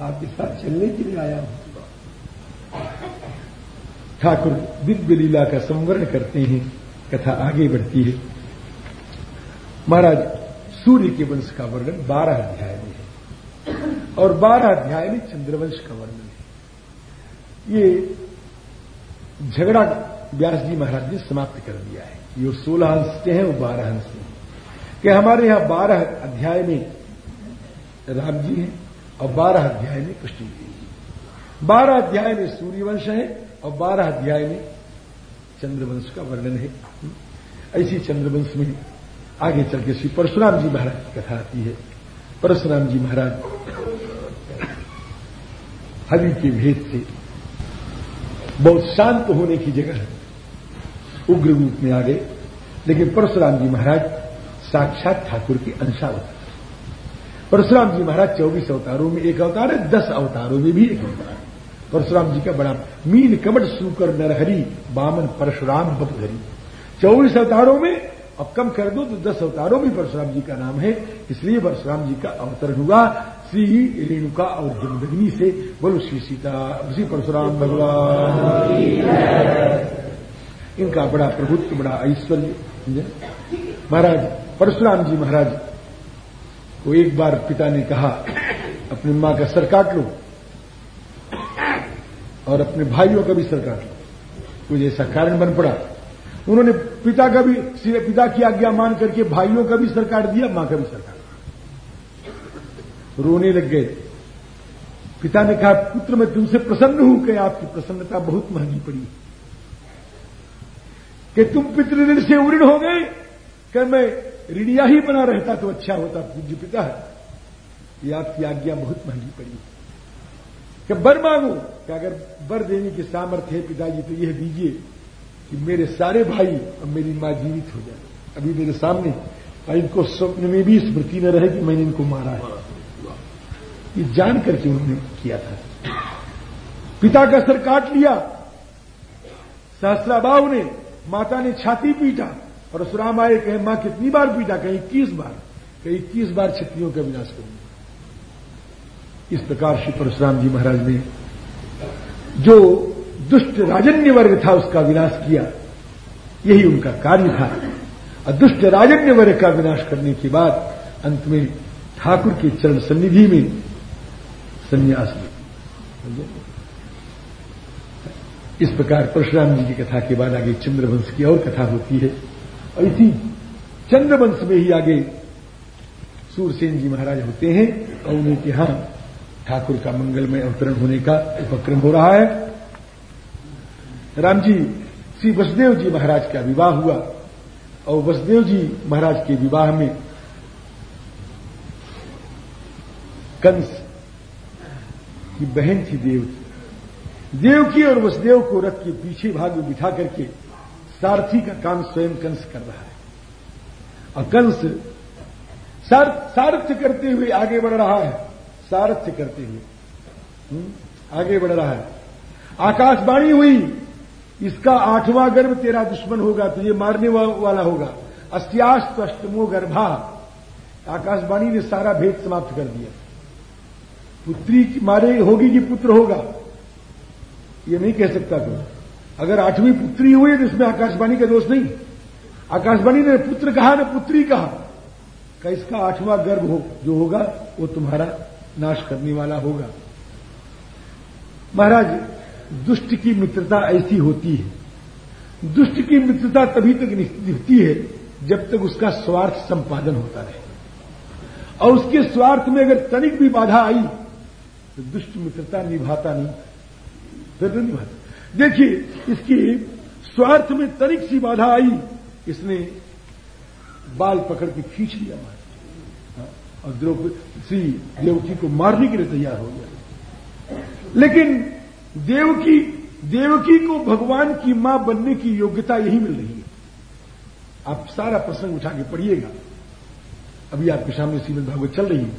आपके साथ चलने के लिए आया हूँ। ठाकुर दिव्य लीला का संवरण करते हैं, कथा आगे बढ़ती है। महाराज, सूर्य के वंश का वर्णन बारह अध्याय में है। और बारह अध्याय में चंद्रवंश का वर्णन है। ये झगड़ा व्यास जी महाराज ने समाप्त कर दिया है। ये सोलह अंश के हैं, वो बारह अंश हैं। कि हमारे यहाँ बारह अध्याय में राम जी हैं? और बारह अध्याय में कृष्ण जी। बारह अध्याय में सूर्यवंश है और बारह अध्याय में चंद्रवंश का वर्णन है। ऐसी चंद्रवंश में आगे चल के श्री परशुराम जी महाराज की कथा आती है। परशुराम जी महाराज हवि के भेद से बहुत शांत होने की जगह उग्र रूप में आ गए। लेकिन परशुराम जी महाराज साक्षात ठाकुर के अंशावतार परशुराम जी महाराज चौबीस अवतारों में एक अवतार है, दस अवतारों में भी एक अवतार है। परशुराम जी का बड़ा मीन कमट सुकर नरहरी, बामन परशुराम बपधरी। चौबीस अवतारों में, अब कम कर दो तो दस अवतारों में परशुराम जी का नाम है। इसलिए परशुराम जी का अवतरण हुआ श्री रेणुका और जमदग्नि से। बोलो श्री सीता, श्री परशुराम भगवान। इनका बड़ा प्रभुत्व, बड़ा ऐश्वर्य महाराज, परशुराम जी महाराज को एक बार पिता ने कहा, अपनी माँ का सर काट लो और अपने भाइयों का भी सर काट लो। कुछ ऐसा कारण बन पड़ा। उन्होंने पिता का भी पिता की आज्ञा मान करके भाइयों का भी सर काट दिया, माँ का भी सर काट रोने लग गए। पिता ने कहा, पुत्र, मैं तुमसे प्रसन्न हूँ कि आपकी प्रसन्नता बहुत महँगी पड़ी। कि तुम पितृऋण से उऋण हो गए, कि मैं ऋणिया ही बना रहता तो अच्छा होता, पूज्य पिता है। ये आपकी आज्ञा बहुत महँगी पड़ी कि बर मांगू, कि अगर बर देने के सामर्थ्य है पिताजी तो यह दीजिए कि मेरे सारे भाई और मेरी माँ जीवित हो जाए। अभी मेरे सामने और इनको स्वप्न में भी स्मृति न रहे कि मैंने इनको मारा है। ये जान करके उन्होंने किया था। पिता का सर काट लिया। सहस्राबाव ने, माता ने छाती पीटा। परशुराम आए, कहे, माँ, कितनी बार पीटा कहीं, इक्कीस बार। कहीं, इक्कीस बार क्षत्रियों का विनाश करूँगा। इस प्रकार श्री परशुराम जी महाराज ने जो दुष्ट राजन्य वर्ग था, उसका विनाश किया। यही उनका कार्य था। और दुष्ट राजन्य वर्ग का विनाश करने के बाद अंत में ठाकुर के चरण सन्निधि में संन्यास इस प्रकार परशुराम जी की कथा के बाद आगे चंद्रवंश की और कथा होती है। इसी चंद्रवंश में ही आगे सूरसेन जी महाराज होते हैं और उन्हीं के यहाँ ठाकुर का मंगलमय अवतरण होने का उपक्रम हो रहा है। राम जी श्री वसुदेव जी महाराज का विवाह हुआ और वसुदेव जी महाराज के विवाह में कंस की बहन थी देवकी। देवकी और वसुदेव को रथ के पीछे भाग में बिठा करके सारथी का काम स्वयं कंस कर रहा है। और कंस सारथ्य करते हुए आगे बढ़ रहा है। सारथ्य करते हुए। हम्म, आगे बढ़ रहा है। आकाशवाणी हुई इसका आठवां गर्भ तेरा दुश्मन होगा तुझे मारने वाला होगा। अस्त्यास्त अष्टमो गर्भा। आकाशवाणी ने सारा भेद समाप्त कर दिया। पुत्री मारे होगी कि पुत्र होगा? ये नहीं कह सकता तुम अगर आठवीं पुत्री हुई तो इसमें आकाशवाणी का दोष नहीं। आकाशवाणी ने पुत्र कहा, न पुत्री कहा। का इसका आठवां गर्भ हो, जो होगा, वो तुम्हारा नाश करने वाला होगा। महाराज, दुष्ट की मित्रता ऐसी होती है। दुष्ट की मित्रता तभी तक निभती है, जब तक उसका स्वार्थ संपादन होता रहे। और उसके स्वार्थ में अगर तनिक भी बाधा आई तो दुष्ट मित्रता निभाता नहीं, फिर नहीं निभाता देखिए इसकी स्वार्थ में तनिक सी बाधा आई। इसने बाल पकड़ के खींच लिया मार। हाँ, और द्रौपदी देवकी को मारने के लिए तैयार हो गया। लेकिन देवकी देवकी को भगवान की माँ बनने की योग्यता यही मिल रही है। आप सारा प्रसंग उठा के पढ़िएगा। अभी आपके सामने श्रीमद भागवत चल रही है।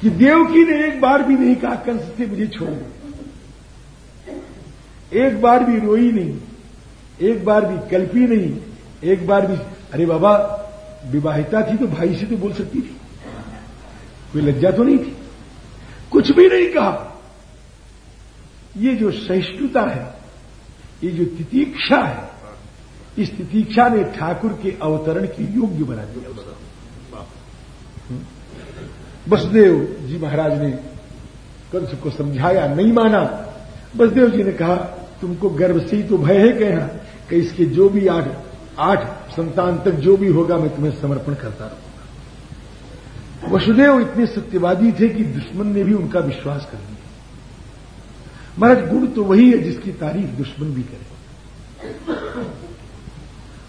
कि देवकी ने एक बार भी नहीं कहा कंस से मुझे छोड़ एक बार भी रोई नहीं, एक बार भी कल्पी नहीं, एक बार भी, अरे बाबा, विवाहिता थी तो भाई से तो बोल सकती थी। कोई लज्जा तो नहीं थी? कुछ भी नहीं कहा। ये जो सहिष्णुता है, ये जो तितीक्षा है, इस तितीक्षा ने ठाकुर के अवतरण की योग्य बना दिया। वसुदेव जी महाराज ने कंस को समझाया, नहीं माना। वसुदेव जी ने कहा तुमको गर्व से ही तो भय है कहना कि इसके जो भी आठ आठ संतान तक जो भी होगा, मैं तुम्हें समर्पण करता रहूँगा। वसुदेव इतने सत्यवादी थे कि दुश्मन ने भी उनका विश्वास कर लिया। महाराज, गुण तो वही है जिसकी तारीफ़ दुश्मन भी करे।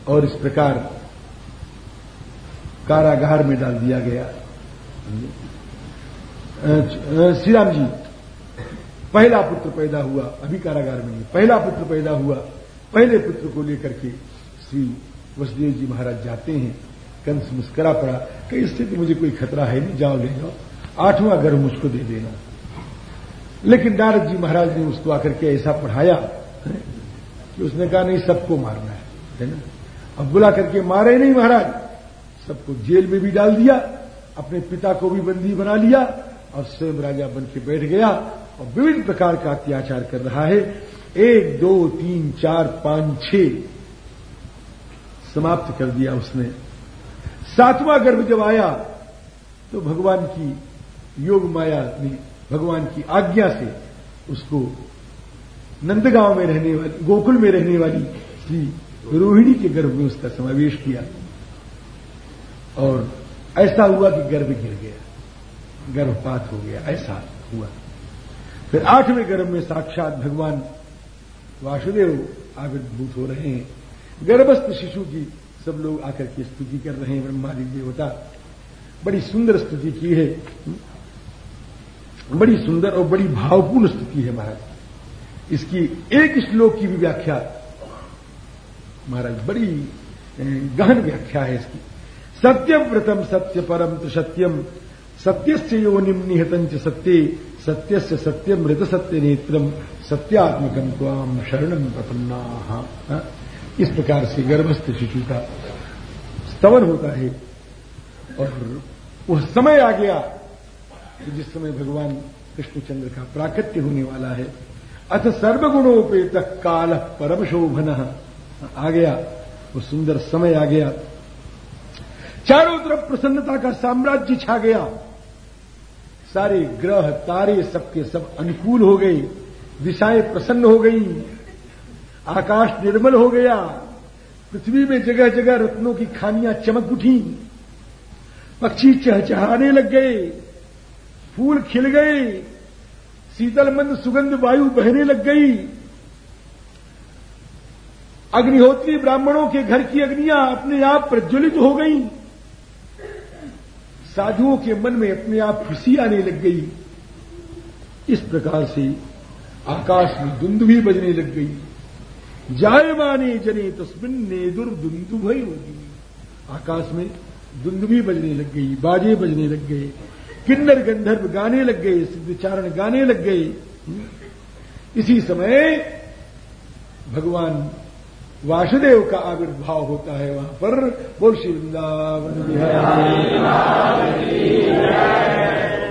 और इस प्रकार कारागार में डाल दिया गया। श्री राम जी पहला पुत्र पैदा हुआ, अभी कारागार में नहीं, पहला पुत्र पैदा हुआ, पहले पुत्र को लेकर के श्री वसुदेव जी महाराज जाते हैं, कंस मुस्करा पड़ा कि इससे तो मुझे कोई खतरा है नहीं, जाओ, ले जाओ, आठवां गर्भ मुझको दे देना। लेकिन नारद जी महाराज ने उसको आकर के ऐसा पढ़ाया कि उसने कहा, नहीं, सबको मारना है। है ना? अब बुला करके, मारे नहीं महाराज, सबको जेल में भी डाल दिया, अपने पिता को भी बंदी बना लिया और स्वयं राजा बन के बैठ गया और विभिन्न प्रकार का अत्याचार कर रहा है। एक, दो, तीन, चार, पाँच छ समाप्त कर दिया उसने। सातवां गर्भ जब आया तो भगवान की योग माया ने भगवान की आज्ञा से उसको नंदगांव में रहने वाली, गोकुल में रहने वाली श्री रोहिणी के गर्भ में उसका समावेश किया। और ऐसा हुआ कि गर्भ गिर गया। गर्भपात हो गया। ऐसा हुआ। फिर आठवें गर्भ में साक्षात भगवान वासुदेव आविर्भूत हो रहे हैं। गर्भस्थ शिशु की सब लोग आकर के स्तुति कर रहे हैं, ब्रह्मादि देवता। बड़ी सुंदर स्तुति की है। बड़ी सुंदर और बड़ी भावपूर्ण स्तुति है महाराज। इसकी एक श्लोक की भी व्याख्या महाराज, बड़ी गहन व्याख्या है इसकी। सत्यव्रतम सत्य परम तो सत्यम सत्य से योनिम निहतंच सत्य। सत्य से सत्यम मृत सत्य नेत्रम सत्यात्मकम त्वाम शरणम प्रपन्ना? इस प्रकार से गर्भस्थ शिशु का स्तवन होता है। और वह समय आ गया जिस समय भगवान कृष्णचंद्र का प्राकृत्य होने वाला है, अथ सर्वगुणोपेत काल परम शोभन आ गया। वो सुंदर समय आ गया। चारों तरफ़ प्रसन्नता का साम्राज्य छा गया। सारे ग्रह, तारे सबके सब अनुकूल हो गए दिशाएँ प्रसन्न हो गई, आकाश निर्मल हो गया, पृथ्वी में जगह जगह रत्नों की खानियाँ चमक उठी, पक्षी चहचहाने लग गए, फूल खिल गए शीतल मंद सुगंध वायु बहने लग गई। अग्निहोत्री ब्राह्मणों के घर की अग्नियाँ अपने आप प्रज्वलित हो गई। साधुओं के मन में अपने आप खुशी आने लग गई। इस प्रकार से आकाश में दुंद भी बजने लग गई। जाय माने जने तस्मिन ने दुर्दुंदु भई होगी। आकाश में दुंद भी बजने लग गई, बाजे बजने लग गए, किन्नर गंधर्व गाने लग गए, सिद्धचारण गाने लग गए। इसी समय भगवान वासुदेव का आविर्भाव होता है वहाँ पर। बोल श्री वृंदावन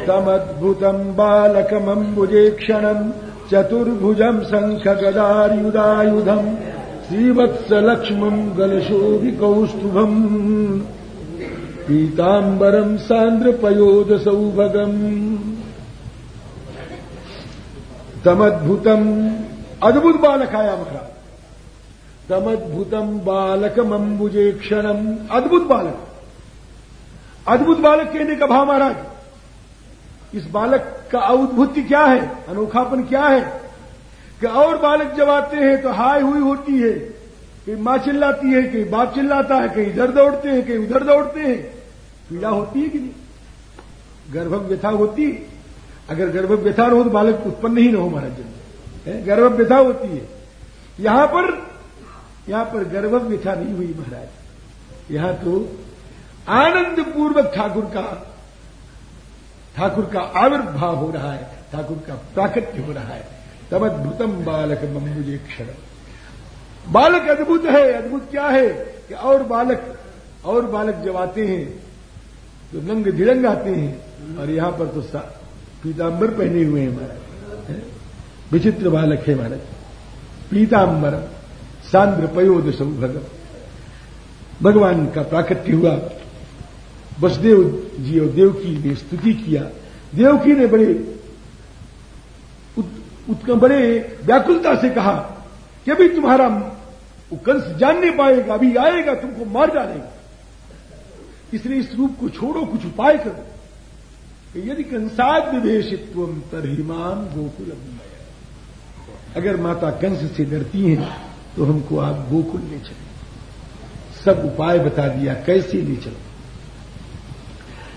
तमद्भुतम बालकमंबुजे क्षणम चतुर्भुजम शंख कौस्तुभम पीतांबरम सांद्र पयोद सौभगम तमद्भुतम अद्भुत बालक आया महाराज तमद्भुतम बालकम अंबुजे क्षणम। अद्भुत बालक। अद्भुत बालक कहने का भाव महाराज। इस बालक का अद्भुत क्या है? अनोखापन क्या है? कि और बालक जब आते हैं तो हाय हुई होती है। कहीं माँ चिल्लाती है, कहीं बाप चिल्लाता है, कहीं इधर दौड़ते हैं, कहीं उधर दौड़ते हैं। पीड़ा होती है कि नहीं? गर्भ व्यथा होती है। अगर गर्भ व्यथा हो तो बालक उत्पन्न ही न हो महाराज जन्म गर्भ व्यथा होती है। यहाँ पर यहाँ पर गर्भ व्यथा नहीं हुई महाराज। यहाँ तो आनंद पूर्वक ठाकुर का ठाकुर का आविर्भाव हो रहा है, ठाकुर का प्राकट्य हो रहा है। तब अद्भुतम बालक मम्बुजे क्षण बालक अद्भुत है, अद्भुत क्या है कि और बालक और बालक जब आते हैं तो नंग धिरंग आते हैं, और यहाँ पर तो पीताम्बर पहने हुए हैं महाराज। विचित्र बालक है महाराज। पीताम्बर सांद्र पयोद सौभग भगवान का प्राकट्य हुआ। वसुदेव जी और देवकी ने स्तुति किया। देवकी ने बड़े उत, बड़े व्याकुलता से कहा कि अभी तुम्हारा कंस जान नहीं पाएगा अभी आएगा तुमको मार डालेगा। इसलिए इस रूप को छोड़ो कुछ उपाय करो। यदि कंसाद विभेषित्व तरहिमान गोकुल अगर माता कंस से डरती हैं तो हमको आप गोकुल ले चले। सब उपाय बता दिया, कैसे ले चलो।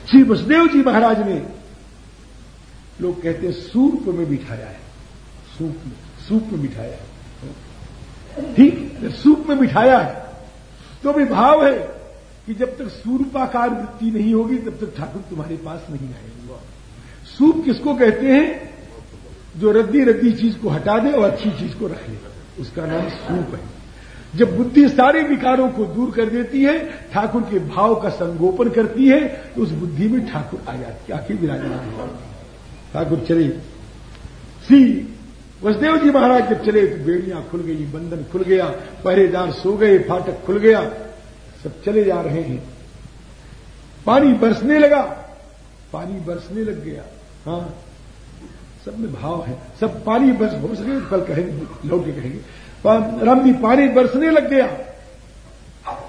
श्री वसुदेव जी महाराज ने लोग कहते हैं सूप में बिठाया है। सूप में सूप में बिठाया है। ठीक सूप में बिठाया है तो भी भाव है कि जब तक सूर्पाकार वृत्ति नहीं होगी, तब तक ठाकुर तुम्हारे पास नहीं आएँगे सूप किसको कहते हैं? जो रद्दी रद्दी चीज़ को हटा दे और अच्छी चीज़ को रख ले। उसका नाम सूप है। जब बुद्धि सारे विकारों को दूर कर देती है, ठाकुर के भाव का संगोपन करती है तो उस बुद्धि में ठाकुर आ जाती आखिर विराजमान ठाकुर चले। सी वसुदेव जी महाराज जब चले तो बेड़ियाँ खुल गई, बंधन खुल गया, पहरेदार सो गए, फाटक खुल गया, सब चले जा रहे हैं। पानी बरसने लगा। पानी बरसने लग गया। हाँ सब में भाव है। सब पानी बरस हो सके कल कहेंगे के कहेंगे। राम जी पानी बरसने लग गया।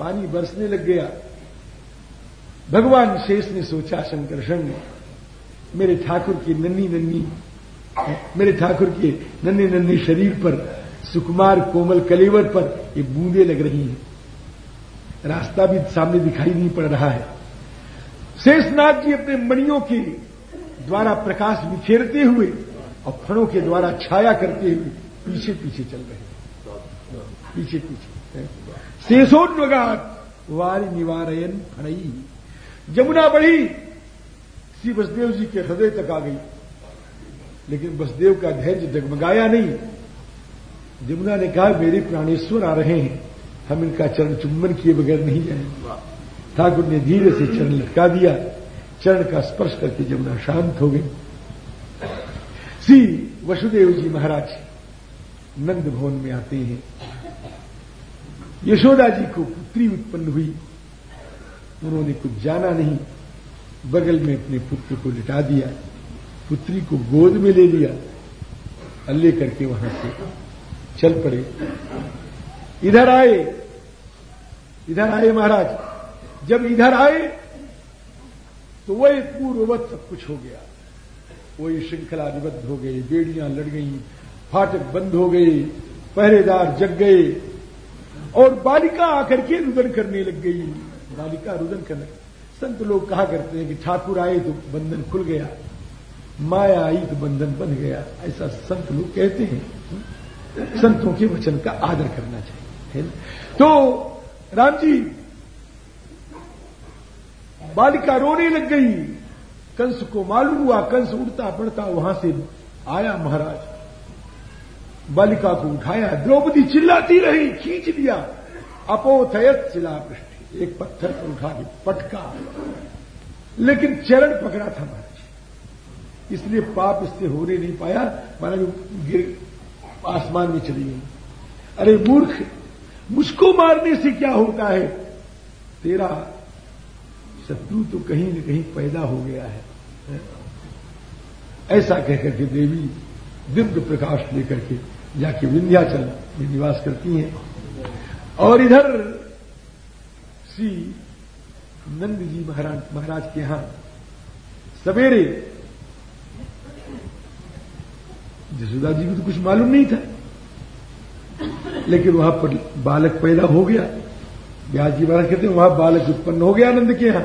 पानी बरसने लग गया। भगवान शेष ने सोचा शंकरषण ने मेरे ठाकुर की नन्नी नन्नी मेरे ठाकुर के नन्हे नन्हे शरीर पर, सुकुमार कोमल कलेवर पर ये बूंदे लग रही हैं। रास्ता भी सामने दिखाई नहीं पड़ रहा है। शेषनाथ जी अपने मणियों के द्वारा प्रकाश बिखेरते हुए और फणों के द्वारा छाया करते हुए पीछे पीछे चल रहे हैं। पीछे पीछे। शेषोन्वगात वारी निवारयन फणई जमुना बढ़ी श्री बसदेव जी के हृदय तक आ गई। लेकिन बसदेव का धैर्य जगमगाया नहीं। जमुना ने कहा, मेरे प्राणेश्वर आ रहे हैं। हम इनका चरण चुम्बन किए बगैर नहीं जाएँगे ठाकुर ने धीरे से चरण लटका दिया। चरण का स्पर्श करके जमुना शांत हो गई। श्री वसुदेव जी महाराज नंद भवन में आते हैं। यशोदा जी को पुत्री उत्पन्न हुई। उन्होंने कुछ जाना नहीं। बगल में अपने पुत्र को लिटा दिया। पुत्री को गोद में ले लिया। अल्ले करके वहाँ से चल पड़े। इधर आए। इधर आए महाराज। जब इधर आए तो वही पूर्ववत सब कुछ हो गया। वही श्रृंखला निबद्ध हो गई, बेड़ियाँ लड़ गई, फाटक बंद हो गए पहरेदार जग गए, और बालिका आकर के रुदन करने लग गई। बालिका रुदन करने, संत लोग कहा करते हैं कि ठाकुर आए तो बंधन खुल गया, माया आई तो बंधन बन गया। ऐसा संत लोग कहते हैं। संतों के वचन का आदर करना चाहिए तो राम जी, बालिका रोने लग गई। कंस को मालूम हुआ, कंस उड़ता पड़ता वहाँ से आया महाराज। बालिका को उठाया, द्रौपदी चिल्लाती रही, खींच लिया। अपोथयत चिला पृष्ठ एक पत्थर पर उठा के पटका। लेकिन चरण पकड़ा था महाराज। इसलिए पाप इससे होने नहीं पाया, महाराज गिर आसमान में चली गई। अरे मूर्ख, मुझको मारने से क्या होता है? तेरा शत्रु तो कहीं न कहीं पैदा हो गया है। ऐसा कहकर के देवी दिव्य प्रकाश लेकर के जाके विंध्याचल में निवास करती हैं। और इधर श्री नंद जी महाराज महाराज के यहाँ सवेरे जसोदा जी को तो कुछ मालूम नहीं था, लेकिन वहाँ पर बालक पैदा हो गया। व्यास जी महाराज कहते हैं, वहाँ बालक उत्पन्न हो गया आनंद के यहाँ।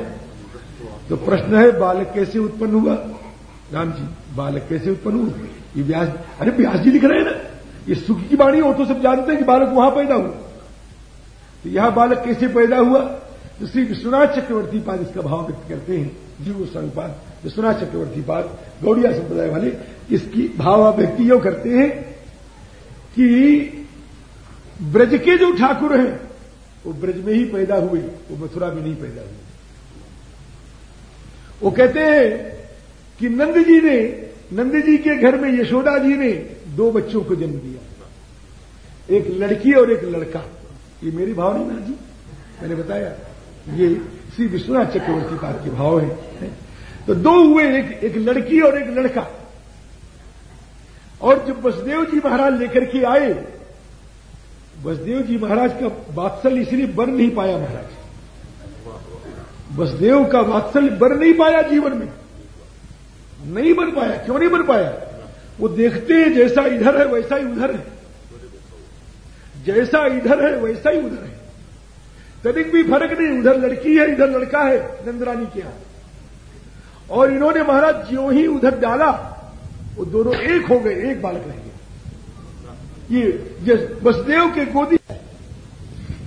तो प्रश्न है, बालक कैसे उत्पन्न हुआ? राम जी, बालक कैसे उत्पन्न हुआ? ये व्यास, अरे व्यास जी लिख रहे हैं ना। ये सुख की वाणी हो तो सब जानते हैं कि बालक वहाँ पैदा हुआ। तो यहाँ बालक कैसे पैदा हुआ? तो श्री विश्वनाथ चक्रवर्ती पाद इसका भाव व्यक्त करते हैं। जीव संपाद विश्वनाथ चक्रवर्ती पाद, गौड़िया संप्रदाय वाले, इसकी भाव व्यक्ति यो करते हैं कि ब्रज के जो ठाकुर हैं, वो ब्रज में ही पैदा हुए, वो मथुरा में नहीं पैदा हुए। वो कहते हैं कि नंद जी ने नंद जी के घर में यशोदा जी ने दो बच्चों को जन्म दिया। एक लड़की और एक लड़का। ये मेरी भाव नहीं जी। मैंने बताया ये श्री विश्वनाथ चक्रवर्ती पाद के भाव है। तो दो हुए एक, एक लड़की और एक लड़का। और जब वसुदेव जी महाराज लेकर के आए वसुदेव जी महाराज का वात्सल्य इसलिए बन नहीं पाया महाराज। वसुदेव का वात्सल्य बन नहीं पाया जीवन में। नहीं बन पाया, क्यों नहीं बन पाया? वो देखते हैं जैसा इधर है, वैसा ही उधर है। जैसा इधर है, वैसा ही उधर है। तनिक भी फ़र्क नहीं, उधर लड़की है, इधर लड़का है, नंदरानी के यहाँ। और इन्होंने महाराज ज्यो ही उधर डाला, वो दोनों एक हो गए, एक बालक रह गए। ये वसुदेव के गोदी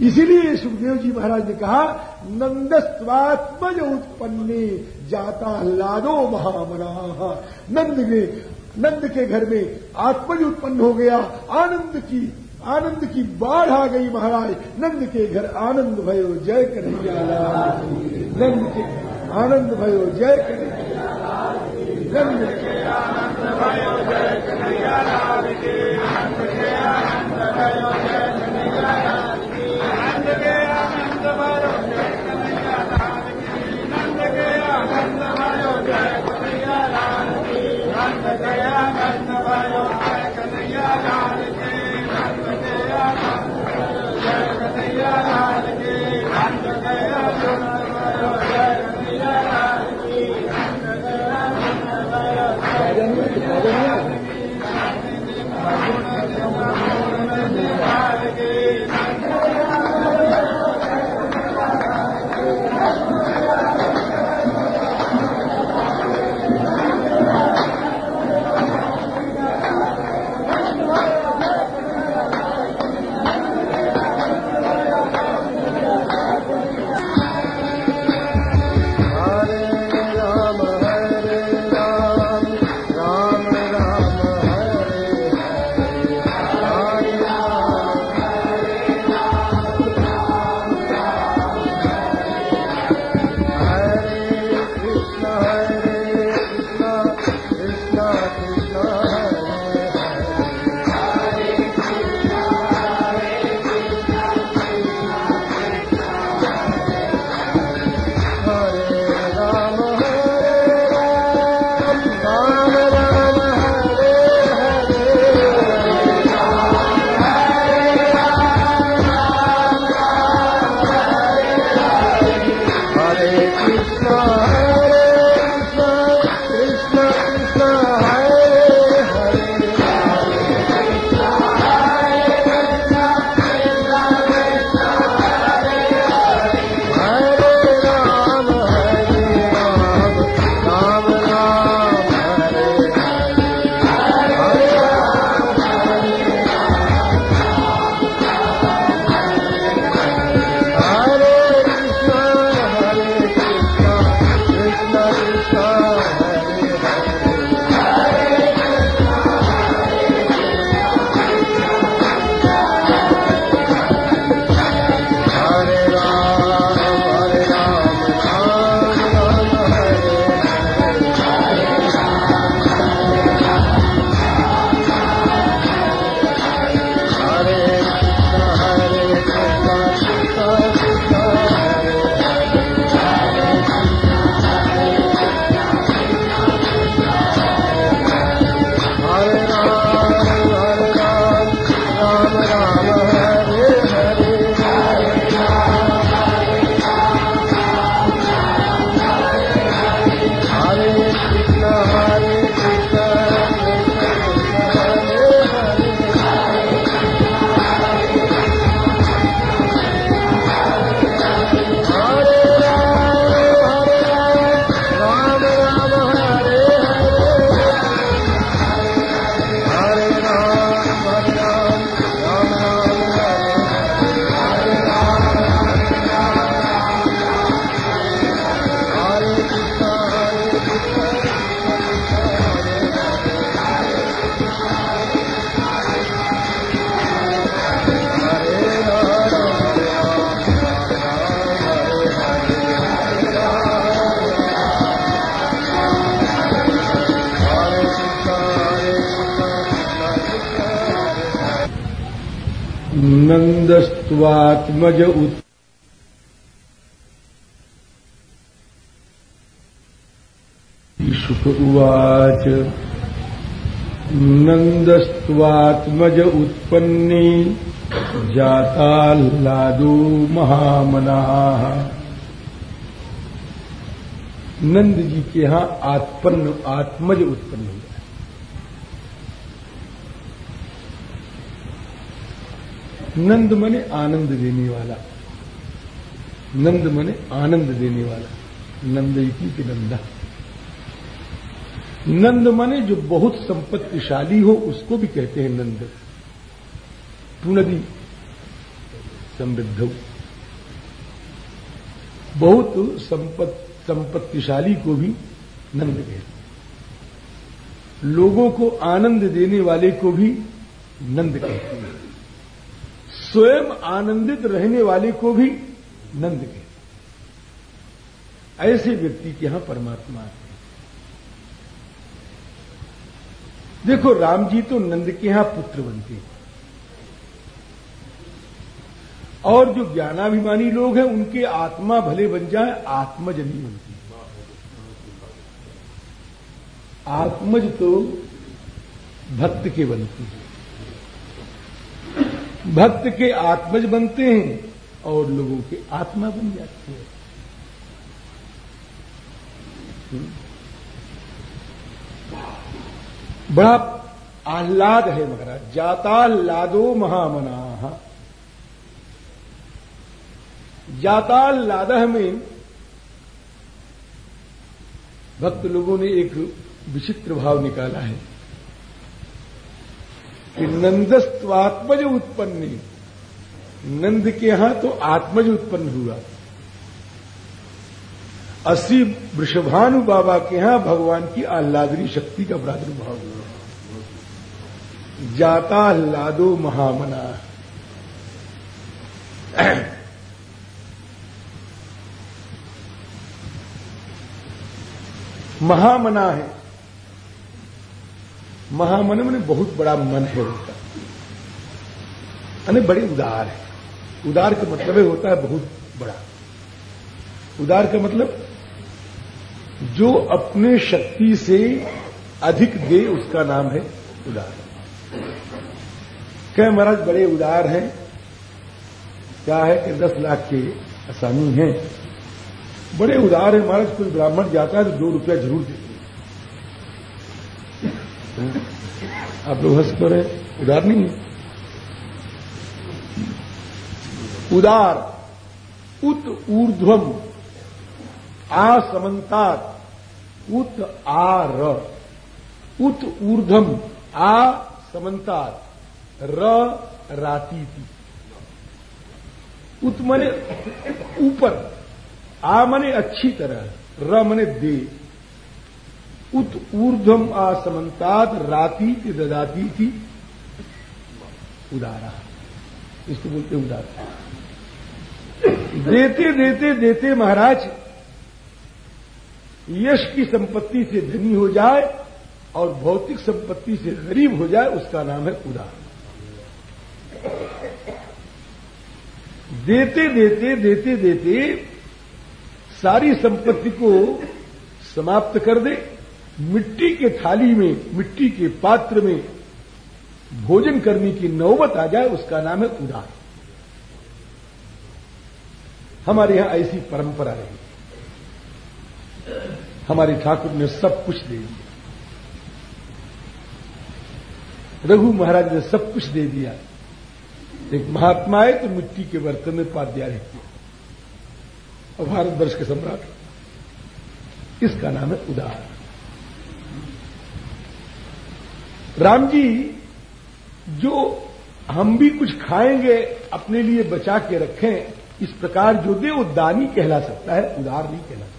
इसीलिए सुखदेव जी महाराज ने कहा नंद स्वात्मज उत्पन्ने, जाता लादो महामना। नंद ने नंद के घर में आत्मज उत्पन्न हो गया, आनंद की आनंद की बाढ़ आ गई महाराज। नंद के घर आनंद भयो, जय कन्हैया नंद के, आनंद भयो, जय कन्हैया नंद के आनंद भयो, जय नन्दस्त्वात्मज उत् शुक उवाच। नन्दस्त्वात्मज उत्पन्नी। जाताल्लादो महामनाः। नंद जी के यहाँ आत्पन्न, आत्मज उत्पन्न। हुआ नंद मने आनंद देने वाला। नंद मने आनंद देने वाला। नंद की नंदा। नंद मने जो बहुत संपत्तिशाली हो उसको भी कहते हैं नंद। पुनदी समृद्ध बहुत संपत, संपत्तिशाली को भी नंद कहते हैं। लोगों को आनंद देने वाले को भी नंद कहते हैं। स्वयं आनंदित रहने वाले को भी नंद कहते ऐसे व्यक्ति के यहाँ परमात्मा है। देखो, राम जी तो नंद के यहाँ पुत्र बनते हैं। और जो ज्ञानाभिमानी लोग हैं, उनके आत्मा भले बन जाए आत्मज नहीं बनती आत्मज तो भक्त के बनती है। भक्त के आत्मज बनते हैं और लोगों के आत्मा बन जाती है। बड़ा आह्लाद है महाराज, जाता लादो महामना। जाताल लादह में भक्त लोगों ने एक विचित्र भाव निकाला है। कि नंदस्वात्मज उत्पन्न। नंद के यहाँ तो आत्मज उत्पन्न हुआ। असी वृषभानु बाबा के यहाँ भगवान की आह्लादरी शक्ति का प्रादुर्भाव हुआ। जाता लादो महामना। महामना है। महामन में बहुत बड़ा मन है उनका। यानी बड़े उदार है। उदार का मतलब होता है बहुत बड़ा। उदार का मतलब जो अपने शक्ति से अधिक दे उसका नाम है उदार। क्या महाराज, बड़े उदार हैं। क्या है कि दस लाख के आसानी हैं। बड़े उदार है महाराज, कोई ब्राह्मण जाता है तो दो रुपया ज़रूर देते आप लोग हंस कर उदार नहीं है? उदार, उत ऊर्ध्वम, आसमंतात, उत आर, उत ऊर्धम आ समन्तात र राती उत मने ऊपर, आ मने अच्छी तरह, र मने दे। उत ऊर्धम आसमंतात राती ददाती थी उदारा। इसको बोलते उदारा। देते देते देते महाराज, यश की संपत्ति से धनी हो जाए और भौतिक संपत्ति से गरीब हो जाए, उसका नाम है उदार। देते देते देते देते सारी संपत्ति को समाप्त कर दे। मिट्टी के थाली में, मिट्टी के पात्र में भोजन करने की नौबत आ जाए, उसका नाम है उदार। हमारे यहाँ ऐसी परंपरा रही। हमारे ठाकुर ने सब कुछ दे दिया। रघु महाराज ने सब कुछ दे दिया। एक महात्मा है तो मिट्टी के बर्तन में पाद्या रहती है। और भारतवर्ष के सम्राट। इसका नाम है उदार। राम जी, जो हम भी कुछ खाएँगे, अपने लिए बचा के रखें, इस प्रकार जो दे वो दानी कहला सकता है, उदार नहीं कहला सकता।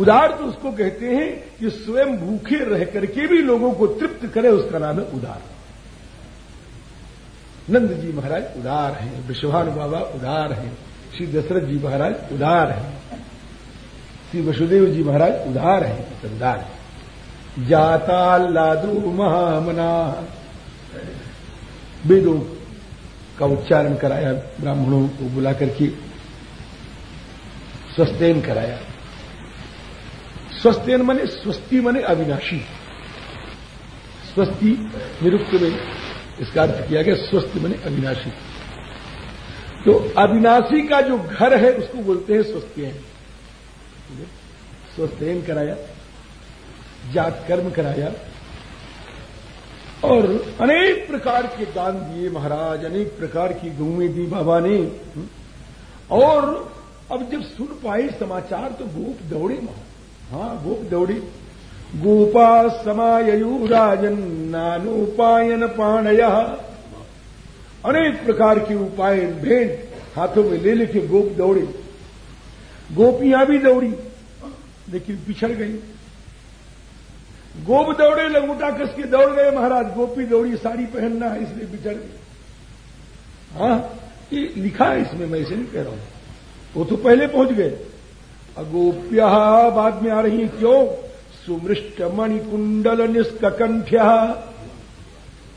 उदार तो उसको कहते हैं कि स्वयं भूखे रह करके भी लोगों को तृप्त करे, उसका नाम है उदार। नंद जी महाराज उदार हैं, विश्वान बाबा उदार हैं, श्री दशरथ जी महाराज उदार हैं, श्री वसुदेव जी महाराज उदार हैं उदार हैं। जाता लादू महामना। वेदों का उच्चारण कराया, ब्राह्मणों को बुला करके स्वस्थेन कराया। स्वस्थेन मने स्वस्ति मने अविनाशी। स्वस्ति निरुक्त में इसका अर्थ किया गया स्वस्थ मने अविनाशी। तो अविनाशी का जो घर है, उसको बोलते हैं स्वस्थ स्वस्थेन कराया। जात कर्म कराया। और अनेक प्रकार के दान दिए महाराज, अनेक प्रकार की गौएँ दी बाबा ने। और अब जब सुन पाए समाचार तो गोप दौड़े महा हाँ गोप दौड़े। गोपा समायु राजन नानोपायन पाणय। अनेक प्रकार के उपाय, भेंट हाथों में ले लेके गोप दौड़े। गोपियाँ भी दौड़ी, लेकिन पिछड़ गई। गोप दौड़े, लंगूटा कस के दौड़ गए, महाराज। गोपी दौड़ी, साड़ी पहनना है, इसलिए बिछड़ गए हाँ ये लिखा है इसमें, मैं इसे नहीं कह रहा हूँ। वो तो पहले पहुँच गए। अगोप्य, बाद में आ रही है क्यों? सुमृष्ट मणि कुंडल निष्कंठ्य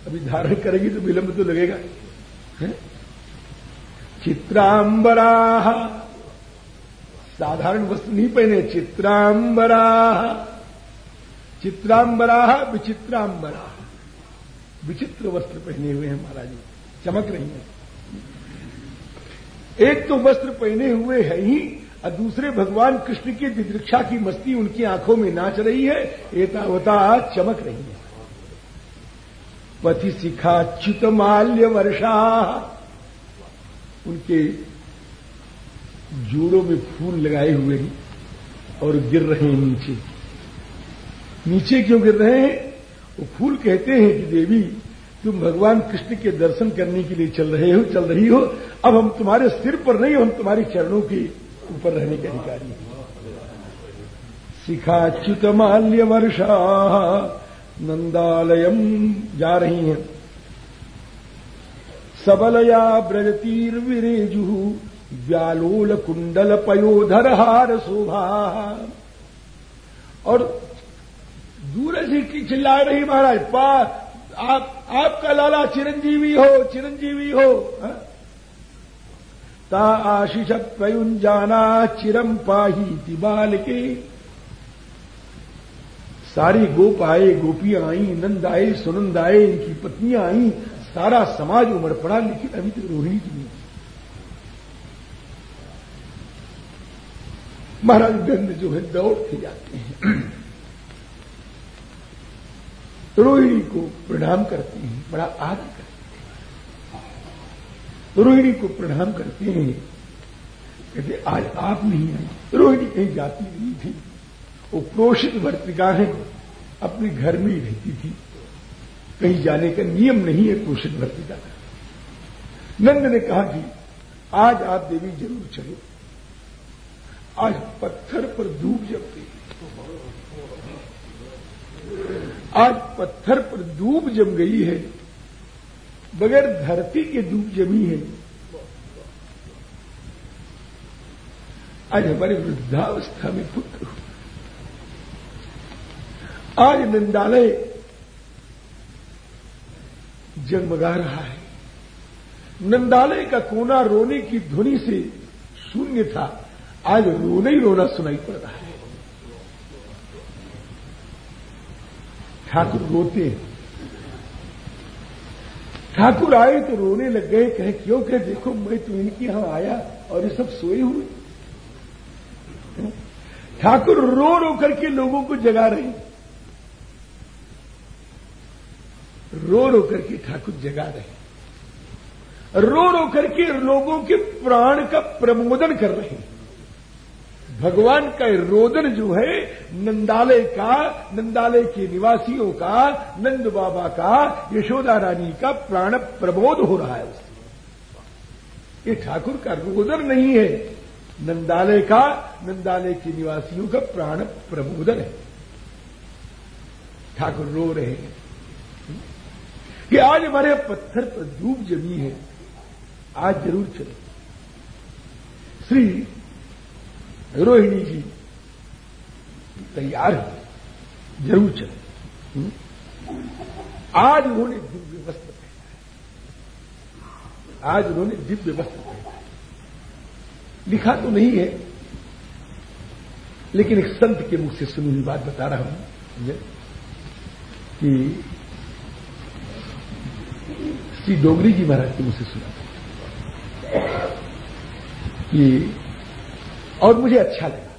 अभी धारण करेगी तो विलंब तो लगेगा। चित्रांबरा। साधारण वस्त्र नहीं पहने, चित्रांबरा। चित्रांबरा विचित्रांबरा। विचित्र वस्त्र पहने हुए हैं महाराज जी। चमक रही हैं। एक तो वस्त्र पहने हुए है ही, और दूसरे भगवान कृष्ण की दिदृक्षा की मस्ती उनकी आँखों में नाच रही है, एतावता चमक रही है। पति शिखा च्युत माल्य वर्षा। उनके जोड़ों में फूल लगाए हुए हैं और गिर रहे हैं नीचे। नीचे क्यों गिर रहे हैं? वो फूल कहते हैं कि देवी, तुम भगवान कृष्ण के दर्शन करने के लिए चल रहे हो, चल रही हो। अब हम तुम्हारे सिर पर नहीं, हम तुम्हारे चरणों के ऊपर रहने के अधिकारी हैं। शिखाच्युत माल्य वर्षा नंदालयम जा रही हैं। सबलया ब्रजतीर विरेजु व्यालोल कुंडल पयोधर हार शोभा। और दूर से चिल्ला रही महाराज पा आप, आपका लाला चिरंजीवी हो चिरंजीवी हो, हा? ता आशीष जाना चिरम पाही तिबाल के सारी गोप आए, गोपियाँ आई, नंद आए, सुनंद आए, इनकी पत्नियाँ आई, सारा समाज उमड़ पड़ा, लेकिन अभी तक रोहिणी की नहीं। महाराज गंध जो है, दौड़ के जाते हैं। रोहिणी को प्रणाम करते हैं, बड़ा आदर करते हैं। रोहिणी को प्रणाम करते हैं। कहते, आज आप नहीं आई रोहिणी कहीं जाती नहीं थी। वो प्रोषित वर्तिका है अपने घर में ही रहती थी। कहीं जाने का नियम नहीं है प्रोषित वर्तिका का। नंद ने कहा कि, आज आप देवी ज़रूर चलो। आज पत्थर पर धूप गई आज पत्थर पर धूप जम गई है, बगैर धरती के धूप जमी है। आज हमारी वृद्धावस्था में पुत्र हो आज नंदालय जगमगा रहा है। नंदालय का कोना रोने की ध्वनि से शून्य था। आज रोने ही रोना सुनाई पड़ रहा है। ठाकुर रोते हैं। ठाकुर आए तो रोने लग गए, कहे, क्यों, कहे, देखो, मैं तो इनके यहाँ आया और ये सब सोए हुए ठाकुर रो रो करके लोगों को जगा रहे रो रो करके ठाकुर जगा रहे रो रो करके लोगों के प्राण का प्रमोदन कर रहे हैं। भगवान का रोदन जो है, नंदालय का, नंदालय के निवासियों का, नंद बाबा का, यशोदा रानी का प्राण प्रबोध हो रहा है उससे। ये ठाकुर का रोदन नहीं है। नंदालय का, नंदालय के निवासियों का प्राण प्रबोधन है। ठाकुर रो रहे हैं। कि आज हमारे पत्थर पर धूप जमी है। आज ज़रूर चले। श्री रोहिणी जी तैयार है। ज़रूर चले? आज उन्होंने दिव्य वस्त्र पहना है। आज उन्होंने दिव्य वस्त्र पहना है। लिखा तो नहीं है, लेकिन एक संत के मुख से सुनी हुई बात बता रहा हूँ। कि श्री डोगरी जी महाराज के मुझसे सुना कि और मुझे अच्छा लगा।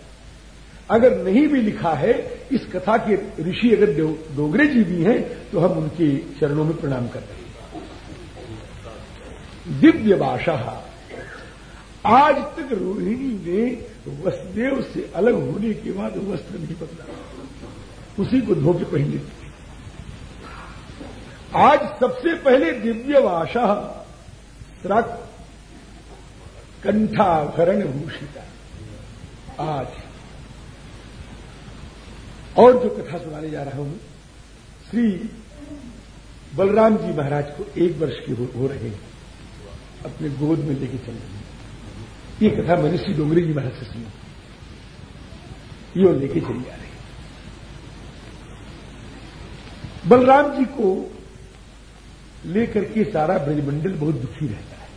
अगर नहीं भी लिखा है, इस कथा के ऋषि अगर डोगरे जी भी हैं तो हम उनके चरणों में प्रणाम कर रहे हैं। दिव्य भाषा। आज तक रोहिणी ने वसुदेव से अलग होने के बाद वस्त्र नहीं बदला। उसी को धोके पहन लेती आज सबसे पहले दिव्य भाषा कंठाभरण भूषिता। आज और जो कथा सुनाने जा रहा हूँ श्री बलराम जी महाराज को एक वर्ष के हो, हो रहे हैं। अपने गोद में लेके चल रहे हैं। ये कथा मैंने श्री डोंगरी जी महाराज से सुनी। ये लेके चली आ रही बलराम जी को लेकर के सारा ब्रजमंडल बहुत दुखी रहता है।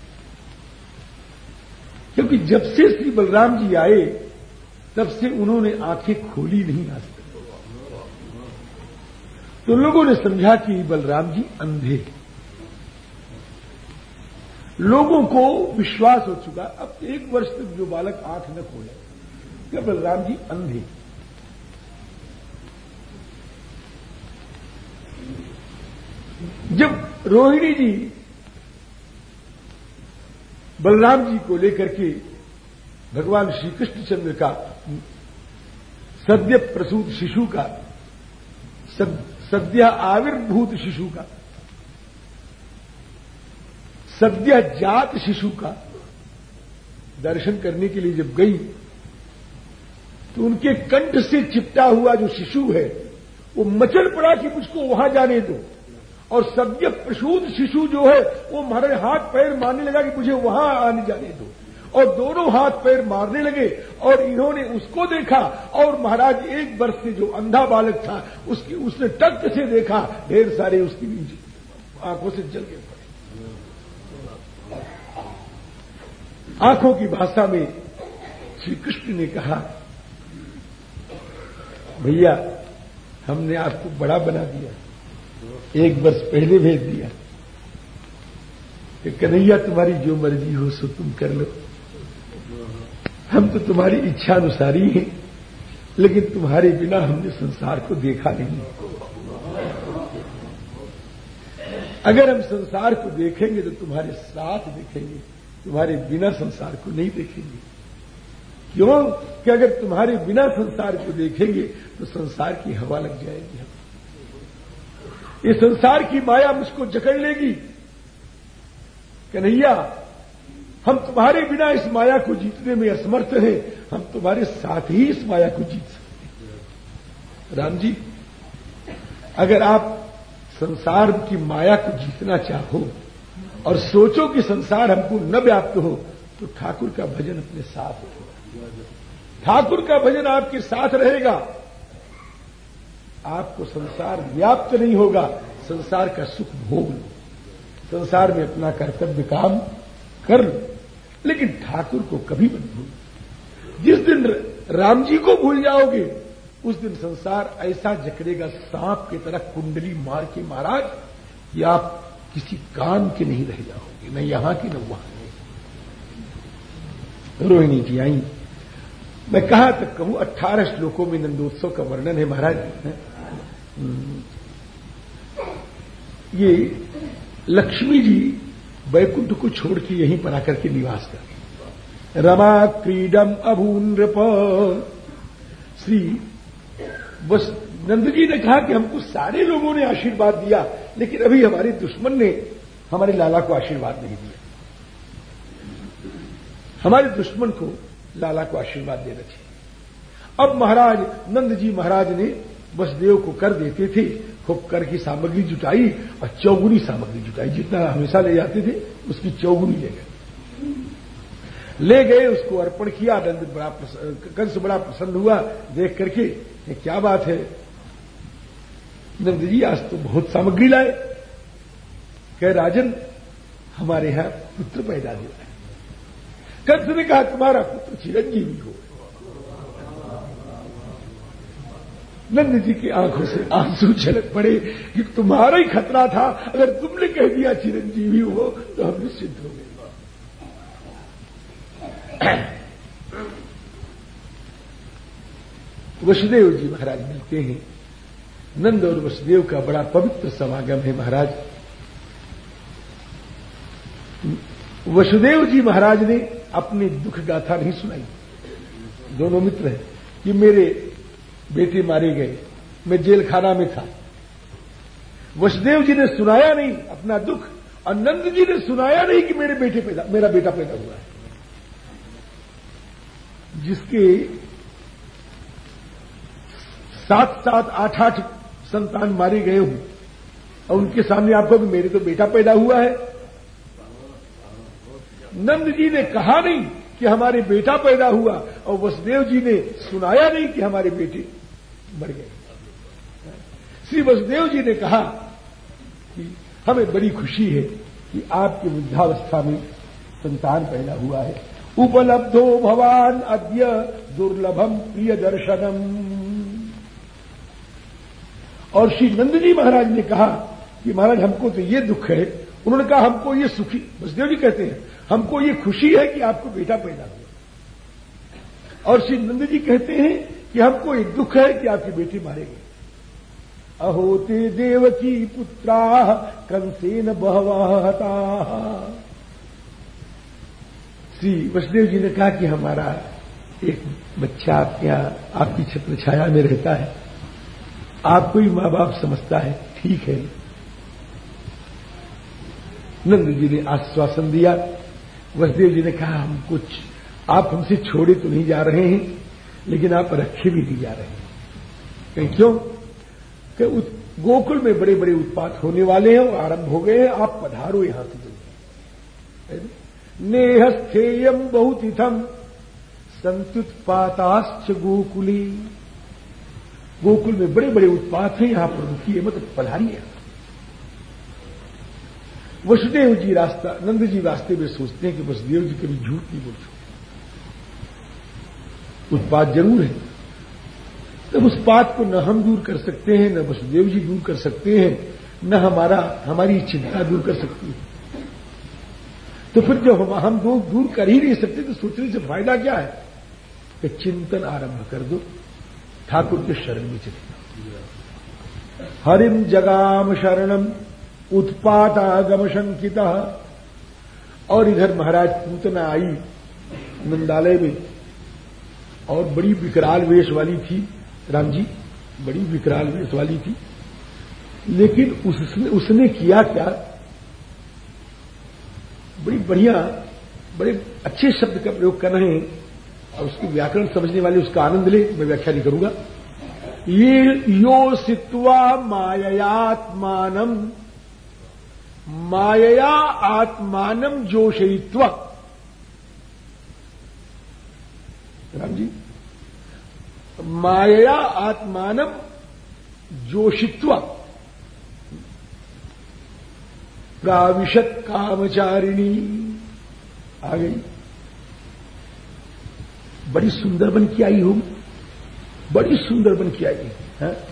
क्योंकि जब से श्री बलराम जी आए तब से उन्होंने आँखें खोली नहीं आज तो लोगों ने समझा कि बलराम जी अंधे लोगों को विश्वास हो चुका, अब एक वर्ष तक जो बालक आँख न खोले, क्या बलराम जी अंधे जब रोहिणी जी बलराम जी को लेकर के भगवान श्री कृष्णचंद्र का सद्य प्रसूत शिशु का सद्य आविर्भूत शिशु का, सद्य जात शिशु का दर्शन करने के लिए जब गई तो उनके कंठ से चिपटा हुआ जो शिशु है, वो मचल पड़ा कि मुझको वहाँ जाने दो। और सद्य प्रसूत शिशु जो है, वो हमारे हाथ पैर मारने लगा कि मुझे वहाँ आने जाने दो। और दोनों हाथ पैर मारने लगे और इन्होंने उसको देखा और महाराज, एक वर्ष से जो अंधा बालक था, उसकी, उसने टक से देखा, ढेर सारे उसकी आँखों से जल पड़े आँखों की भाषा में श्री कृष्ण ने कहा, भैया, हमने आपको बड़ा बना दिया, एक वर्ष पहले भेज दिया। कन्हैया, तुम्हारी जो मर्ज़ी हो, सो तुम कर लो। हम तो तुम्हारी इच्छा अनुसारी हैं, लेकिन तुम्हारे बिना हमने संसार को देखा नहीं। अगर हम संसार को देखेंगे तो तुम्हारे साथ देखेंगे, तुम्हारे बिना संसार को नहीं देखेंगे। क्यों? कि अगर तुम्हारे बिना संसार को देखेंगे तो संसार की हवा लग जाएगी। हम ये संसार की माया मुझको जकड़ लेगी। कन्हैया हम तुम्हारे बिना इस माया को जीतने में असमर्थ हैं। हम तुम्हारे साथ ही इस माया को जीत सकते राम जी, अगर आप संसार की माया को जीतना चाहो और सोचो कि संसार हमको न व्याप्त हो तो ठाकुर का भजन अपने साथ हो। ठाकुर का भजन आपके साथ रहेगा। आपको संसार व्याप्त नहीं होगा, संसार का सुख भोग। लो संसार में अपना कर्तव्य काम कर लो। लेकिन ठाकुर को कभी मत भूल। जिस दिन राम जी को भूल जाओगे, उस दिन संसार ऐसा जकड़ेगा सांप की तरह कुंडली मार के महाराज, कि आप किसी काम के नहीं रह जाओगे, न यहाँ की न वहाँ। रोहिणी जी आई। मैं कहा तक कहूँ, अट्ठारह श्लोकों में नंदोत्सव का वर्णन है महाराज। हम्म। ये लक्ष्मी जी वैकुंठ को छोड़ के यहीं पर आकर के निवास कर रमा क्रीडम अभून श्री बस नंद जी ने कहा कि हमको सारे लोगों ने आशीर्वाद दिया, लेकिन अभी हमारे दुश्मन ने हमारे लाला को आशीर्वाद नहीं दिया। हमारे दुश्मन को लाला को आशीर्वाद देना चाहिए। अब महाराज, नंद जी महाराज ने वसुदेव को कर देते थे खूब कर की सामग्री जुटाई और चौगुनी सामग्री जुटाई। जितना हमेशा ले जाते थे, उसकी चौगुनी ले गए। ले गए, उसको अर्पण किया नंद बड़ा कंस बड़ा प्रसन्न हुआ। देख करके ये क्या बात है। नंद जी आज तो बहुत सामग्री लाए। कह, राजन, हमारे यहाँ पुत्र पैदा हुआ है। कंस ने कहा, तुम्हारा पुत्र चिरंजीवी हो। नंद जी की आँखों से आँसू छलक पड़े कि तुम्हारा ही खतरा था। अगर तुमने कह दिया चिरंजीवी हो तो हम निश्चित हो गए। वसुदेव जी महाराज मिलते हैं। नंद और वसुदेव का बड़ा पवित्र समागम है महाराज। वसुदेव जी महाराज ने अपनी दुख गाथा नहीं सुनाई। दोनों मित्र हैं कि मेरे बेटे मारे गए मैं जेल खाना में था। वसुदेव जी ने सुनाया नहीं अपना दुख, और नंद जी ने सुनाया नहीं कि मेरे बेटे पैदा मेरा बेटा पैदा हुआ है। जिसके सात सात आठ आठ संतान मारे गए हूँ, और उनके सामने आपको कि मेरे तो बेटा पैदा हुआ है। नंद जी ने कहा नहीं कि हमारे बेटा पैदा हुआ और वसुदेव जी ने सुनाया नहीं कि हमारे बेटे मर गए। श्री वसुदेव जी ने कहा कि हमें बड़ी खुशी है कि आपकी वृद्धावस्था में संतान पैदा हुआ है। उपलब्धो भवान अद्य दुर्लभम प्रिय दर्शनम और श्री नंदजी महाराज ने कहा कि महाराज, हमको तो ये दुख है। उन्होंने कहा, हमको ये सुखी। वसुदेव जी कहते हैं हमको ये खुशी है कि आपको बेटा पैदा हुआ। और श्री नंद जी कहते हैं कि हमको एक दुख है कि आपकी बेटी मारे गए। अहोते देवकी पुत्रा कंसेन बहवाहता श्री वसुदेव जी ने कहा कि हमारा एक बच्चा आपके यहाँ, आपकी छत्र छाया में रहता है। आपको ही माँ बाप समझता है। ठीक है। नंद जी ने आश्वासन दिया। वसुदेव जी ने कहा, हम कुछ, आप हमसे छोड़े तो नहीं जा रहे हैं, लेकिन आप रखे भी नहीं जा रहे हैं। कहीं क्यों? कि गोकुल में बड़े बड़े उत्पात होने वाले हैं और आरंभ हो गए हैं। आप पधारो यहाँ से नेहस्थेयम बहुत इथम संतुत्पाताश्च गोकुली। गोकुल में बड़े बड़े उत्पात हैं, यहाँ पर रुकिए मतलब पधारी पधारिए। वसुदेव जी रास्ता, नंद जी रास्ते में सोचते हैं कि वसुदेव जी कभी झूठ नहीं बोलते उत्पाद ज़रूर है। तब उस बात को न हम दूर कर सकते हैं, न वसुदेव जी दूर कर सकते हैं, न हमारा, हमारी चिंता दूर कर सकती है। तो फिर जब हम हम दो दूर कर ही नहीं सकते तो सोचने से फ़ायदा क्या है? कि चिंतन आरंभ कर दो। ठाकुर के शरण में चले हरिम जगाम शरणम उत्पातागम शंकिता और इधर महाराज पूतना आई, नंदालय में। और बड़ी विकराल वेश वाली थी, राम जी, बड़ी विकराल वेश वाली थी। लेकिन उसने उसने किया क्या? बड़ी बढ़िया, बड़े अच्छे शब्द का प्रयोग कर रहे हैं। और उसकी व्याकरण समझने वाले उसका आनंद ले, मैं व्याख्या नहीं करूँगा। ये यो सित्वा मायात्मानम मायया आत्मान जोशयित्व राम जी मायया आत्मान जोशित्व प्राविशत कामचारिणी आ गई। बड़ी सुंदर बन की आई हूँ। बड़ी सुंदर बन की आई। है?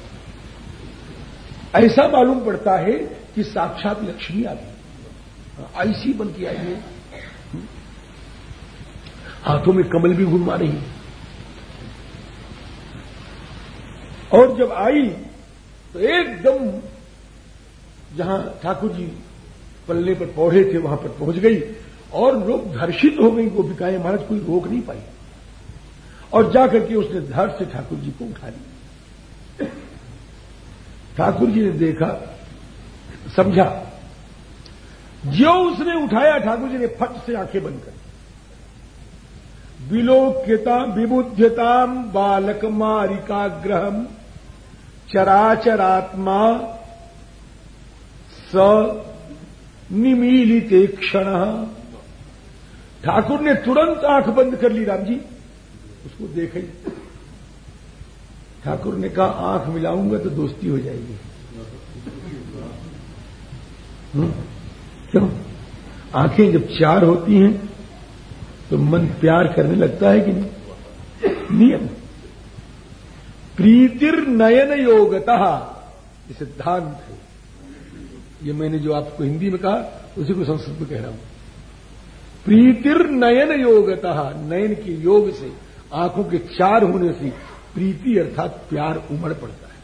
ऐसा मालूम पड़ता है कि साक्षात लक्ष्मी आ गई। ऐसी बन के आई है। हाथों में कमल भी घुमा रही है। और जब आई तो एकदम जहाँ ठाकुर जी पल्ले पर पौधे थे, वहाँ पर पहुँच गई और लोग धर्षित हो गई गोपिकाएँ महाराज कोई रोक नहीं पाई। और जाकर के उसने धर से ठाकुर जी को उठा लिया ठाकुर जी ने देखा समझा? जो उसने उठाया, ठाकुर जी ने फट से आँखें बंद कर विलोक्यता विबुध्यताम बालक मारिकाग्रहम चराचरात्मा, स निमीलिते क्षण। ठाकुर ने तुरंत आँख बंद कर ली राम जी उसको देख ठाकुर ने कहा, आँख मिलाऊँगा तो दोस्ती हो जाएगी? क्यों? आँखें जब चार होती हैं तो मन प्यार करने लगता है कि नहीं नियम। प्रीतिर नयन योगता, ये सिद्धांत है। ये मैंने जो आपको हिंदी में कहा, उसी को संस्कृत में कह रहा हूँ। प्रीतिर नयन योगता, नयन के योग से आँखों के चार होने से प्रीति अर्थात प्यार उमड़ पड़ता है।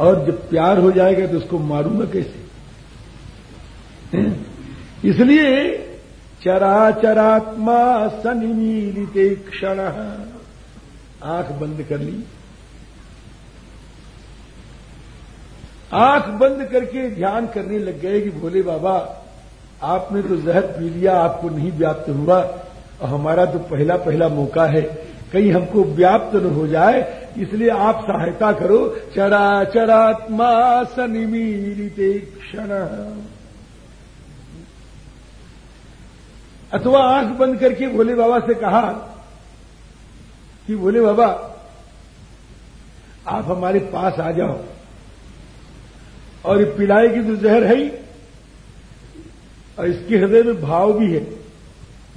और जब प्यार हो जाएगा तो उसको मारूँगा कैसे? इसलिए चरा चराचरात्मा सनिमीलिते क्षण। आँख बंद कर ली। आँख बंद करके ध्यान करने लग गए कि भोले बाबा, आपने तो जहर पी लिया, आपको नहीं व्याप्त हुआ। और हमारा तो पहला पहला मौका है। कहीं हमको व्याप्त न हो जाए इसलिए आप सहायता करो। चरा चरात्मा सनिमीलिते क्षण। अथवा आँख बंद करके भोले बाबा से कहा कि, भोले बाबा, आप हमारे पास आ जाओ। और ये पिलाए की तो जहर है ही। और इसके हृदय में भाव भी है।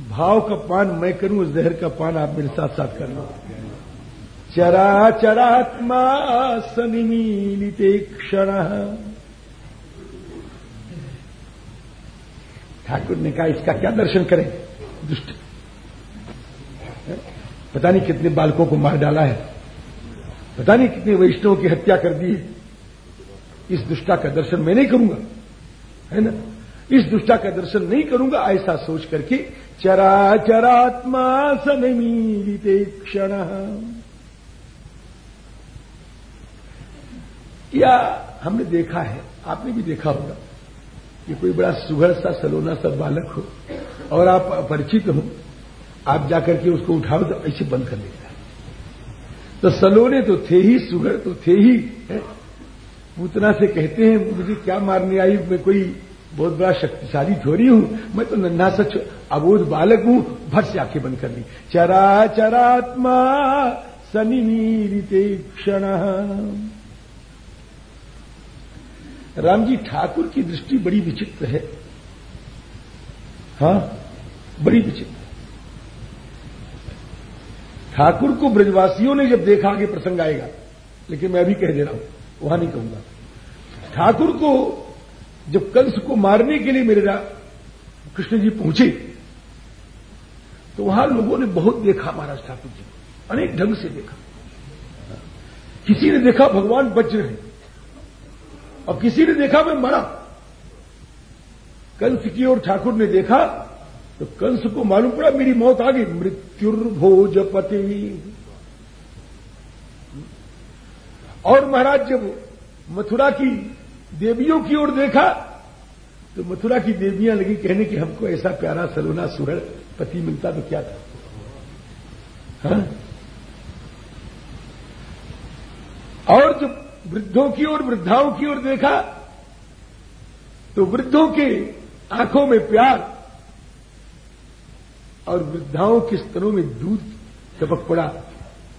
भाव का पान मैं करूँ, उस जहर का पान आप मेरे साथ साथ कर लो। चरा चरात्मा सनिमीलिते क्षण। ठाकुर ने कहा, इसका क्या दर्शन करें? दुष्ट। पता नहीं कितने बालकों को मार डाला है। पता नहीं कितने वैष्णवों की हत्या कर दी है। इस दुष्टा का दर्शन मैं नहीं करूँगा। है ना? इस दुष्टा का दर्शन नहीं करूँगा, ऐसा सोच करके चरा चरात्मा सनमीलिते क्षण। या हमने देखा है, आपने भी देखा होगा कि कोई बड़ा सुघर सा, सलोना सा बालक हो और आप अपरिचित हो, आप जाकर के उसको उठाओ तो ऐसे बंद कर लेता है। तो सलोने तो थे ही सुघर तो थे ही पूतना से कहते हैं, मुझे क्या मारने आई? मैं कोई बहुत बड़ा शक्तिशाली थोड़ी हूँ, मैं तो नन्हा सच अबोध बालक हूँ, भर से आँखें बंद कर ली चरा चरात्मा सनिमीलिते क्षण राम जी ठाकुर की दृष्टि बड़ी विचित्र है। हाँ, बड़ी विचित्र। ठाकुर को ब्रजवासियों ने जब देखा आगे प्रसंग आएगा, लेकिन मैं अभी कह दे रहा हूँ, वहाँ नहीं कहूँगा। ठाकुर को जब कंस को मारने के लिए मेरे कृष्ण जी पहुँचे तो वहाँ लोगों ने बहुत देखा महाराज ठाकुर जी को, अनेक ढंग से देखा। किसी ने देखा भगवान बच रहे और किसी ने देखा मैं मरा। कंस की ओर ठाकुर ने देखा तो कंस को मालूम पड़ा मेरी मौत आ गई। मृत्युर्भोजपति। और महाराज, जब मथुरा की देवियों की ओर देखा तो मथुरा की देवियाँ लगी कहने कि हमको ऐसा प्यारा सलोना सुरल पति मिलता तो क्या था? हा? और जब वृद्धों की ओर, वृद्धाओं की ओर देखा तो वृद्धों के आँखों में प्यार और वृद्धाओं के स्तरों में दूध चपक पड़ा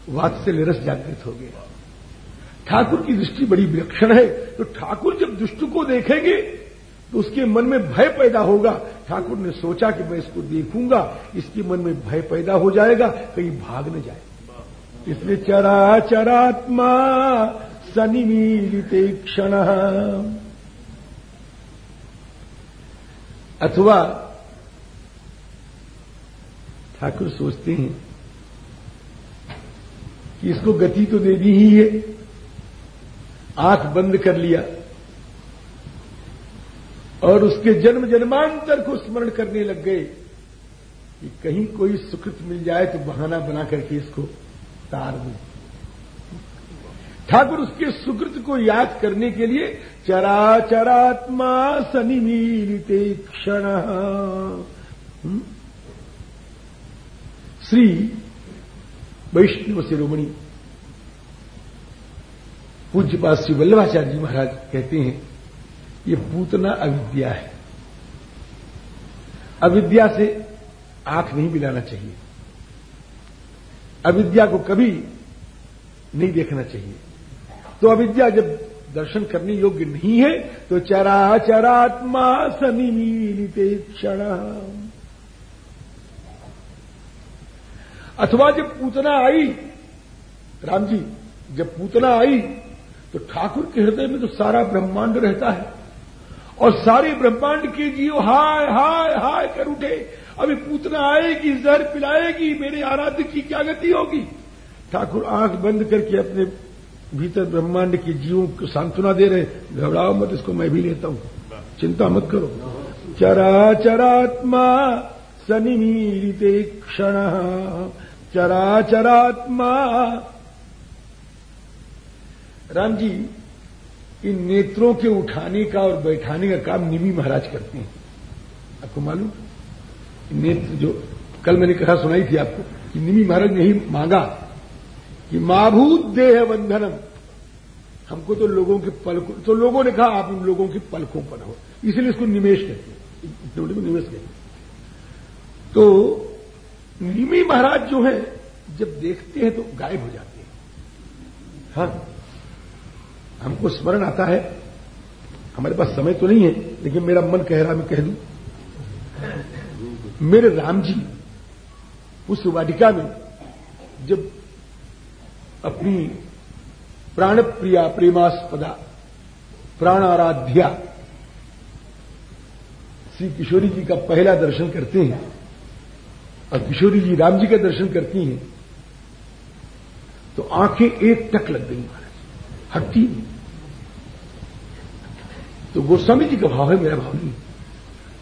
वात्सल्य रस जागृत हो गया। ठाकुर की दृष्टि बड़ी विलक्षण है तो ठाकुर जब दुष्ट को देखेंगे तो उसके मन में भय पैदा होगा। ठाकुर ने सोचा कि मैं इसको देखूँगा, इसके मन में भय पैदा हो जाएगा, कहीं भाग न जाए। इसलिए चरा चरात्मा सनिमीलिते क्षण। अथवा ठाकुर सोचते हैं कि इसको गति तो दे दी ही है। आँख बंद कर लिया। और उसके जन्म जन्मांतर को स्मरण करने लग गए कि कहीं कोई सुकृत मिल जाए तो बहाना बना करके इसको तार दू। ठाकुर उसके सुकृत को याद करने के लिए चरा चरात्मा सनिमीलिते क्षण। हम्म? श्री वैष्णव शिरोमणि पूज्यपात श्री वल्लभाचार्य जी महाराज कहते हैं, ये पूतना अविद्या है। अविद्या से आँख नहीं मिलाना चाहिए। अविद्या को कभी नहीं देखना चाहिए। तो अविद्या जब दर्शन करने योग्य नहीं है तो चरा चरात्मा सनिमीलित क्षण अथवा जब पूतना आई, राम जी, जब पूतना आई तो ठाकुर के हृदय में तो सारा ब्रह्मांड रहता है। और सारे ब्रह्मांड के जीव हाय हाय हाय कर उठे। अभी पूतना आएगी, जहर पिलाएगी, मेरे आराध्य की क्या गति होगी? ठाकुर आँख बंद करके अपने भीतर ब्रह्मांड के जीवों को सांत्वना दे रहे, घबराओ मत, इसको मैं भी लेता हूँ। चिंता मत करो। चरा चरात्मा सनिमीलिते क्षण। चरा चरात्मा राम जी, इन नेत्रों के उठाने का और बैठाने का काम निमी महाराज करते हैं। आपको मालूम? नेत्र जो, कल मैंने कहा सुनाई थी आपको, कि निमी महाराज ने ही मांगा। कि माभूत देह बंधनम। हमको तो लोगों के पलकों तो लोगों ने कहा, आप इन लोगों के पलकों पर हो। इसलिए इसको निवेश कहते हैं। इतने निवेश कहते हैं। तो निमी महाराज जो है, जब देखते हैं तो गायब हो जाते हैं। हाँ। हमको स्मरण आता है, हमारे पास समय तो नहीं है, लेकिन मेरा मन कह रहा मैं कह दू। मेरे राम जी, उस वाटिका में, जब अपनी प्राण प्रिया प्रेमास्पदा, प्राणाराध्या श्री किशोरी जी का पहला दर्शन करते हैं और किशोरी जी राम जी का दर्शन करती हैं तो आँखें एक टक लग गई महाराज। हटती नहीं। तो गोस्वामी जी का भाव है, मेरा भाव नहीं।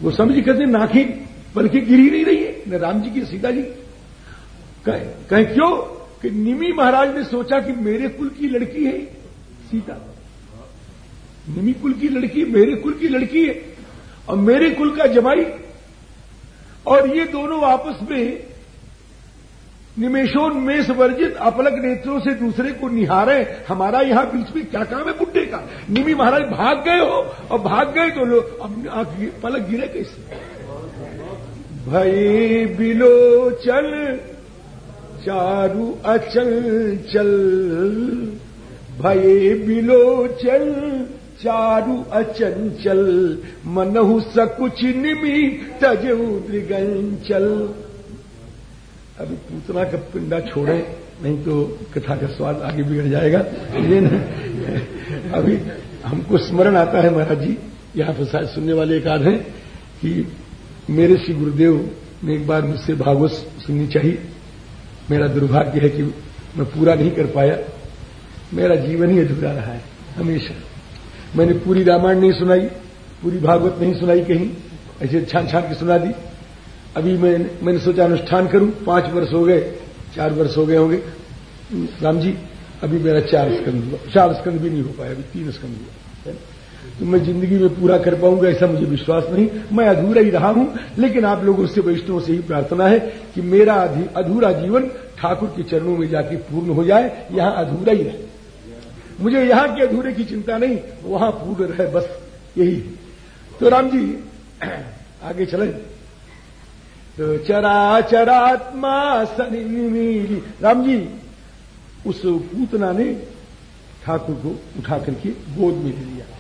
गोस्वामी जी कहते नाखें बल्कि गिरी नहीं रही है। न राम जी की सीता जी। कहें, क्यों? कि निमी महाराज ने सोचा कि मेरे कुल की लड़की है, सीता। निमी कुल की लड़की, मेरे कुल की लड़की है, और मेरे कुल का जमाई। और ये दोनों आपस में निमेशोन्मेष वर्जित अपलक नेत्रों से दूसरे को निहारे, हमारा यहाँ बीच में क्या काम है बुड्ढे का? निमी महाराज भाग गए हो, और भाग गए तो लोग अब पलक गिरे कैसे? भय बिलो चल चारु अचल चल, भये बिलो चल, चारु अचंचल मनहु सकुच निमी तजऊ दृगंचल अभी पूतना का पिंडा छोड़े, नहीं तो कथा का स्वाद आगे बिगड़ जाएगा। लेकिन अभी हमको स्मरण आता है महाराज जी, यहाँ पर शायद सुनने वाले एक आध हैं कि मेरे श्री गुरुदेव ने एक बार मुझसे भागवत सुननी चाहिए। मेरा दुर्भाग्य है कि मैं पूरा नहीं कर पाया। मेरा जीवन ही अधूरा रहा है, हमेशा। मैंने पूरी रामायण नहीं सुनाई, पूरी भागवत नहीं सुनाई कहीं, ऐसे छान छान के सुना दी। अभी मैं, मैंने सोचा अनुष्ठान करूँ, पाँच वर्ष हो गए, चार वर्ष हो गए होंगे। राम जी, अभी मेरा चार स्कंद हुआ, चार स्कंद भी नहीं हो पाया, अभी तीन स्कंद हुआ। तो मैं ज़िंदगी में पूरा कर पाऊँगा, ऐसा मुझे विश्वास नहीं। मैं अधूरा ही रहा हूँ, लेकिन आप लोगों से वैष्णव से ही प्रार्थना है कि मेरा अधूरा जीवन ठाकुर के चरणों में जाके पूर्ण हो जाए। यहाँ अधूरा ही रहे। मुझे यहाँ के अधूरे की चिंता नहीं, वहाँ पूर्ण रहे, बस यही है। तो राम जी, आगे चले। तो चरा चरात्मा सनी राम जी, उस पूतना ने ठाकुर को उठा करके गोद में ले लिया।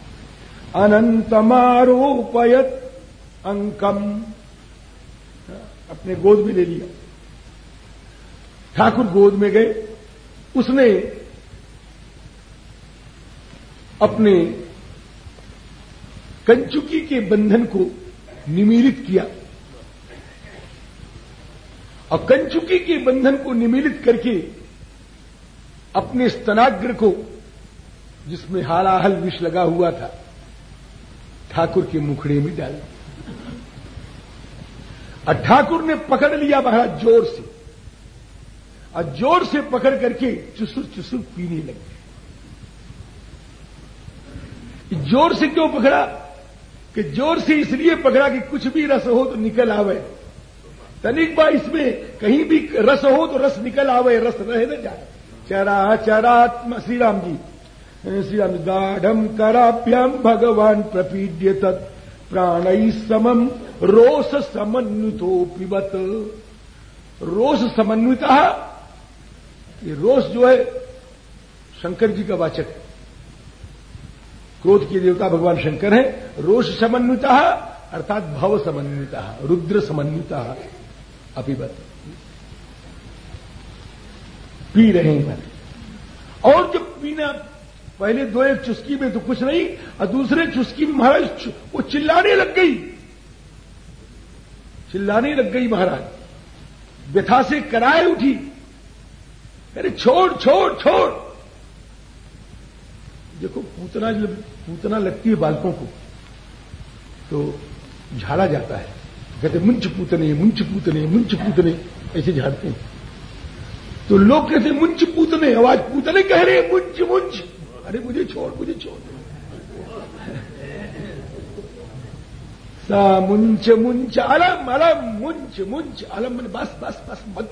अनंतमारोपयत अंकम। अपने गोद में ले लिया। ठाकुर गोद में गए। उसने अपने कंचुकी के बंधन को निमीलित किया। और कंचुकी के बंधन को निमीलित करके अपने स्तनाग्र को, जिसमें हालाहल विष लगा हुआ था ठाकुर के मुखड़े में डाल। और ठाकुर ने पकड़ लिया महाराज ज़ोर से। और ज़ोर से पकड़ करके चुसुर चुसुर पीने लगे। ज़ोर से क्यों पकड़ा? कि ज़ोर से इसलिए पकड़ा कि कुछ भी रस हो तो निकल आवे। तनिक बार इसमें कहीं भी रस हो तो रस निकल आवे, रस रहे न जाए। चरा चरात्म श्री राम जी गाढ़म कराभ्याम भगवान प्रपीड्य तत् प्राण समम रोष समन्वितो पिबत रोष समन्विता ये रोष जो है, शंकर जी का वाचक। क्रोध के देवता भगवान शंकर है। रोष समन्विता अर्थात भव समन्विता रुद्र समन्विता अपिबत पी रहे हैं और जब पीना पहले दो एक चुस्की में तो कुछ नहीं और दूसरे चुस्की में महाराज वो चिल्लाने लग गई। चिल्लाने लग गई महाराज। व्यथा से कराए उठी। अरे छोड़ छोड़ छोड़। देखो, पूतना जब पूतना लगती है बालकों को तो झाड़ा जाता है। कहते, मुंच पूतने मुंच पूतने मुंच पूतने, ऐसे झाड़ते हैं। तो लोग कहते, मुंच पूतने, आवाज़ पूतने कह रहे मुंच मुंच। अरे मुझे छोड़ मुझे छोड़। सा मुंच मुंच अलम अलम मुंच मुंच अलम मन बस बस बस मत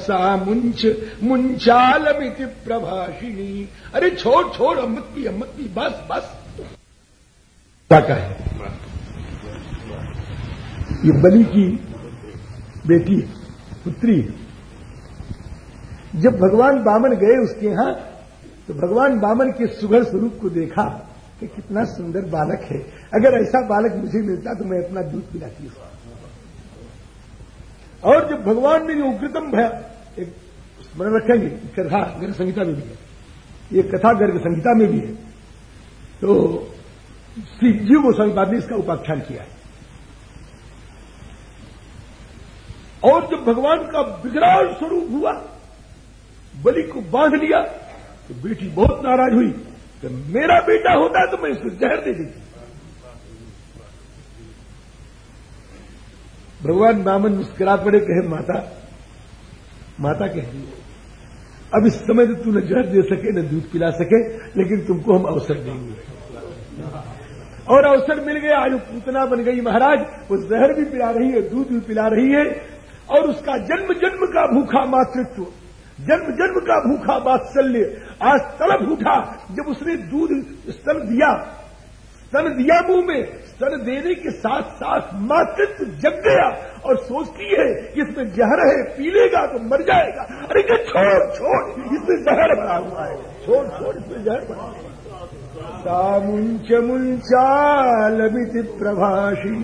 सा, मुंच मुंचालमिति प्रभाषिणी। अरे छोड़ छोड़ अमृति अमृति बस बस। क्या कहे? ये बलि की बेटी पुत्री। जब भगवान बामन गए उसके यहाँ तो भगवान बामन के सुघर स्वरूप को देखा कि कितना सुंदर बालक है। अगर ऐसा बालक मुझे मिलता तो मैं अपना दूध पिलाती हूँ। और जब भगवान ने जो उग्रतम भया, एक स्मरण रखेंगे कथा गर्ग संहिता में भी है। ये कथा गर्ग संहिता में भी है। तो श्री जीव गोस्वामी बाद ने इसका उपाख्यान किया है। और जब भगवान का विकराल स्वरूप हुआ, बलि को बाँध लिया तो बेटी बहुत नाराज़ हुई कि मेरा बेटा होता तो मैं इसको जहर दे देती। भगवान बामन मुस्कुरा पड़े, कहे, माता माता कह दी अब इस समय तो तू न जहर दे सके, न दूध पिला सके, लेकिन तुमको हम अवसर देंगे। और अवसर मिल गया, आज पूतना बन गई महाराज, वो जहर भी पिला रही है, दूध भी पिला रही है, और उसका जन्म जन्म का भूखा मातृत्व जन्म जन्म का भूखा बात्सल्य आज तड़प उठा, जब उसने दूध स्तन दिया। स्तन दिया मुँह में। स्तन देने के साथ साथ मातृत्व जग गया और सोचती है कि इसमें जहर है पी लेगा तो मर जाएगा। अरे क्या छोड़ छोड़, इसमें जहर भरा हुआ है। छोड़ छोड़, इसमें जहर भरा सामुंच मुंचालमित प्रभाषी।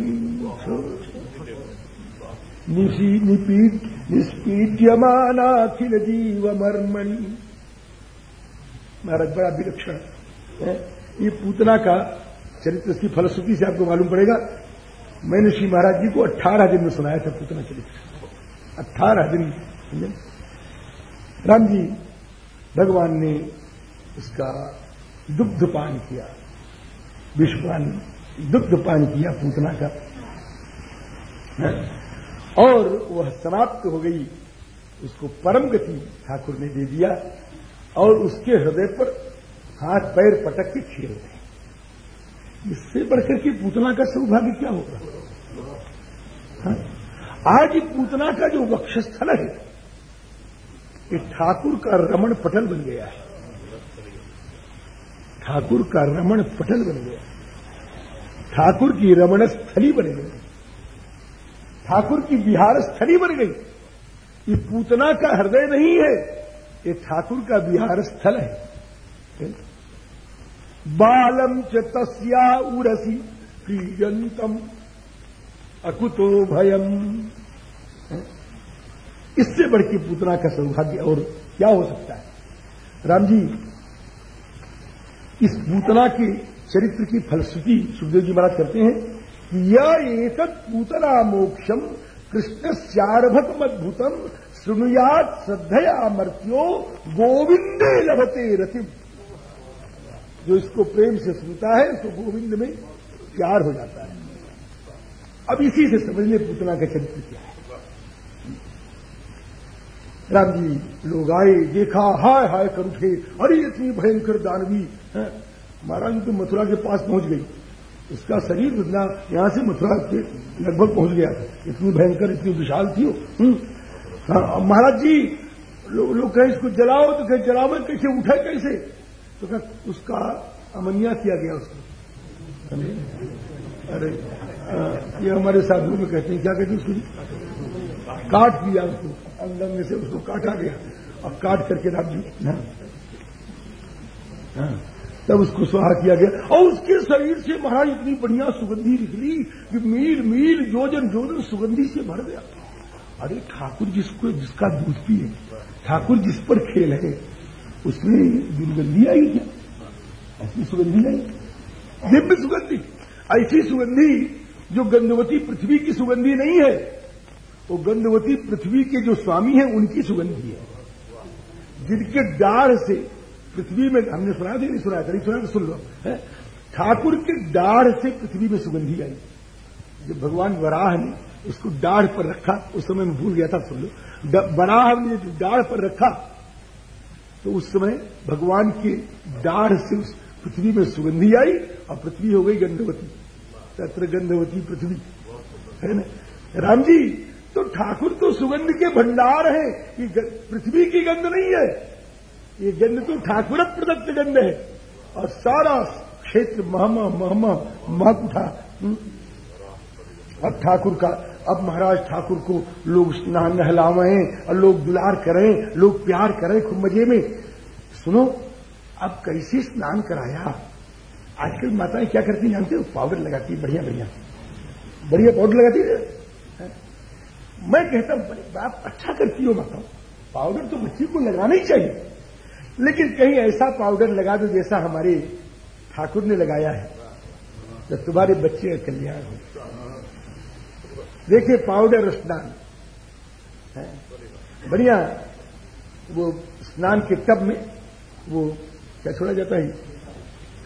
निशी निपीट निष्पीड्यमानाखिल जीव मर्मणि महाराज बड़ा विलक्षण ये पूतना का चरित्र इसकी फलश्रुति से आपको मालूम पड़ेगा। मैंने श्री महाराज जी को अट्ठारह दिन में सुनाया था पूतना चरित्र अट्ठारह दिन राम जी, भगवान ने उसका दुग्ध पान किया। विषपान दुग्ध पान किया पूतना का। और वह समाप्त हो गई। उसको परम गति ठाकुर ने दे दिया और उसके हृदय पर हाथ पैर पटक के खेल रहे इससे बढ़कर के पूतना का सौभाग्य क्या होगा? हाँ? आज पूतना का जो वक्षस्थल है, ये ठाकुर का रमण पटल बन गया है। ठाकुर का रमण पटल बन गया ठाकुर की रमण स्थली बन गई ठाकुर की बिहार स्थली बन गई। ये पूतना का हृदय नहीं है, ये ठाकुर का बिहार स्थल है। बालम च तस्या उरसी क्रीडंतम अकुतो भयम। इससे बढ़ के पूतना का सौभाग्य और क्या हो सकता है? राम जी, इस पूतना के चरित्र की फलश्रुति सुखदेव जी महाराज करते हैं। एक पूतना मोक्षम कृष्ण स्यारभकमद्भुतम श्रृणुयात श्रद्धया मर्त्यो गोविंदे लभते रतिम। जो इसको प्रेम से सुनता है उसको गोविंद में प्यार हो जाता है। अब इसी से समझ ले पूतना का चरित्र क्या है? राम जी लोग आए, देखा, हाय हाय, कर उठे। अरे, इतनी भयंकर दानवी महाराज तो मथुरा के पास पहुँच गई। उसका शरीर इतना यहाँ से मथुरा के लगभग पहुँच गया। था इतनी भयंकर इतनी विशाल थी हम्म। हाँ, महाराज जी लोग लो कहें इसको जलाओ तो कहे जलाओ कैसे उठे कैसे? तो क्या उसका अमनिया किया गया उसको। अरे ये हमारे साधु में कहते हैं क्या कहते हैं उसको काट दिया उसको अंदर से उसको काटा गया। अब काट करके राम जी हाँ, हाँ। तब उसको सुहा किया गया। और उसके शरीर से महाराज इतनी बढ़िया सुगंधी निकली कि मील मील, जोजन जोजन सुगंधी से भर गया। अरे ठाकुर जिसको, जिसका दूध पिए, ठाकुर जिस पर खेल है, उसमें दुर्गंधी आई क्या? ऐसी सुगंधी आई दिव्य सुगंधी। ऐसी सुगंधी जो गंधवती पृथ्वी की सुगंधी नहीं है, वो गंधवती पृथ्वी के जो स्वामी हैं, उनकी सुगंधी है। जिनके डाढ़ से पृथ्वी में हमने सुना था नहीं सुना कभी सुना तो सुन लो ठाकुर के डाढ़ से पृथ्वी में सुगंधी आई। जब भगवान वराह ने उसको डाढ़ पर रखा, उस समय मैं भूल गया था, सुन लो। वराह ने जो डाढ़ पर रखा तो उस समय भगवान के डाढ़ से उस पृथ्वी में सुगंधी आई और पृथ्वी हो गई गंधवती, तत्र गंधवती पृथ्वी, है ना? राम जी तो ठाकुर तो सुगंध के भंडार है ये पृथ्वी की गंध नहीं है। ये गंध तो ठाकुर प्रदत्त गंध है। और सारा क्षेत्र महमा महमा महक उठा हम्म। अब ठाकुर का, अब महाराज ठाकुर को लोग स्नान नहलावे, और लोग दुलार करें, लोग प्यार करें खूब मज़े में। सुनो, अब कैसे स्नान कराया? आजकल माताएँ क्या करती जानते हो? पाउडर लगाती बढ़िया बढ़िया। बढ़िया पाउडर लगाती है। मैं कहता हूँ बात अच्छा करती हो माता पाउडर तो बच्ची को लगाना ही चाहिए। लेकिन कहीं ऐसा पाउडर लगा दो जैसा हमारे ठाकुर ने लगाया है तो तुम्हारे बच्चे का कल्याण हो। देखिए पाउडर स्नान बढ़िया, वो स्नान के टब में वो क्या छोड़ा जाता है?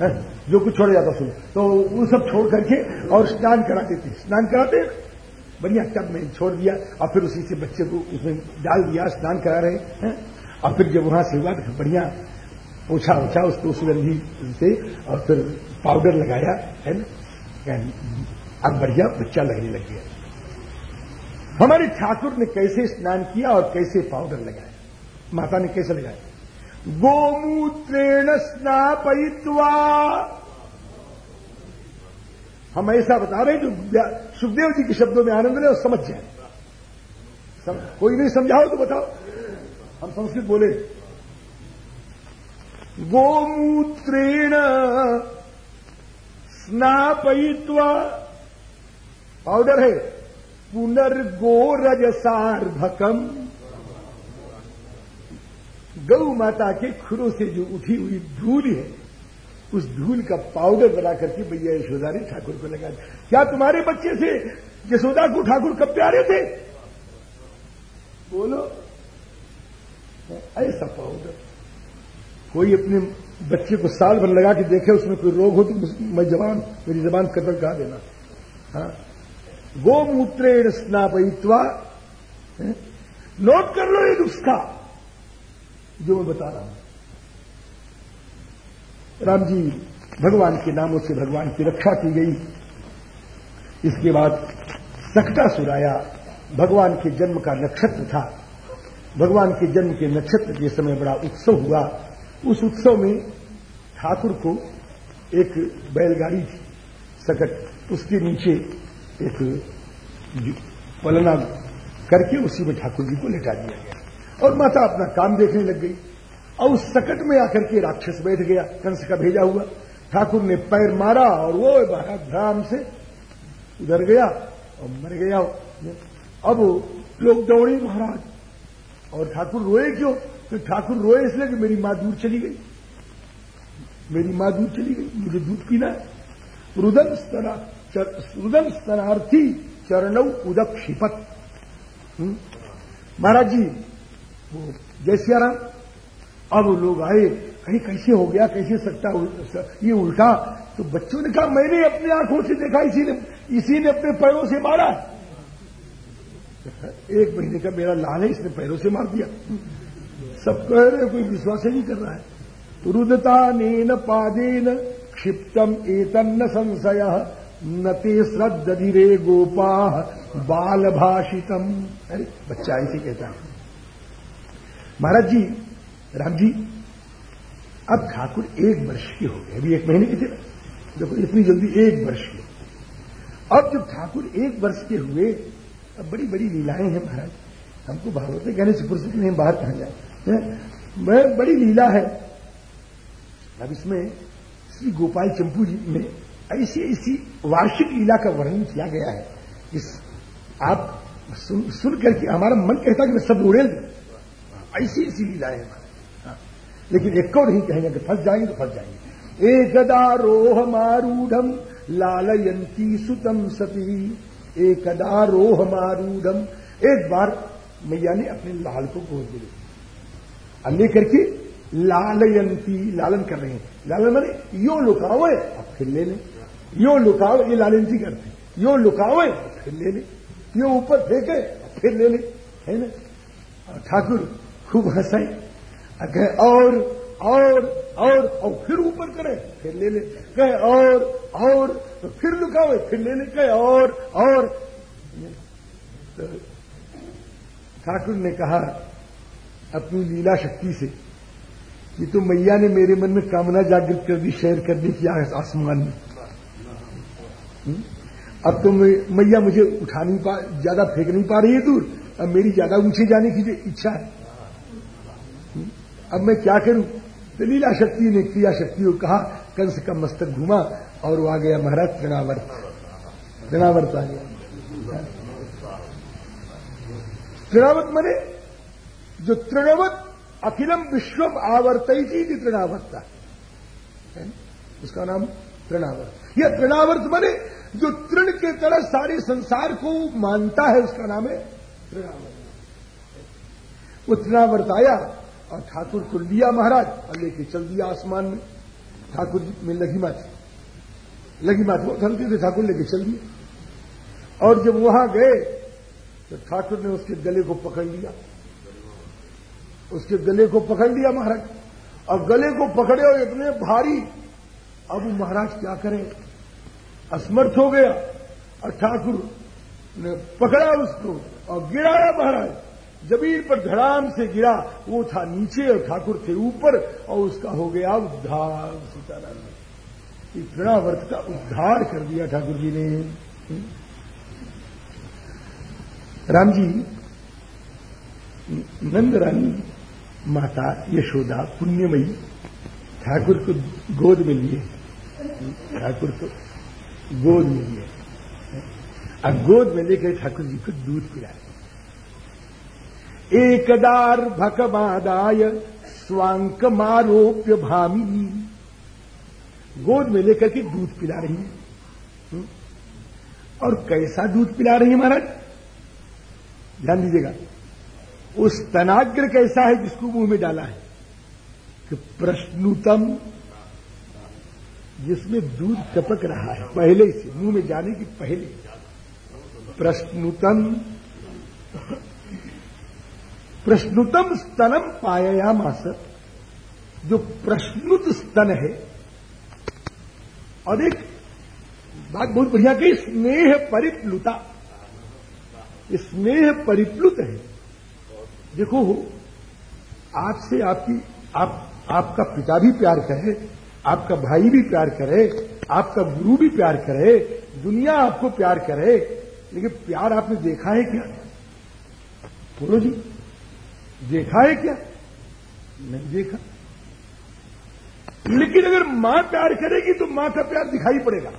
है? जो कुछ छोड़ा जाता सुनो। तो वो सब छोड़ करके और स्नान कराते थे। स्नान कराते, बढ़िया, टब में छोड़ दिया और फिर उसी से बच्चे को उसमें डाल दिया, स्नान करा रहे हैं। और फिर जब वहाँ से हुआ तो बढ़िया पोछा ओछा उसको सुगंधी से और फिर पाउडर लगाया, है ना? अब बढ़िया बच्चा लगने लग गया। हमारे ठाकुर ने कैसे स्नान किया और कैसे पाउडर लगाया? माता ने कैसे लगाया? गोमूत्रेण स्नापयित्वा। हम ऐसा बता रहे जो सुखदेव जी के शब्दों में आनंद रहे और समझ जाए। कोई नहीं समझाओ तो बताओ। हम संस्कृत बोले। गोमूत्रेण स्नापयित्वा पाउडर है पुनर्गोरजसार्भकम गौ माता के खुरों से जो उठी हुई धूल है, उस धूल का पाउडर बना करके भैया यशोदा ने ठाकुर को लगा क्या तुम्हारे बच्चे से यशोदा को ठाकुर कब प्यारे थे? बोलो। ऐसा पाउडर कोई अपने बच्चे को साल भर लगा के देखे, उसमें कोई रोग हो तो मैं जवान, मेरी जबान कदर कहा देना। हाँ। गोमूत्रेण स्नापयित्वा नोट कर लो ये नुस्खा। जो मैं बता रहा हूँ। राम जी, भगवान के नामों से भगवान की रक्षा की गई। इसके बाद सकटा सुराया, भगवान के जन्म का नक्षत्र था। भगवान के जन्म के नक्षत्र के समय बड़ा उत्सव हुआ। उस उत्सव में ठाकुर को एक बैलगाड़ी थी सकट, उसके नीचे एक पलना करके उसी में ठाकुर जी को लेटा दिया गया। और माता अपना काम देखने लग गई और उस सकट में आकर के राक्षस बैठ गया, कंस का भेजा हुआ। ठाकुर ने पैर मारा और वो भ्राम से उधर गया और मर गया। अब लोग दौड़े, महाराज। और ठाकुर रोए क्यों? तो ठाकुर रोए इसलिए कि मेरी माँ दूर चली गई। मेरी माँ दूर चली गई। मुझे दूध पीना है। रुदन स्तना रुदन स्तनार्थी चरणव उदक क्षिपत हम्म? महाराज जी, वो जय सियाराम। अब लोग आए, कहीं कैसे हो गया, कैसे सकता ये उल्टा? तो बच्चों ने कहा, मैंने अपनी आँखों से देखा, इसी ने इसी ने अपने पैरों से मारा। एक महीने का मेरा लाल है, इसने पैरों से मार दिया। सब कह रहे कोई विश्वास ही नहीं कर रहा है। रुदता नेन पादेन, क्षिप्तम एतन्न संशय, न ते श्रद्धधिरे गोपा बाल भाषितम अरे, बच्चा ऐसे कहता है। महाराज जी, राम जी, अब ठाकुर एक वर्ष के हो गए, अभी एक महीने के थे। देखो, इतनी जल्दी एक वर्ष के। अब जब ठाकुर एक वर्ष के हुए अब बड़ी बड़ी लीलाएँ हैं महाराज। हमको भागवत कहने से फुर्सत नहीं बाहर कहा जाए? बड़ी लीला है। अब इसमें श्री गोपाल चंपू जी में ऐसी ऐसी वार्षिक लीला का वर्णन किया गया है इस आप सुन, सुन करके हमारा मन कहता कि मैं सब उड़ेल ऐसी ऐसी लीलाएँ है हाँ। लेकिन एक और नहीं कहेंगे कि फंस जाएँगे तो फंस जाएँगे। एक गदारोह मारूढ़ लालयंती सुतम सती। एकदा रोह मारूढ़। एक बार मैया ने अपने लाल को गोद में अब लेकर के लालयंती, लालन कर रहे हैं। लालन मैंने, यो लुकाओ अब फिर ले लें। यो लुकाओ ये लालयंती करते हैं। यो लुकाओ फिर ले लें। यो ऊपर फेंके फिर ले लें। है ना? ठाकुर खूब हंसाए। कहे, और और और। और फिर ऊपर करे, फिर ले ले। कहे, और और। तो फिर लुकाओ, फिर ले ले कहे और और तो ठाकुर ने कहा, अपनी लीला शक्ति से, कि तो मैया ने मेरे मन में कामना जागृत कर दी, शेयर करने की आसमान में हम्म? अब तो मैया मुझे उठा नहीं पा, ज़्यादा फेंक नहीं पा रही है दूर, अब मेरी ज़्यादा ऊँचे जाने की इच्छा है हम्म? अब मैं क्या करूँ तो लीला शक्ति ने, क्रिया शक्ति को कहा कंस का मस्तक घुमा और वो आ गया महाराज तृणावर्त तृणावर्त आ गया। तृणावत मने? जो तृणवत अखिलम विश्वम आवर्तई थी तृणावर्ता उसका नाम तृणावर्त यह तृणावर्त बने जो तृण के तरह सारे संसार को मानता है, उसका नाम है तृणावर्त वो तृणावर्त आया और ठाकुर को लिया महाराज, और लेके चल दिया आसमान में। ठाकुर जी में लघिमा थी लघिमा बात, वो धरती थी ठाकुर लेके चल दिया और जब वहाँ गए तो ठाकुर ने उसके गले को पकड़ लिया। उसके गले को पकड़ लिया महाराज। अब गले को पकड़े और इतने भारी, अब महाराज क्या करें? असमर्थ हो गया। और ठाकुर ने पकड़ा उसको और गिराया महाराज। ज़मीन पर धड़ाम से गिरा, वो था नीचे और ठाकुर थे ऊपर और उसका हो गया उद्धार। सीताराम। इतना वर्ष का उद्धार कर दिया ठाकुर जी ने। राम जी, नंद रानी माता यशोदा पुण्यमयी ठाकुर को गोद में लिए। ठाकुर को गोद में लिए। अब गोद में लेकर ठाकुर जी को दूध पिलाए। एकदार भकमादाय स्वांक मारोप्य भामी गोद में लेकर के दूध पिला रही है। और कैसा दूध पिला रही है महाराज? ध्यान दीजिएगा। उस तनाग्र कैसा है जिसको मुँह में डाला है? कि प्रश्नुतम, जिसमें दूध टपक रहा है, पहले से, मुँह में जाने की पहले। प्रश्नुतम प्रश्नुतम स्तनम पाया मास जो प्रश्नुत स्तन है और एक बात बहुत बढ़िया कि स्नेह परिप्लुता, स्नेह परिप्लुत है। देखो आपसे आपकी, आप, आपका पिता भी प्यार करे, आपका भाई भी प्यार करे, आपका गुरु भी प्यार करे, दुनिया आपको प्यार करे, लेकिन प्यार आपने देखा है क्या? बोलो जी, देखा है क्या? नहीं देखा। लेकिन अगर माँ प्यार करेगी तो माँ का प्यार दिखाई पड़ेगा।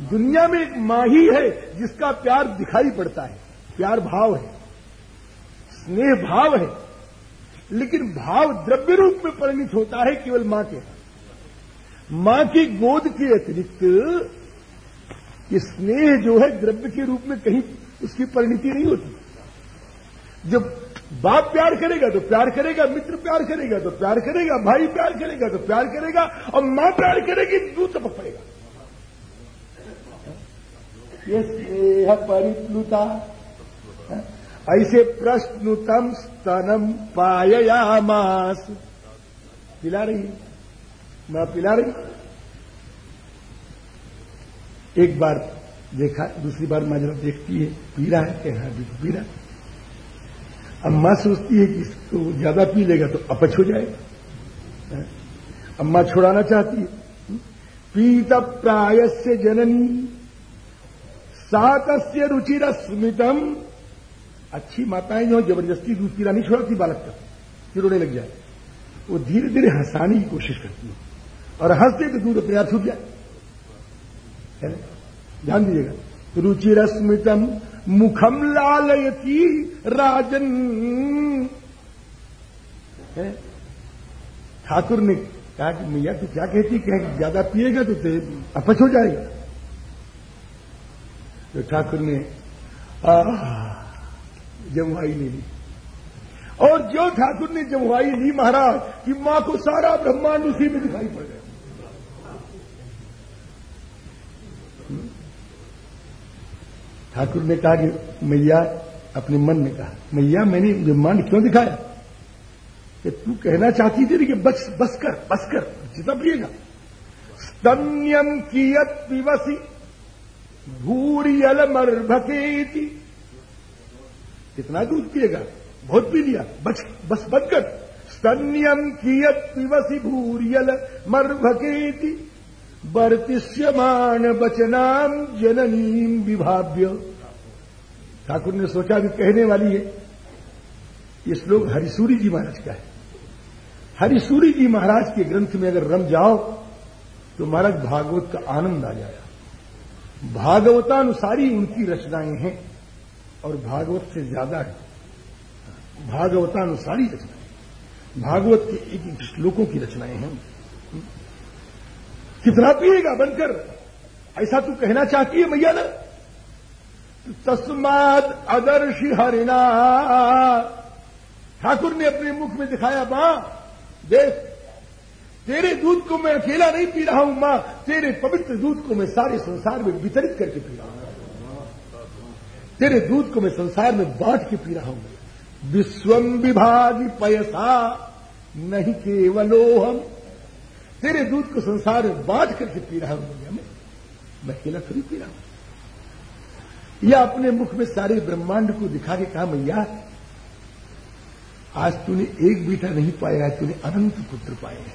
दुनिया में एक माँ ही है जिसका प्यार दिखाई पड़ता है। प्यार भाव है, स्नेह भाव है। लेकिन भाव द्रव्य रूप में परिणित होता है केवल माँ के। माँ की गोद के अतिरिक्त ये स्नेह जो है द्रव्य के रूप में कहीं उसकी परिणति नहीं होती। जब बाप प्यार करेगा तो प्यार करेगा, मित्र प्यार करेगा तो प्यार करेगा, भाई प्यार करेगा तो प्यार करेगा, और माँ प्यार करेगी तो दूध टपक पड़ेगा। ये स्नेह परिप्लुता ऐसे प्रश्नुतम स्तनम पायामास पिला रही माँ पिला रही एक बार देखा, दूसरी बार माँ जरा देखती है पी रहा है, कह रहा है अब माँ सोचती है कि इसको ज़्यादा पी लेगा तो अपच हो जाएगा। अम्मा छुड़ाना चाहती है। पीत प्रायस्य जननी, सातस्य रुचिर स्मितम अच्छी माताएँ जो ज़बरदस्ती दूध पीना नहीं छोड़ती बालक का, फिर रोने लग जाए वो धीरे धीरे हंसाने की कोशिश करती है और हँसते तो दूध अपने आप छूट जाए। ध्यान दीजिएगा। रुचिरस्मितम मुखम लालयती राजन। ठाकुर ने कहा कि मैया, तू क्या कहती? कह ज़्यादा पिएगा तो ते अपच हो जाएगा। तो ठाकुर ने जमुआई ले ली। और जो ठाकुर ने जमुआई ली महाराज, कि माँ को सारा ब्रह्मांड उसी में दिखाई पड़ गया। ठाकुर ने कहा कि मैया, अपने मन में कहा, मैया, मैंने ब्रह्मांड क्यों दिखाया? कि तू कहना चाहती थी कि बस बस कर बस कर, जितना पिएगा स्तन्यम कियत पिवसी भूरियल मर्भकेति। कितना दूध पिएगा? बहुत पी लिया। बस बस बंद कर। स्तन्यम कियत पिवसी भूरियल मर्भकेति। बर्तिष्यमान बचनाम जननीम विभाव्य। ठाकुर ने सोचा कि कहने वाली है, ये श्लोक हरिसूरी जी महाराज का है। हरिसूरी जी महाराज के ग्रंथ में अगर रम जाओ तो महाराज भागवत का आनंद आ जाएगा। भागवतानुसारी उनकी रचनाएँ हैं, और भागवत से ज़्यादा है। भागवतानुसारी रचनाएँ। भागवत के एक एक श्लोकों की रचनाएँ हैं। कितना पिएगा बनकर? ऐसा तू कहना चाहती है मैया ना? तस्माद अदर्शी हरिणा। ठाकुर ने अपने मुख में दिखाया, माँ, देख, तेरे दूध को मैं अकेला नहीं पी रहा हूँ, माँ, तेरे पवित्र दूध को मैं सारे संसार में वितरित करके पी रहा हूँ। तेरे दूध को मैं संसार में बांट के पी रहा हूँ। विश्वम विभागी पयसा, नहीं केवलो हम तेरे दूध को संसार में बांट करके पी रहा हूँ मैं। मैं अकेला थोड़ी पी रहा हूँ। या अपने मुख में सारे ब्रह्मांड को दिखा के कहा, मैया, आज तूने एक बेटा नहीं पाया है, तूने अनंत पुत्र पाए हैं।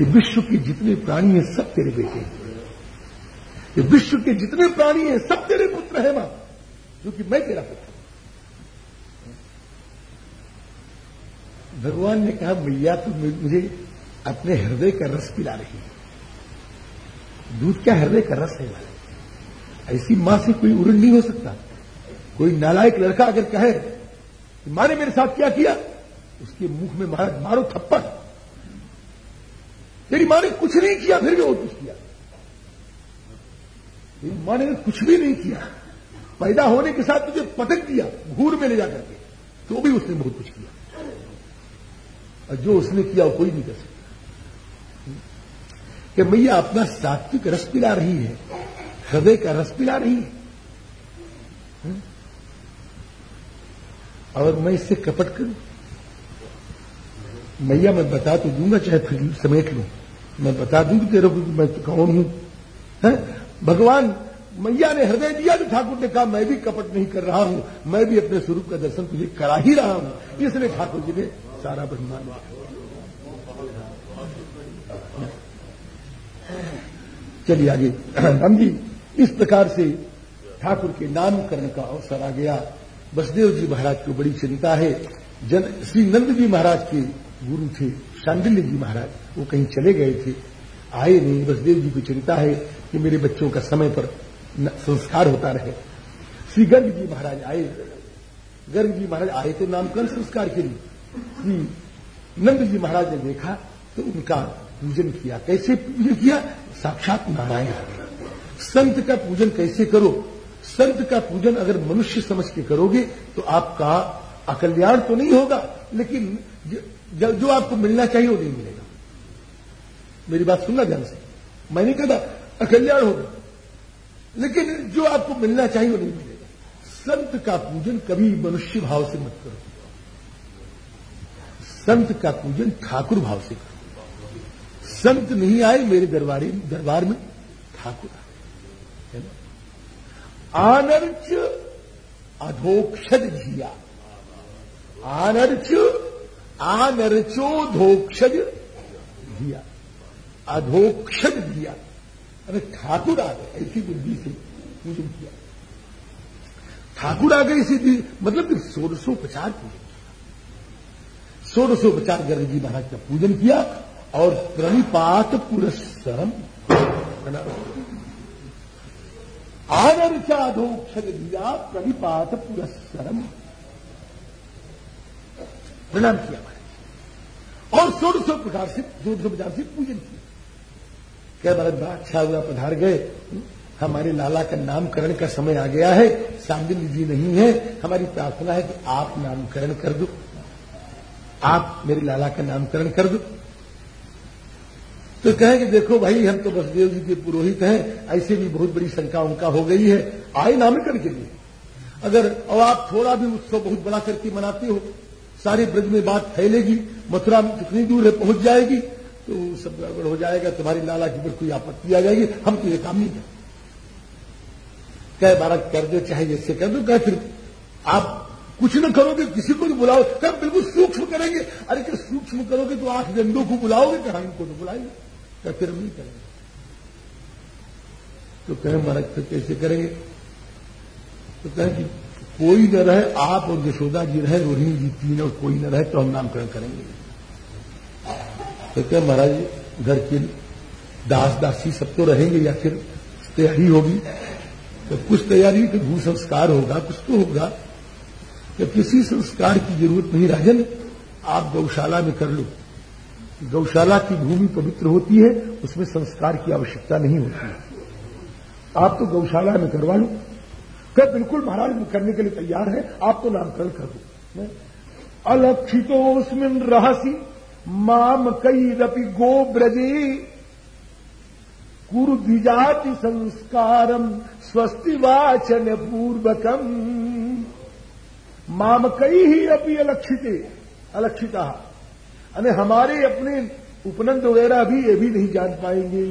ये विश्व के जितने प्राणी हैं, सब तेरे बेटे हैं। ये विश्व के जितने प्राणी हैं, सब तेरे पुत्र हैं, माँ क्योंकि मैं तेरा पुत्र हूँ। भगवान ने कहा, मैया तो मुझे अपने हृदय का रस पिला रही है। दूध क्या हृदय का रस है वाले ऐसी माँ से कोई उड़न नहीं हो सकता। कोई नालायक लड़का अगर कहे कि माँ ने मेरे साथ क्या किया, उसके मुख में मारा मारो थप्पड़। तेरी माँ ने कुछ नहीं किया, फिर भी और कुछ किया। तेरी माँ ने कुछ भी नहीं किया। पैदा होने के साथ तुझे पटक दिया, घूर में ले जाकर के तो भी उसने बहुत कुछ किया। और जो उसने किया, वो कोई नहीं कर सकता। कि मैया अपना सात्विक रस पिला रही है। हृदय का रस पिला रही है। और मैं इससे कपट करूँ? मैया मैं बता तो दूँगा, चाहे फिर समेट लू। मैं बता दूँ तेरे को मैं कौन हूँ? है? भगवान, मैया ने हृदय दिया तो ठाकुर ने कहा, मैं भी कपट नहीं कर रहा हूँ। मैं भी अपने स्वरूप का दर्शन तुझे करा ही रहा हूँ। इसलिए ठाकुर जी ने सारा ब्रह्मांड चलिए आगे। हम जी इस प्रकार से ठाकुर के नामकरण का अवसर आ गया। बसदेव जी महाराज को बड़ी चिंता है। जन श्री नंद जी महाराज के गुरु थे, शांडिल्य जी महाराज, वो कहीं चले गए थे। आए नहीं बसदेव जी को चिंता है कि मेरे बच्चों का समय पर संस्कार होता रहे। श्री गर्ग जी महाराज आए। गर्ग जी महाराज आए तो नामकरण संस्कार के लिए। श्री नंद जी महाराज ने देखा तो उनका पूजन किया, कैसे पूजन किया? साक्षात नारायण। संत का पूजन कैसे करो? संत का पूजन अगर मनुष्य समझ के करोगे तो आपका अकल्याण तो नहीं होगा, लेकिन जो जो आपको मिलना चाहिए वो नहीं मिलेगा। मेरी बात सुनना ध्यान से। मैंने कहा था, अकल्याण होगा, लेकिन जो आपको मिलना चाहिए वो नहीं मिलेगा। संत का पूजन कभी मनुष्य भाव से मत करो। संत का पूजन ठाकुर भाव से करो। संत नहीं आए मेरे दरबारी, दरबार में। ठाकुर है ना? आनर्च अधोक्षद झिया आनर्च आनर्चो धोक्षज धिया अधोक्षद धिया अरे ठाकुर आ गए, ऐसी बुद्धि से पूजन किया। ठाकुर आ गए, इसी मतलब कि पचास पूजन किया। सोलसोपचार गर्ग जी महाराज का पूजन किया। और प्रणिपात आदर चाधोक्षर दिया प्रणिपात पुरस्सरम। प्रणाम किया महाराज। और सोलह सौ प्रकार से ज़ोर सौ प्रकार से पूजन किया। क्या महाराज बड़ा अच्छा हुआ पधार गए? हमारे लाला का नामकरण का समय आ गया है सामदिन जी नहीं है। हमारी प्रार्थना है कि आप नामकरण कर दो। आप मेरे लाला का नामकरण कर दो। तो कहें कि देखो भाई, हम तो बसदेव जी के पुरोहित हैं, ऐसे भी बहुत बड़ी शंका उनका हो गई है, आए नामकरण के लिए। अगर और आप थोड़ा भी उत्सव बहुत बड़ा करके मनाते हो, सारे ब्रज में बात फैलेगी, मथुरा में कितनी दूर है, पहुँच जाएगी तो सब गड़बड़ हो जाएगा, तुम्हारी लाला की पर कोई आपत्ति आ जाएगी, हम तो ये काम नहीं करते कह बारह, कर दो, चाहे जैसे कर दो, कह फिर आप कुछ न करोगे, किसी को भी बुलाओ, कह बिल्कुल सूक्ष्म करेंगे। अरे क्या सूक्ष्म करोगे तो आठ जंडों को बुलाओगे कहा इनको तो बुलाएँगे क्या फिर हम नहीं करेंगे? तो कहें, महाराज, फिर कैसे करेंगे? तो कहें कि कोई न रहे, आप और यशोदा जी रहे रोहिणी जी तीन और कोई न रहे तो हम नामकरण करेंगे। तो क्या महाराज, घर के दास दासी सब तो रहेंगे, या फिर तैयारी होगी? तो कुछ तैयारी तो भू संस्कार होगा, कुछ तो होगा। तो किसी संस्कार की ज़रूरत नहीं, राजन, आप गौशाला में कर लो। गौशाला की भूमि पवित्र होती है, उसमें संस्कार की आवश्यकता नहीं होती आप तो गौशाला में करवा लो। क्या बिल्कुल महाराज करने के लिए तैयार है, आप तो नामकरण कर दो। अलक्षितोस्मिन रहसी, माम कई रपि गो ब्रजे कुरु द्विजाति संस्कारम स्वस्ति वाचन पूर्वकम। माम कई ही अपनी अलक्षित, अलक्षिता। अने हमारे अपने उपनंद वगैरह भी ये भी नहीं जान पाएँगे।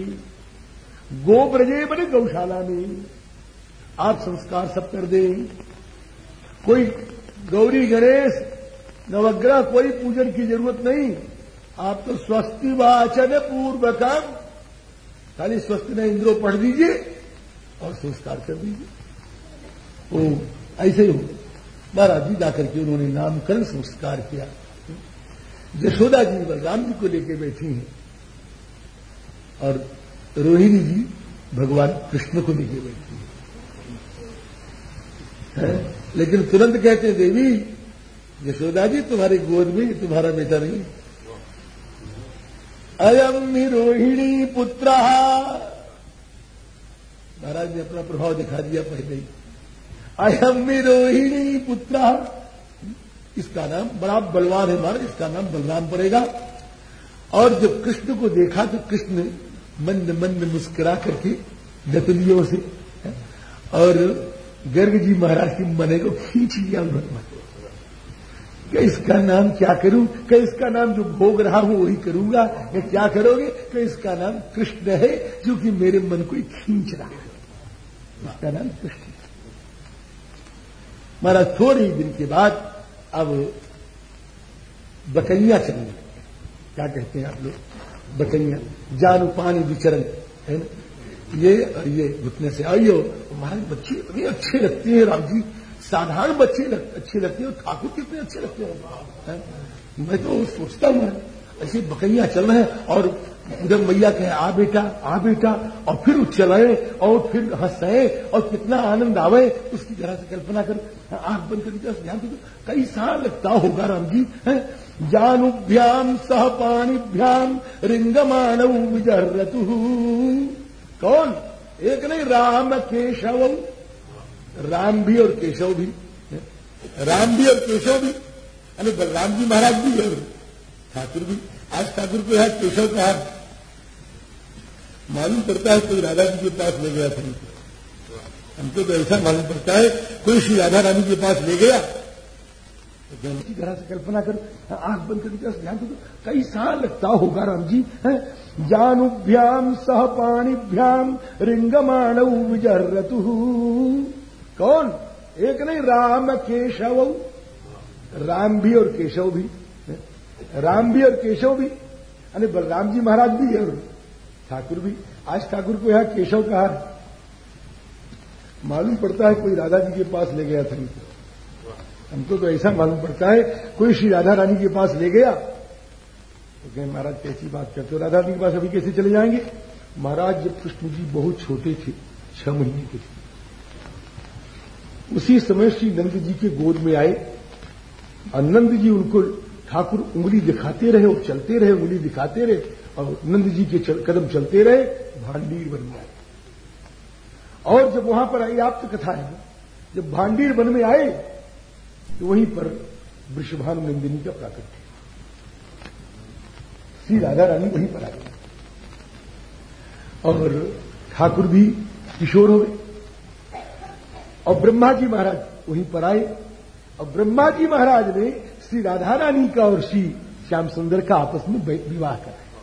गो ब्रजे बने गौशाला में। आप संस्कार सब कर दें। कोई गौरी गणेश, नवग्रह कोई पूजन की ज़रूरत नहीं। आप तो स्वस्ति वाचन पूर्व काम खाली स्वस्ति में इंद्रो पढ़ दीजिए और संस्कार कर दीजिए। तो ऐसे ही हो। महाराज जी जाकर के उन्होंने नामकरण संस्कार किया। यशोदा जी बलराम जी को लेके बैठी हैं। और रोहिणी जी भगवान कृष्ण को लेके बैठी हैं। है? लेकिन तुरंत कहते हैं, देवी यशोदा जी तुम्हारी गोद में तुम्हारा बेटा नहीं अयम रोहिणी पुत्र। महाराज ने अपना प्रभाव दिखा दिया पहले ही। अयम रोहिणी पुत्र। इसका नाम बड़ा बलवान है महाराज, इसका नाम बलराम पड़ेगा। और जब कृष्ण को देखा तो कृष्ण मंद मंद मुस्कुरा करके नतलियों से और गर्ग जी महाराज की मने को खींच लिया उन्होंने। इसका नाम क्या करूँ? कि इसका नाम जो भोग रहा हूँ वही करूँगा। या क्या करोगे? कि इसका नाम कृष्ण है, जो कि मेरे मन को खींच रहा है। इसका नाम कृष्ण महाराज, थोड़े ही दिन के बाद अब बकैया चलने क्या कहते हैं आप लोग? बकैया जानू पानी विचरण। है ना? ये और ये घुटने से आइयो। हमारे बच्चे इतने अच्छे लगते हैं राम जी। साधारण बच्चे लग, अच्छे लगते हैं ठाकुर कितने अच्छे लगते हैं। मैं तो सोचता हूँ ऐसे बकैया चल रहे हैं और उधर मैया कहे, आ बेटा आ बेटा। और फिर चलाए और फिर हंसे और कितना आनंद आवे, उसकी जरा से कल्पना कर, आँख बंद कर ध्यान दो साल लगता होगा राम जी, है? जानुभ्याम सह पाणीभ्याम रिंगमाण विजरतु। कौन? एक नहीं, राम केशव। राम भी और केशव भी राम भी और केशव भी। अरे बलराम जी महाराज भी और ठाकुर भी। आज ठाकुर को है केशव कहा मालूम पड़ता है कोई राधा जी के पास ले गया था हमको। तो ऐसा मालूम पड़ता है, कोई श्री राधा रानी के पास ले गया। की तरह से कल्पना कर, आँख बंद कर ध्यान दो। कैसा लगता होगा राम जी, है? जानुभ्याम सह पाणीभ्याम रिंगमाण विजरतु। कौन? एक नहीं राम केशव राम भी और केशव भी। राम भी और केशव भी, अरे बलराम जी महाराज भी और ठाकुर भी। आज ठाकुर को यहाँ केशव कहा मालूम पड़ता है कोई राधा जी के पास ले गया था हमको। हमको तो ऐसा मालूम पड़ता है, कोई श्री राधा रानी के पास ले गया। तो कहें, महाराज, कैसी बात करते हो? राधा जी के पास अभी कैसे चले जाएँगे? महाराज, जब कृष्ण जी बहुत छोटे थे, छह महीने के थे, उसी समय श्री नंद जी के गोद में आए। और नंद जी उनको ठाकुर उंगली दिखाते रहे और चलते रहे उंगली दिखाते रहे और नंद जी के चल, कदम चलते रहे भांडीर बन में आए और जब वहाँ पर आई आप तो कथा है जब भांडीर वन में आए तो वहीं पर वृषभानु नंदिनी का प्राकट्य। श्री राधा रानी वहीं पर आ गई और ठाकुर भी किशोर हो गए। और ब्रह्मा जी महाराज वहीं पर आए। और ब्रह्मा जी महाराज ने श्री राधा रानी का और श्री श्याम सुंदर का आपस में विवाह कराया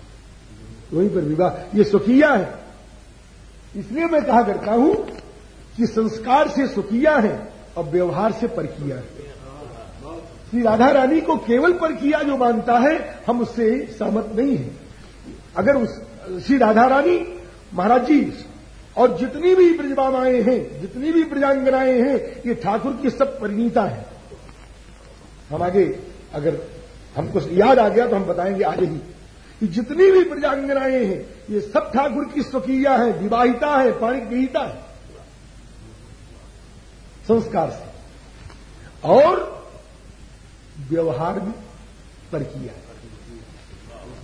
वहीं पर विवाह ये सुखिया है। इसलिए मैं कहा करता हूँ कि संस्कार से सुखिया है और व्यवहार से परकिया है। श्री राधा रानी को केवल परकिया जो मानता है, हम उससे सहमत नहीं है। अगर उस श्री राधा रानी महाराज जी और जितनी भी ब्रजबामाएँ हैं, जितनी भी ब्रजांगनाएँ हैं, ये ठाकुर की सब परिणीता है। हम आगे, अगर हमको याद आ गया तो हम बताएँगे आगे ही। कि जितनी भी प्रजांगनाएँ हैं, ये सब ठाकुर की स्वकीया है, विवाहिता है पाणी विहिता है। संस्कार से। और व्यवहार में परकिया है।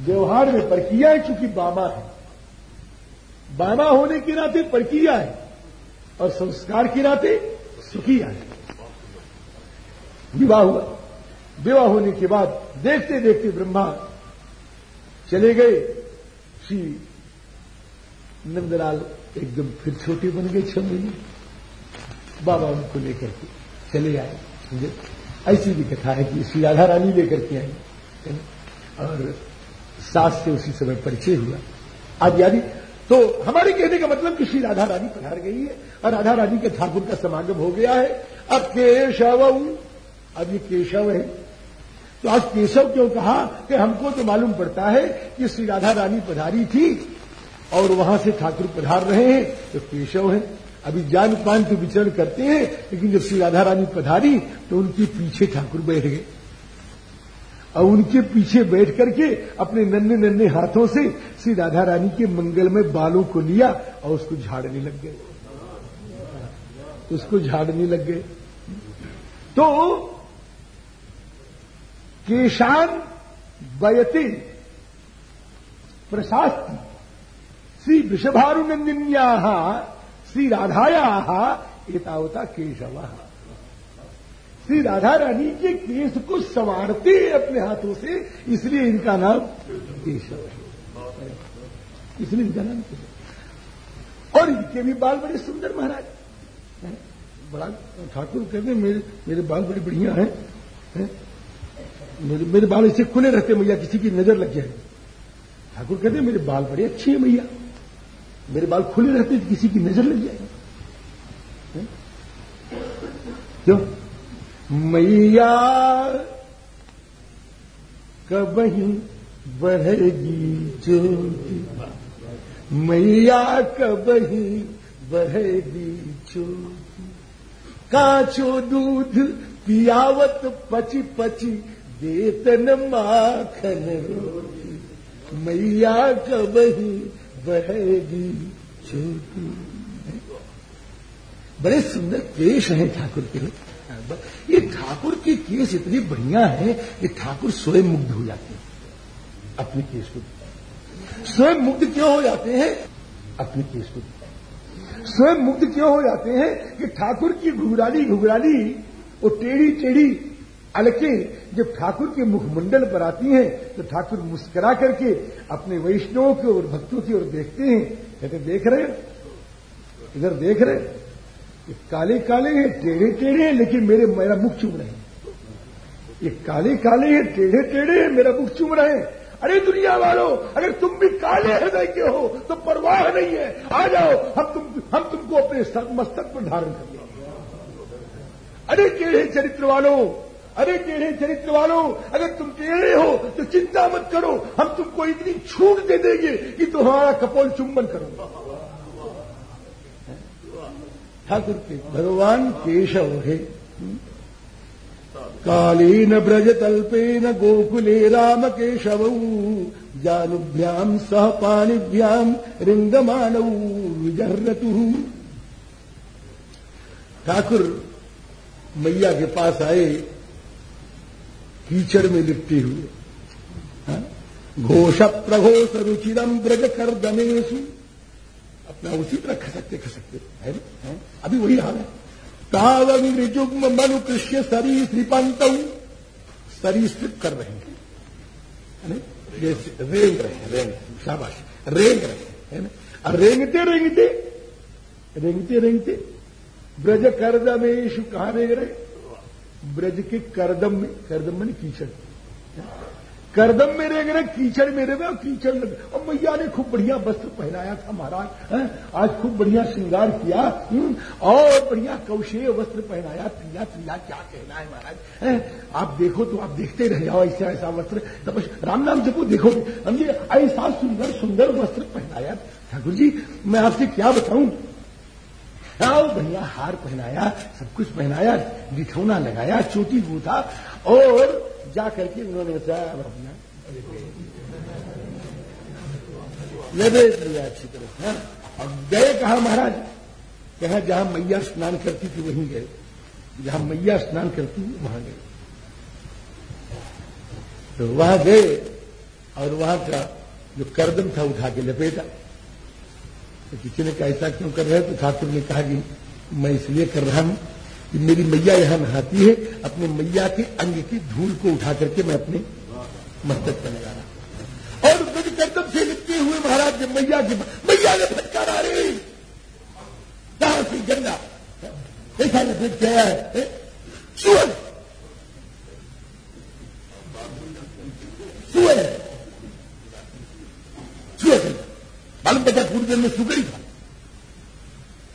व्यवहार में परकिया है, चूँकि बामा है। बामा होने के नाते परकिया है, और संस्कार के नाते सुखिया है। विवाह हुआ। विवाह होने के बाद देखते देखते ब्रह्मा चले गए। श्री नंदलाल एकदम फिर छोटे बन गए छह महीने। बाबा उनको लेकर के चले आए। समझे? ऐसी भी कथा है कि श्री राधा रानी लेकर के आई और सास से उसी समय परिचय हुआ। आदि आदि तो हमारे कहने का मतलब कि श्री राधा रानी पधार गई है और राधा रानी के ठाकुर का समागम हो गया है। अब केशव अब ये केशव है। तो आज केशव क्यों कहा कि हमको तो मालूम पड़ता है कि श्री राधा रानी पधारी थी और वहाँ से ठाकुर पधार रहे हैं तो केशव है। अभी जान पान तो विचरण करते हैं, लेकिन जब श्री राधा रानी पधारी तो उनके पीछे ठाकुर बैठ गए। और उनके पीछे बैठ करके अपने नन्हे नन्हे हाथों से श्री राधा रानी के मंगल में बालों को लिया और उसको झाड़ने लग गए। उसको झाड़ने लग गए। तो केशान बयते। प्रशास्ति श्री वृषभारुनंदिन्या श्री राधाया, एतावता केशव। श्री राधा रानी के केश को संवारते अपने हाथों से, इसलिए इनका नाम केशव है। इसलिए इनका नाम केशव और इनके भी बाल बड़े सुंदर महाराज। बड़ा ठाकुर कहते मेरे मेरे बाल बड़े बढ़िया हैं। है? मेरे, बाल ऐसे खुले रहते मैया किसी की नज़र लग जाए। ठाकुर कहते मेरे बाल बड़े अच्छे हैं मैया। मेरे बाल खुले रहते किसी की नज़र लग जाएगी क्यों? मैया कब ही बढ़ेगी ज्योति मैया कब ही बढ़ेगी ज्योति काचो दूध पियावत पची पची वेतन माखन रोटी मैया कब ही बहेगी छोटी। बड़े सुंदर केश हैं ठाकुर के। ये ठाकुर के केस इतने बढ़िया है कि ठाकुर स्वयं मुग्ध हो जाते हैं। अपने केस को स्वयं मुग्ध क्यों हो जाते हैं? अपने केस को स्वयं मुग्ध क्यों हो जाते हैं कि ठाकुर की घुघराली घुघराली वो टेढ़ी टेढ़ी अलके जब ठाकुर के मुखमंडल पर आती हैं तो ठाकुर मुस्कुरा करके अपने वैष्णवों की और भक्तों की ओर देखते हैं। कहते, देख रहे इधर देख रहे ये काले काले हैं, टेढ़े टेढ़े हैं, लेकिन मेरे, मेरा मुख चुम रहे हैं। ये काले काले हैं, टेढ़े टेढ़े हैं, मेरा मुख चुम रहे हैं। अरे दुनिया वालों, अगर तुम भी काले हृदय के हो तो परवाह नहीं है। आ जाओ, हम तुम, हम तुमको अपने मस्तक पर धारण कर अरे टेढ़े चरित्र वालों अरे टेढ़े चरित्र वालों अगर तुम टेढ़े हो तो चिंता मत करो, हम तुमको इतनी छूट दे देंगे कि तुम्हारा कपोल चुंबन करो ठाकुर के, भगवान केशव है। कालेन ब्रजतल्पेन गोकुले राम केशव जानुभ्याम सह पाणीभ्याम रिंगमानौ विजर्रतु। ठाकुर मैया के पास आए कीचड़ में लिपटे हुए हाँ? घोष प्रघोष रुचिरम ब्रज कर दमेशु अपना उसी तरह खसकते खसकते है, है? अभी वही हाल है। तावंग ऋजुग्म मनु कृष्य सरी श्रीपंत सरीसृप कर रहे हैं। रेंग रहे हैं रेंग शाबाश। रेंग रहे हैं है रेंगते रेंगते रेंगते रेंगते। ब्रज करदमेशु कहा रेंग रहे? ब्रज के करदम में करदम में कीचड़। करदम मेरे गए कीचड़ में और कीचड़ लगे और मैया ने खूब बढ़िया वस्त्र पहनाया था महाराज आज खूब बढ़िया श्रृंगार किया हम्म, और बढ़िया कौशेय वस्त्र पहनाया पीला पीला क्या कहना है महाराज आप देखो तो आप देखते रह जाओ ऐसा ऐसा वस्त्र। तब राम नाम जब देखोगे समझे ऐसा सुंदर सुंदर वस्त्र पहनाया। ठाकुर जी मैं आपसे क्या बताऊँ? आओ बढ़िया हार पहनाया, सब कुछ पहनाया बिठौना लगाया, चोटी बूथा और जा करके उन्होंने सब अपना लपेट लिया अच्छी तरह से हाँ? और गए कहा महाराज? कहा जहाँ मैया स्नान करती थी वहीं गए। जहाँ मैया स्नान करती थी, वहाँ गए। तो वहाँ गए और वहाँ का जो करदम था, उठा के लपेटा। तो किसी ने कहा, ऐसा क्यों कर रहे हैं? तो ठाकुर ने कहा कि मैं इसलिए कर रहा हूँ कि मेरी मैया यहाँ नहाती है, अपने मैया के अंग की धूल को उठा करके मैं अपने मस्तक पर लगा रहा और ब्रज कर्तव्य से लिखते हुए महाराज जब मैया की मैया ने फटकार आ रही कहाँ से गंगा, ऐसा ने फिर क्या है? सुअर सुअर सुअर मालूम पता पूर्व जन्म सुगर ही था।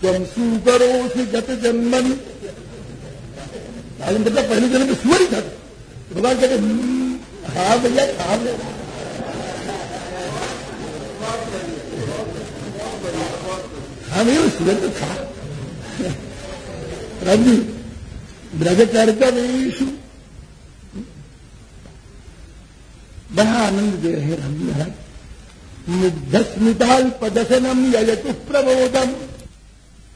तुम सुकरो से गत जन्मन मालूम पता जन्म में सुअर ही था। भगवान कहते हाँ भैया खा हाँ। नहीं सुअर तो था। रवि ब्रज करता नहीं बड़ा आनंद दे रहे राम महाराज। मुग्धस्मिताल्पदशनम यजतु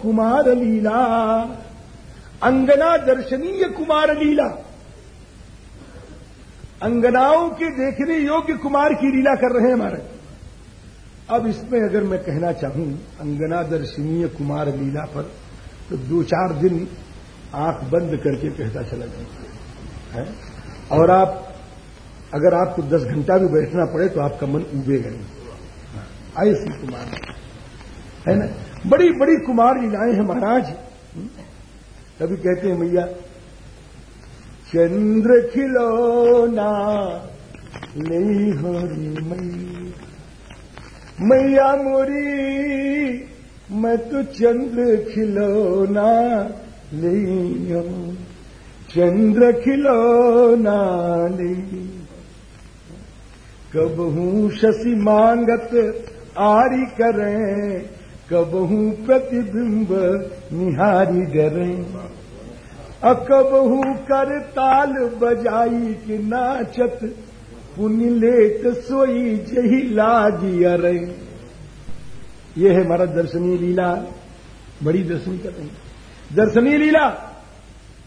कुमार लीला अंगना दर्शनीय कुमार लीला अंगनाओं के देखने योग्य कुमार की लीला कर रहे हैं हमारे अब इसमें अगर मैं कहना चाहूँ अंगना दर्शनीय कुमार लीला पर तो दो चार दिन आँख बंद करके कहता चला जाए है? और आप, अगर आपको दस घंटा भी बैठना पड़े तो आपका मन उबेगा नहीं। ऐसी कुमार है ना? बड़ी बड़ी कुमार लीलाएँ हैं महाराज। तभी कहते हैं, मैया, चंद्र खिलौना नहीं हो रे मैया। मोरी, मैं तो चंद्र खिलौना नहीं हो। चंद्र खिलौना नहीं कब हूँ शशि मांगत आरी करें, कबहू प्रतिबिंब निहारी डरें। अकबहू कर ताल बजाई कि नाचत पुण्य लेत सोई जही लागी अरे। ये है हमारा दर्शनीय लीला, बड़ी दर्शनी कर रही दर्शनीय लीला,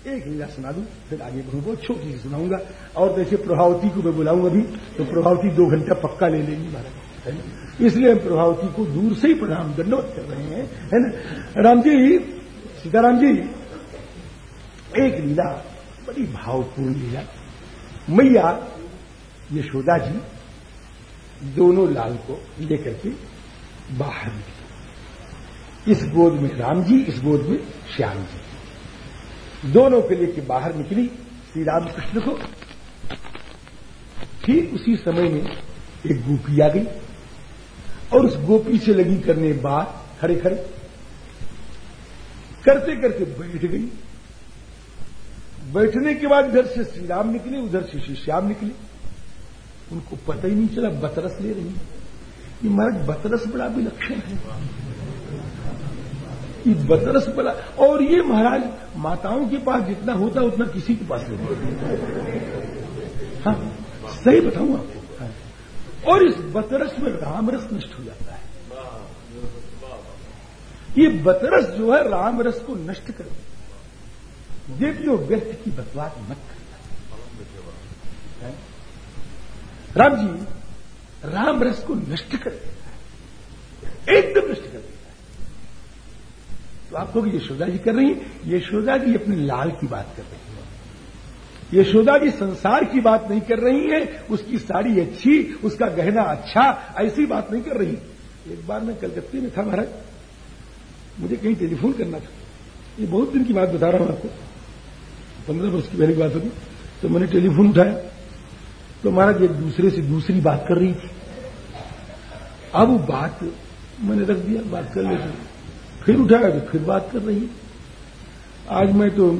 एक लीला सुना दूँ, फिर आगे बढ़ूँगा छोटी सुनाऊँगा। और जैसे प्रभावती को मैं बुलाऊँगा अभी तो प्रभावती दो घंटा पक्का ले लेंगी, महाराज। है। ना इसलिए हम प्रभावती को दूर से ही प्रणाम दंडवत कर रहे हैं, है ना? राम जी, सीताराम जी, एक लीला, बड़ी भावपूर्ण लीला। मैया, यशोदा जी, दोनों लाल को लेकर के बाहर निकली। इस गोद में राम जी, इस गोद में श्याम जी। दोनों के लेके बाहर निकली श्री रामकृष्ण को। ठीक उसी समय में एक गोपी आ गई। और उस गोपी से लगी करने बात खड़े खड़े करते करते बैठ गई। बैठने के बाद इधर से श्री राम निकले, उधर से श्री श्याम निकले। उनको पता ही नहीं चला, बतरस ले रही ये महाराज, बतरस बड़ा विलक्षण है। ये बतरस बड़ा, और ये महाराज माताओं के पास जितना होता, उतना किसी के पास नहीं हाँ सही बताऊँ आपको। और इस बतरस में रामरस नष्ट हो जाता है। ये बतरस जो है रामरस को नष्ट कर देखियो व्यक्ति की बकवास मत करना। राम जी, राम रस को नष्ट कर देता है। एकदम नष्ट कर देता है। तो आप लोग यशोदा जी कर रही हैं। यशोदा जी अपने लाल की बात कर रही है। यशोदा जी संसार की बात नहीं कर रही है, उसकी साड़ी अच्छी, उसका गहना अच्छा ऐसी बात नहीं कर रही। एक बार मैं कलकत्ते में था महाराज, मुझे कहीं टेलीफोन करना था। ये बहुत दिन की बात बता रहा हूँ आपको। पंद्रह वर्ष की पहले की बात होगी। तो मैंने टेलीफोन उठाया। तो महाराज एक दूसरे से दूसरी बात कर रही थी। अब वो बात मैंने रख दिया, बात कर लेते फिर उठाया तो फिर बात कर रही आज मैं तो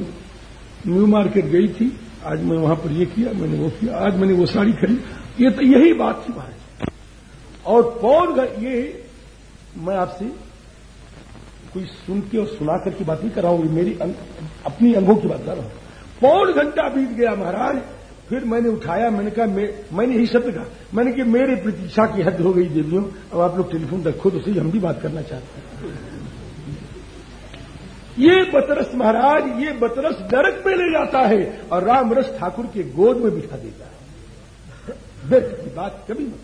न्यू मार्केट गई थी। आज मैं वहाँ पर ये किया मैंने वो किया आज मैंने वो साड़ी खरीदी। ये तो यही बात थी महाराज। और पौन ये मैं आपसे कोई सुन के और सुना करके बात नहीं कर रहा हूँ मेरी अं, अपनी अंगों की बात कर रहा हूँ। पौन घंटा बीत गया महाराज फिर मैंने उठाया मैंने कहा मैं, मैंने यही शब्द कहा मैंने कि मेरी प्रतीक्षा की हद हो गई देवियों अब आप लोग टेलीफोन रखो तो सही हम भी बात करना चाहते हैं। ये बतरस महाराज, ये बतरस नरक में ले जाता है और रामरस ठाकुर के गोद में बिठा देता है। व्यर्थ की बात कभी मत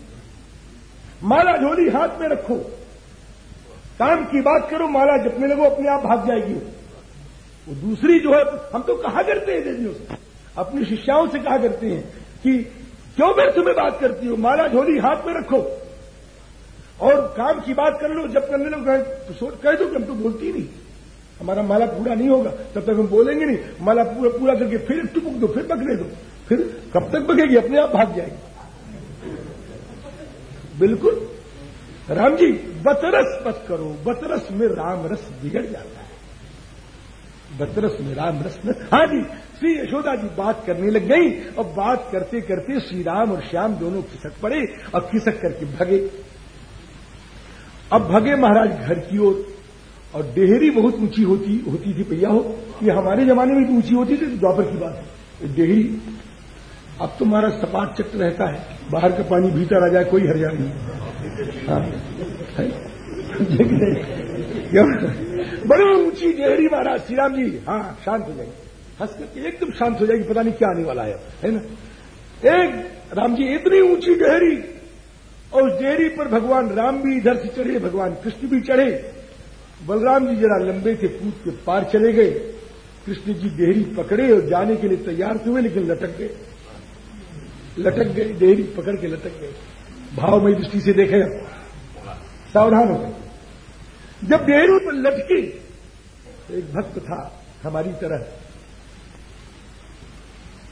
माला झोली हाथ में रखो। काम की बात करो, माला जपने लगो, अपने आप भाग जाएगी वो। दूसरी जो है, हम तो कहा करते हैं देवियों से। अपनी शिष्याओं से कहा करते हैं कि क्यों मैं तुम्हें बात करती हूँ? माला झोली हाथ में रखो। और काम की बात कर लो जब करने लो तो कह दो कि हम तो बोलती नहीं। हमारा माला पूरा नहीं होगा, तब तक हम बोलेंगे नहीं। माला पूरा पूरा करके फिर टुपुक दो, फिर पकड़े दो। फिर कब तक बगेगी अपने आप भाग जाएगी। बिल्कुल। राम जी, बतरस मत करो। बतरस में राम रस बिगड़ जाता है। बतरस में राम रस में हाँ जी, श्री यशोदा जी बात करने लग गई। और बात करते करते श्री राम और श्याम दोनों खिसक पड़े और खिसक करके भगे। अब भगे महाराज घर की ओर और डेहरी बहुत ऊँची होती होती थी भैया, हो, ये हमारे जमाने में भी ऊँची होती थी तो द्वापर की बात है। डेहरी, अब तो हमारा सपाट चक्र रहता है, बाहर का पानी भीतर आ जाए, कोई हरियाणा नहीं। हाँ बड़ी ऊँची डेहरी महाराज श्री राम जी हाँ शांत हो जाएगी हंस करके एकदम शांत हो जाएगी पता नहीं क्या आने वाला है है ना? एक, राम जी, इतनी ऊँची डेहरी, और उस डेहरी पर भगवान राम भी इधर से चढ़े, भगवान कृष्ण भी चढ़े बलराम जी जरा लंबे थे कूद के पार चले गए। कृष्ण जी डेहरी पकड़े और जाने के लिए तैयार हुए, लेकिन लटक गए। लटक गए डेहरी पकड़ के लटक गए। भावमयी दृष्टि से देखे। सावधान हो गए। जब डेहरी पर लटके तो एक भक्त था हमारी तरह।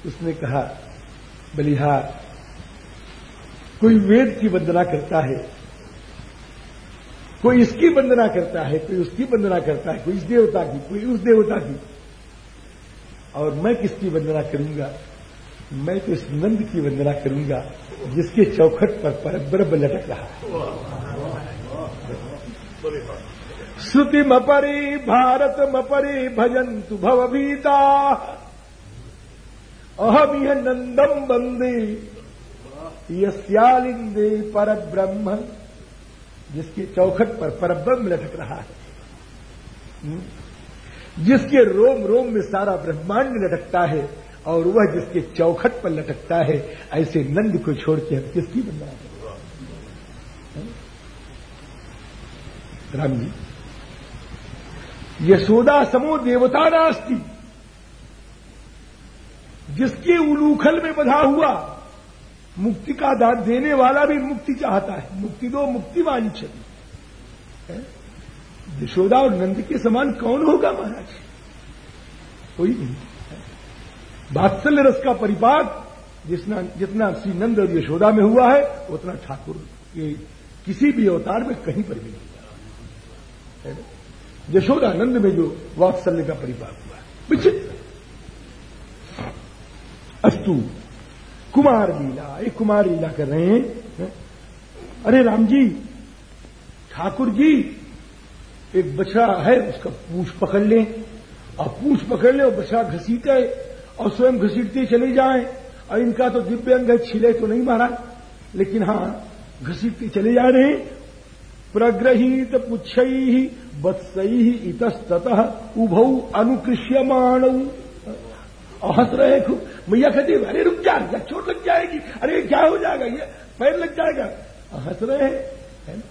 उसने कहा, बलिहार, कोई वेद की वंदना करता है? कोई इसकी वंदना करता है, कोई उसकी वंदना करता है, कोई इस देवता की, कोई उस देवता की। और मैं किसकी वंदना करूँगा? मैं तो इस नंद की वंदना करूँगा, जिसके चौखट पर परब्रह्म लटक रहा है। श्रुति मपरे, भारत मपरे, भजंतु भवभीता। अहम यह नंदम बंदे यस्यालिंदे पर ब्रह्म जिसके चौखट पर परब्रह्म लटक रहा है। हम्म? जिसके रोम रोम में सारा ब्रह्मांड लटकता है और वह जिसके चौखट पर लटकता है, ऐसे नंद को छोड़ के हम किसकी बंदा राम जी यशोदा समो देवता नास्ती, जिसके उलूखल में बधा हुआ मुक्ति का दान देने वाला भी मुक्ति चाहता है। मुक्ति दो मुक्ति वांछती यशोदा और नंद के समान कौन होगा महाराज? कोई नहीं। बात्सल्य रस का परिपाक जितना जितना श्री नंद और यशोदा में हुआ है, उतना ठाकुर के किसी भी अवतार में कहीं पर भी नहीं। हुआ यशोदा नंद में जो वात्सल्य का परिपाक हुआ है, विचित्र। अस्तु कुमार लीला एक कुमार लीला कर रहे हैं अरे राम जी, ठाकुर जी, एक बछड़ा है, उसका पूछ पकड़ लें। और पूछ पकड़ ले और बछड़ा घसीटे और स्वयं घसीटते चले जाएँ। और इनका तो दिव्य अंग छिले तो नहीं मारा। लेकिन हाँ, घसीटते चले जा रहे प्रग्रहित पुच्छ वत्सई इतस्तः उभौ अनुकृष्यमाण। और हंस रहे खूब। मैया कहती है, अरे रुक जा चोट लग जाएगी। अरे क्या हो जाएगा? ये पैर लग जाएगा। हंस रहे हैं। है ना?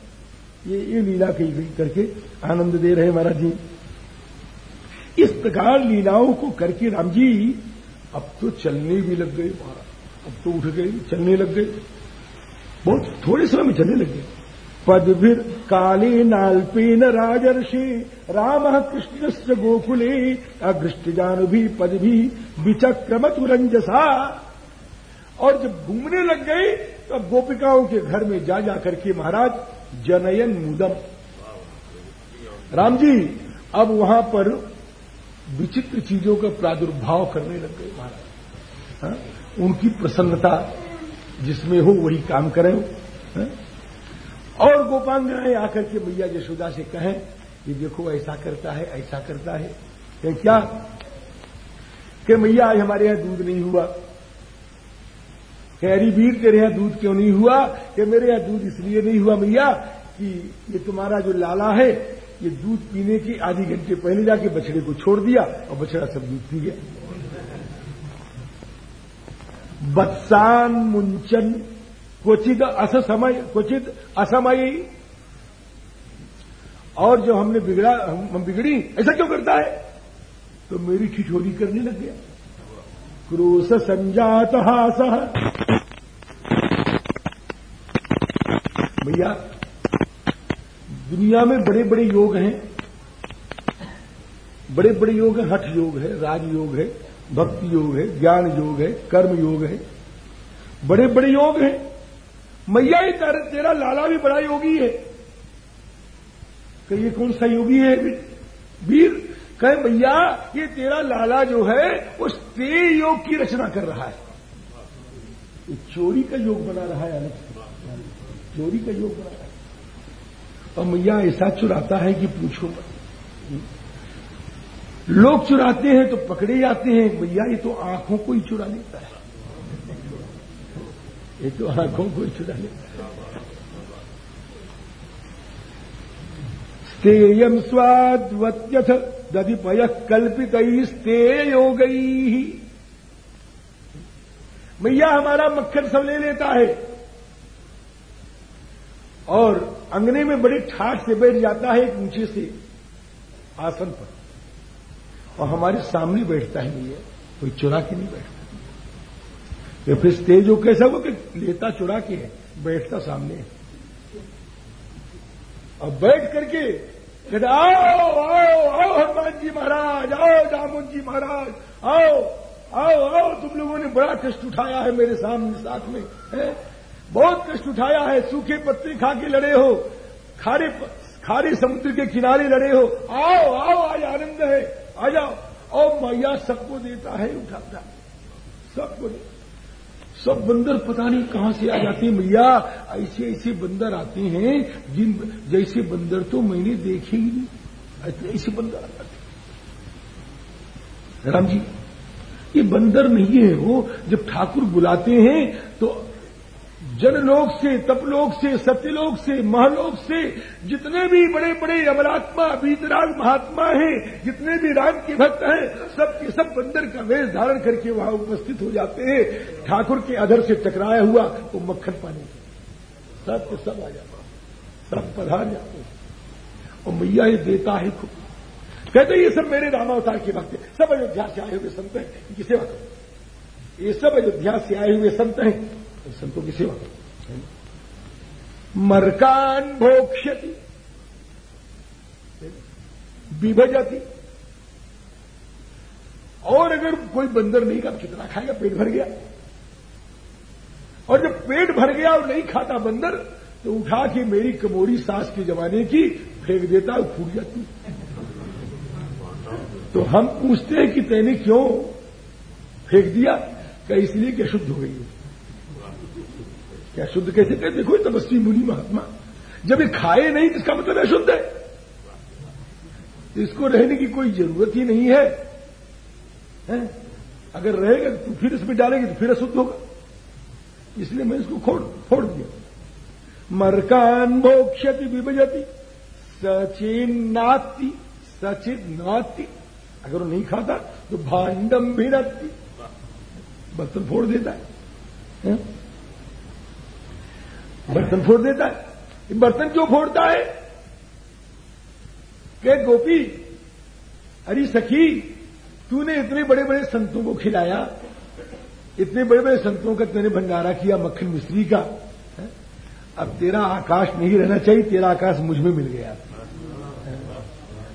ये ये लीला कही करके आनंद दे रहे महाराज जी। इस प्रकार लीलाओं को करके राम जी, अब तो चलने भी लग गए महाराज। अब तो उठ गए, चलने लग गए। बहुत थोड़े समय में चलने लग गए। पदभिर काले नाल्पेन राजर्षि राम कृष्ण से गोकुले अघृष्टजान भी पद भी विचक्रम तुरंजसा और जब घूमने लग गए तो अब गोपिकाओं के घर में जा जा करके महाराज जनयन मुदम राम जी अब वहाँ पर विचित्र चीज़ों का प्रादुर्भाव करने लग गए महाराज हाँ? उनकी प्रसन्नता जिसमें हो वही काम करें हा? और गोपांगनाएँ आकर के मैया यशोदा से कहें कि देखो, ऐसा करता है, ऐसा करता है। कि क्या? कि मैया आज हमारे यहाँ दूध नहीं हुआ। कैरी वीर, तेरे यहाँ दूध क्यों नहीं हुआ? कि मेरे यहाँ दूध इसलिए नहीं हुआ मैया कि ये तुम्हारा जो लाला है, ये दूध पीने के आधी घंटे पहले जाके बछड़े को छोड़ दिया और बछड़ा सब दूध पी गया। बत्सान मुंचन क्वचित असमय क्वचित असमय। और जो हमने बिगड़ा, हम बिगड़ी, ऐसा क्यों करता है? तो मेरी ठिठोरी करने लग गया। क्रोश संजात हास भैया, दुनिया में बड़े बड़े योग हैं। बड़े बड़े योग हैं, हठ योग है, राज योग है, भक्ति योग है, ज्ञान योग है, कर्म योग है। बड़े बड़े योग हैं। मैया ही तेरा लाला भी बड़ा योगी है। कि ये कौन सा योगी है? वीर कहे भैया ये तेरा लाला जो है, वो स्ते योग की रचना कर रहा है। ये चोरी का योग बना रहा है अलग चोरी का योग बना रहा है। और मैया ऐसा चुराता है कि पूछो मत। लोग चुराते हैं तो पकड़े जाते हैं। भैया ये तो आँखों को ही चुरा लेता है। ये तो आँखों को ही है स्तेयम स्वाद्वत्यथ दधिपय कल्पित गई मैया हमारा मक्खन सब ले लेता है। और अंगने में बड़े ठाठ से बैठ जाता है एक ऊँचे से आसन पर। और हमारे सामने बैठता है है, कोई चुरा के नहीं बैठता। तो फिर स्टेज हो कैसा वो कि लेता चुरा के बैठता सामने। और बैठ करके कहते, आओ आओ आओ हनुमान जी महाराज, आओ जामुन जी महाराज, आओ आओ आओ, तुम लोगों ने बड़ा कष्ट उठाया है मेरे सामने साथ में, है? बहुत कष्ट उठाया है, सूखे पत्ते खा के लड़े हो, खारे खारे समुद्र के किनारे लड़े हो, आओ आओ, आज आनंद है, आ जाओ। और मैया सबको देता है, उठाता सबको दे सब बंदर पता नहीं कहाँ से आ जाते हैं मैया ऐसे ऐसे बंदर आते हैं जिन जैसे बंदर तो मैंने देखे ही नहीं ऐसे ऐसे बंदर आ जाते राम जी ये बंदर नहीं है वो जब ठाकुर बुलाते हैं तो जनलोक से तपलोक से सत्यलोक से, महलोक से, जितने भी बड़े बड़े अमरात्मा बीतराग महात्मा हैं, जितने भी राम के भक्त हैं, सब के सब बंदर का वेश धारण करके वहाँ उपस्थित हो जाते हैं। ठाकुर के अधर से टकराया हुआ, वो तो मक्खन पाने सब के सब आ जाता सब पधार जाते हैं। और मैया ये देता है खुद। कहते ये सब मेरे रामावतार के भक्त सब अयोध्या से आए हुए संत हैं। इनकी सेवा करो। ये सब अयोध्या से आए हुए संत हैं। संतों की सेवा करो मरकान भोक्ष्यति, विभजती। और अगर कोई बंदर नहीं का कितना खाएगा, पेट भर गया। और जब पेट भर गया और नहीं खाता बंदर तो उठा के मेरी कमोरी सास के जमाने की फेंक देता और फूट जाती। तो हम पूछते हैं कि तैने क्यों फेंक दिया? क्या इसलिए कि अशुद्ध हो गई क्या शुद्ध कैसे कहते देखो तपस्वी मुनि महात्मा। जब ये खाए नहीं तो इसका मतलब अशुद्ध है। इसको रहने की कोई ज़रूरत ही नहीं है, है? अगर रहेगा तो फिर इसमें डालेंगे तो फिर अशुद्ध होगा। इसलिए मैं इसको खोड़ फोड़ दिया। मरकान मोक्षति विभजती सचिन नाती सचिन नाती। अगर वो नहीं खाता तो भांडम भी नती बर्तन फोड़ देता है, है? बर्तन फोड़ देता है। बर्तन क्यों फोड़ता है? के गोपी, अरे सखी, तूने इतने बड़े बड़े संतों को खिलाया, इतने बड़े बड़े संतों का तूने भंडारा किया मक्खन मिश्री का अब तेरा आकाश नहीं रहना चाहिए, तेरा आकाश मुझमें मिल गया।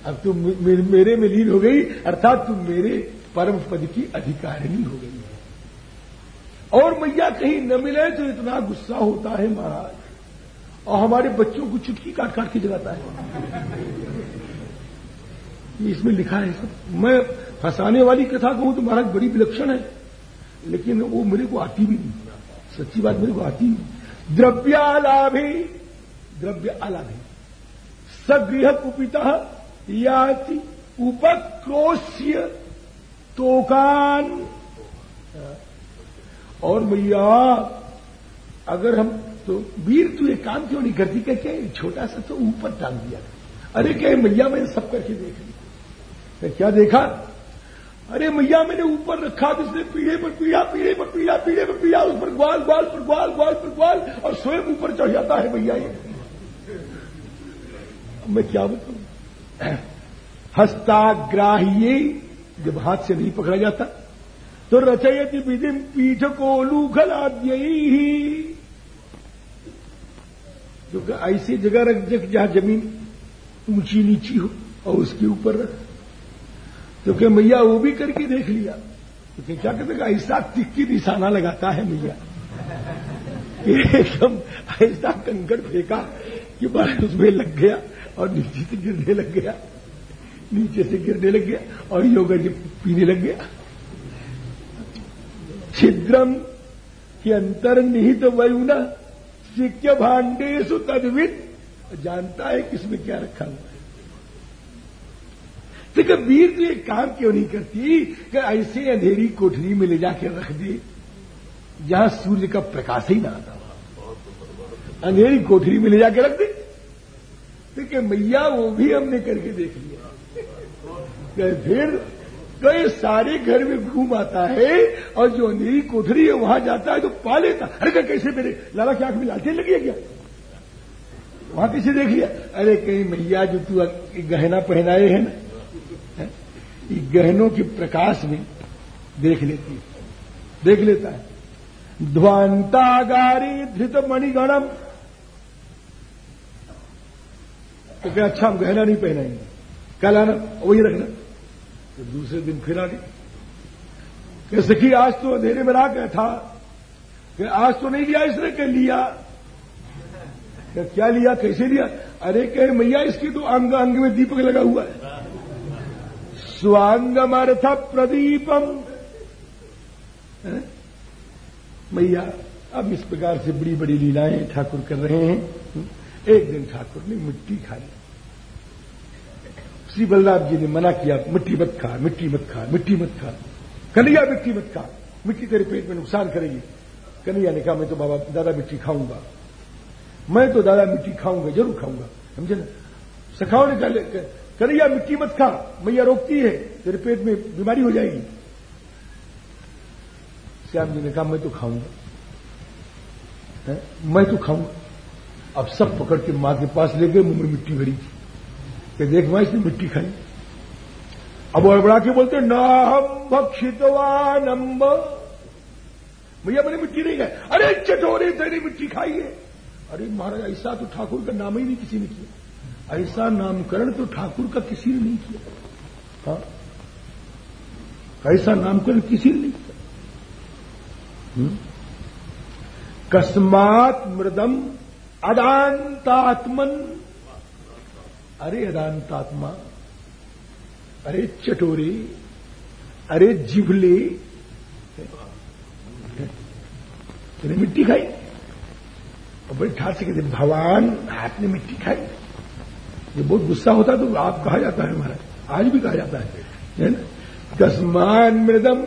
अब तू मेरे में लीन हो गई, अर्थात तू मेरे परम पद की अधिकारिणी हो गई। और मैया कहीं न मिले तो इतना गुस्सा होता है महाराज। और हमारे बच्चों को चुटकी काट काट के जगाता है। ये इसमें लिखा है सब। मैं फंसाने वाली कथा कहूँ तो महाराज बड़ी विलक्षण है। लेकिन वो मेरे को आती भी नहीं। सच्ची बात मेरे को आती नहीं। द्रव्य द्रव्यालाभे। द्रव्य आलाभे सगृह कुपिता याति उपक्रोश्य तोकान। और मैया अगर हम तो वीर तू एक काम क्यों नहीं करती? क्या क्या छोटा सा तो ऊपर टांग दिया अरे क्या मैया, मैंने सब करके देख लिया। क्या देखा? अरे मैया, मैंने ऊपर रखा तो इसने पीढ़े पर पीड़ा पीढ़े पर पीड़ा पीढ़े पर पीड़ा उस पर ग्वाल ग्वाल, पर ग्वाल ग्वाल, पर ग्वाल, और स्वयं ऊपर चढ़ जाता है मैया ये। मैं क्या बताऊँ? हस्ताग्राह्य जब हाथ से नहीं पकड़ा जाता तो रचयति विधि पीठ को लूखलाद्य ही क्योंकि ऐसी जगह रख जहाँ ज़मीन ऊँची नीची हो और उसके ऊपर रख। तो क्या मैया वो भी करके देख लिया? तो क्या कहते ऐसा तिक्की निशाना लगाता है मैया? एकदम ऐसा कंकड़ फेंका कि बड़ा उसमें लग गया और नीचे से गिरने लग गया। नीचे से गिरने लग गया और योगा जी पीने लग गया। छिद्रम के अंतर निहित वयुना सिक्य भांडेशु तदवित। जानता है किसमें क्या रखा हुआ है। देखो वीर तो एक काम क्यों नहीं करती? कि ऐसे अंधेरी कोठरी में ले जाकर रख दे, जहाँ सूर्य का प्रकाश ही ना आता अंधेरी कोठरी में ले जाकर रख दे। देखिए मैया वो भी हमने करके देख लिया? फिर कई सारे घर में घूम आता है और जो अंधेरी कोठरी है, वहाँ जाता है तो पा लेता अरे कैसे मेरे लाला की आँख में लालटेन लगी है क्या? वहाँ किसे देख लिया? अरे कहीं मैया जो तू गहना पहनाए है ना ये गहनों के प्रकाश में देख लेती देख लेता है। ध्वांतागारी धृत मणिगणम। तो क्या अच्छा हम गहना नहीं पहनाएँगे। कल आना, वही रखना। तो दूसरे दिन फिर आ गए कि सखी, आज तो अंधेरे में रहा गया था। कि आज तो नहीं लिया इसने क्या लिया। कि क्या लिया, कैसे लिया? अरे, कहे, मैया, इसके तो अंग अंग में दीपक लगा हुआ है। स्वांगमर्थ प्रदीपम। मैया, अब इस प्रकार से बड़ी बड़ी लीलाएँ ठाकुर कर रहे हैं। एक दिन ठाकुर ने मिट्टी खा ली श्री बलराम जी ने मना किया, मिट्टी मत खा, मिट्टी मत खा, मिट्टी मत खा। कन्हैया मिट्टी मत खा, मिट्टी तेरे पेट में नुकसान करेगी। कन्हैया ने कहा, मैं तो बाबा, दादा मिट्टी खाऊँगा। मैं तो दादा मिट्टी खाऊँगा, ज़रूर खाऊँगा। समझे ना? सखाओ ने कहा कन्हैया मिट्टी मत खा, मैया रोकती है, तेरे पेट में बीमारी हो जाएगी। श्याम जी ने कहा, मैं तो खाऊँगा। मैं तो खाऊँगा। अब सब पकड़ के माँ के पास ले गए, मुँह में मिट्टी भरी। थी कि देख माँ इसने मिट्टी खाई। अब बढ़ा के बोलते ना हम भक्षितवान अम्ब भैया, मैंने मिट्टी नहीं खाई। अरे, चटोरे तेरी मिट्टी खाई है। अरे, महाराज, ऐसा तो ठाकुर का नाम ही नहीं किसी ने किया। ऐसा नामकरण तो ठाकुर का किसी ने नहीं किया। हा? ऐसा नामकरण किसी ने नहीं किया। हम्म? कस्मात मृदम अदांतात्मन अरे अदांतात्मा, अरे चटोरी, अरे जिभले तेने मिट्टी खाई? और बड़ी ठाट से कहते भगवान, आपने मिट्टी खाई। ये बहुत गुस्सा होता तो आप कहा जाता है हमारा आज भी कहा जाता है। है ना? कस्मान मृदम।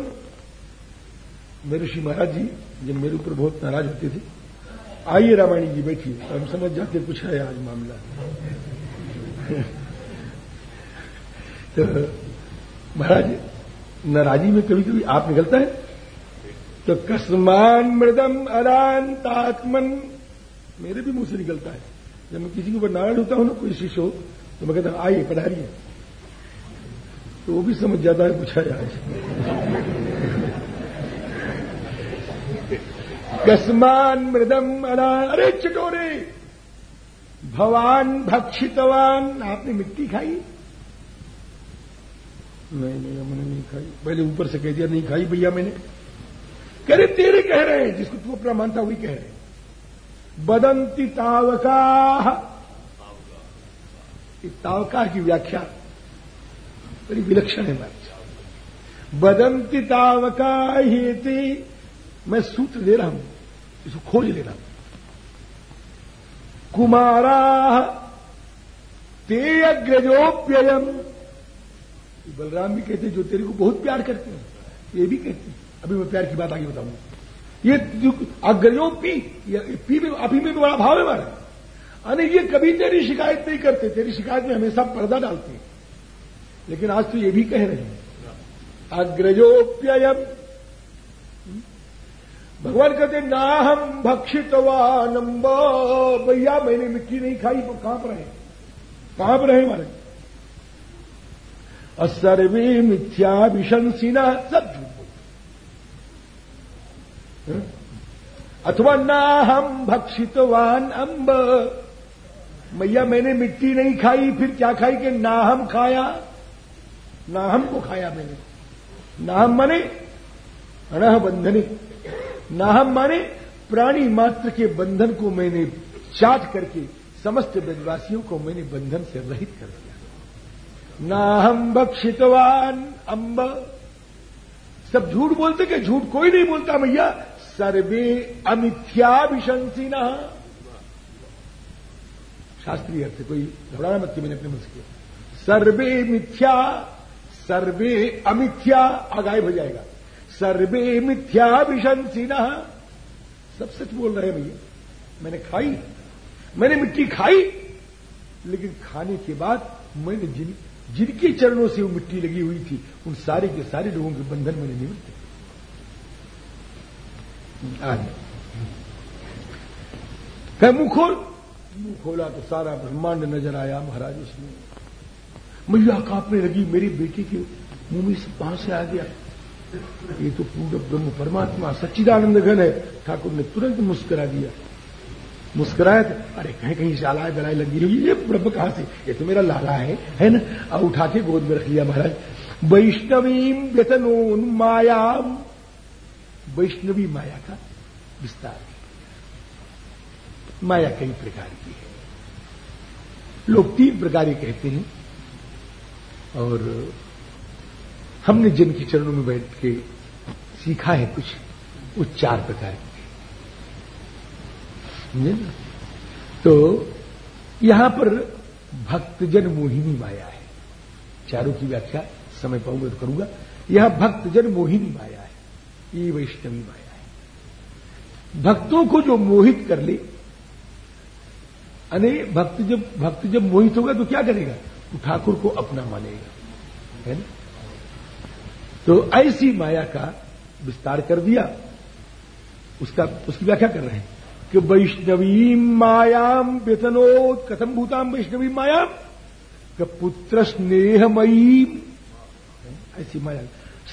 मेरे ऋषि महाराज जी, जब मेरे ऊपर बहुत नाराज़ होते थे, आइए रामायणी जी बैठिए, हम समझ जाते कुछ है आज मामला। तो महाराज, नाराजी में कभी कभी आप निकलता है? तो कसमान मृदम अरांतात्मन मेरे भी मुँह से निकलता है। जब मैं किसी के ऊपर नारायण होता हूँ ना, कोई शिष्य हो तो मैं कहता हूँ, आइए, पधारिए। तो वो भी समझ जाता है, पूछा आज कस्मान मृदम अरे, चटोरे! भवान भक्षितवान। आपने मिट्टी खाई? नहीं नहीं मैंने नहीं खाई। पहले ऊपर से कह दिया, नहीं खाई भैया मैंने। कह रहे, तेरे कह रहे हैं, जिसको तू अपना मानता वही कह रहे हैं। बदंती तावका। तावका की व्याख्या। बड़ी विलक्षण है बात। बदंती तावका हेते मैं सूत्र दे रहा हूँ, इसको खोज ले रहा हूँ कुमारा ते अग्रजोप्ययम बलराम भी कहते जो तेरे को बहुत प्यार करते हैं, ये भी कहते हैं। अभी मैं प्यार की बात आगे बताऊँगा ये अग्रजों पी पी में अभी में भी बड़ा भाव है हमारा। अरे ये कभी तेरी शिकायत नहीं करते। तेरी शिकायत में हमेशा पर्दा डालते हैं। लेकिन आज तो ये भी कह रहे हैं अग्रजोप्ययम भगवान कहते ना हम भक्षितवानंब भैया, मैंने मिट्टी नहीं खाई तो काँप रहे कहाँ पर रहे हमारे। असर्वे मिथ्या विशंसिना। सब झूठ अथवा ना हम भक्षितवान अंब मैया मैंने मिट्टी नहीं खाई, फिर क्या खाई कि ना हम खाया? ना हम को खाया मैंने। ना हम मने? अणह बंधने। ना हम माने प्राणी मात्र के बंधन को मैंने चाट करके समस्त ब्रजवासियों को मैंने बंधन से रहित कर दिया। ना हम बक्षितवान अम्ब। सब झूठ बोलते कि झूठ कोई नहीं बोलता भैया? सर्वे अमिथ्याभिशंसी न शास्त्रीय अर्थ, कोई घबराना मत मैंने अपने मन से किया। सर्वे मिथ्या, सर्वे अमिथ्या आगायब हो जाएगा। सर्वे मिथ्या विशंसिना सब सच बोल रहे भैया। मैंने खाई, मैंने मिट्टी खाई, लेकिन खाने के बाद मैंने जिन, जिनके चरणों से वो मिट्टी लगी हुई थी, उन सारे के सारे लोगों के बंधन मैंने निवृत्त कह मुँह खोल। मुँह खोला तो सारा ब्रह्मांड नज़र आया महाराज उसमें। मैया कांपने लगी, मेरी बेटी के मुँह में से कहाँ से आ गया। ये तो पूर्ण ब्रह्म परमात्मा सच्चिदानंद घन है। ठाकुर ने तुरंत मुस्कुरा दिया। मुस्कुराया था अरे कहीं कहीं से आलाय लगी हुई ये ब्रह्म कहाँ से? ये तो मेरा लाला है है ना? अब उठा के गोद में रख लिया महाराज। वैष्णवीम व्यतनोन मायाम। वैष्णवी माया का विस्तार। माया कई प्रकार की है। लोग तीन प्रकार कहते हैं। और हमने जिनके चरणों में बैठ के सीखा है कुछ, वो चार प्रकार के तो यहाँ पर भक्तजन मोहिनी माया है। चारों की व्याख्या, समय पाऊँगा तो करूँगा। यह भक्तजन मोहिनी माया है। ये वैष्णवी माया है। भक्तों को जो मोहित कर ले, अने भक्त जब भक्त जब मोहित होगा तो क्या करेगा? तो ठाकुर को अपना मानेगा। है ना? तो ऐसी माया का विस्तार कर दिया। उसका उसकी व्याख्या कर रहे हैं कि वैष्णवी मायाम व्यतनोत कथम भूताम वैष्णवी मायाम पुत्र स्नेहमयी। ऐसी माया।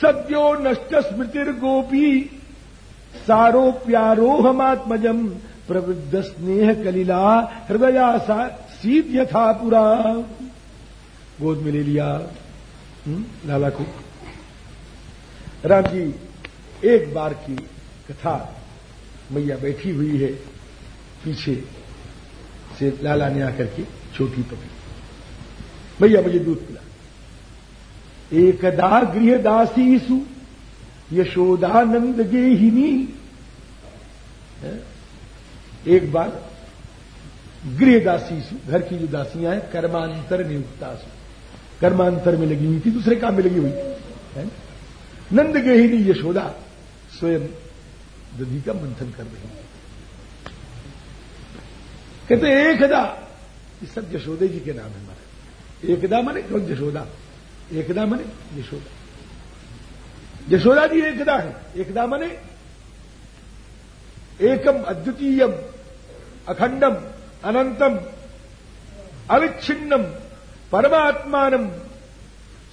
सद्यो नष्ट स्मृतिर गोपी सारो प्यारो हमात्मजम प्रवृद्ध स्नेह कलिला हृदया सीत यथा पुरा। गोद में ले लिया। हम्म, लाला को राम जी एक बार की कथा मैया बैठी हुई है पीछे से लाला ने आकर के छोटी पकड़ी। मैया मुझे दूध पिला। एकदा गृह दासीसु यशोदानंद गेहिनी एक बार गृहदासी घर की जो दासियाँ हैं, कर्मांतर नियुक्ता कर्मांतर में लगी हुई थी, दूसरे काम में लगी हुई थी। नंद गेहिनी यशोदा स्वयं दधी का मंथन कर रही है। कहते एकदा ये सब यशोदे जी के नाम है हमारे एकदा मने कौन यशोदा? एकदा मने यशोदा। यशोदा जी एकदा है। एकदा मने एकम अद्वितीयम, अखंडम, अनंतम, अविच्छिन्नम परमात्मान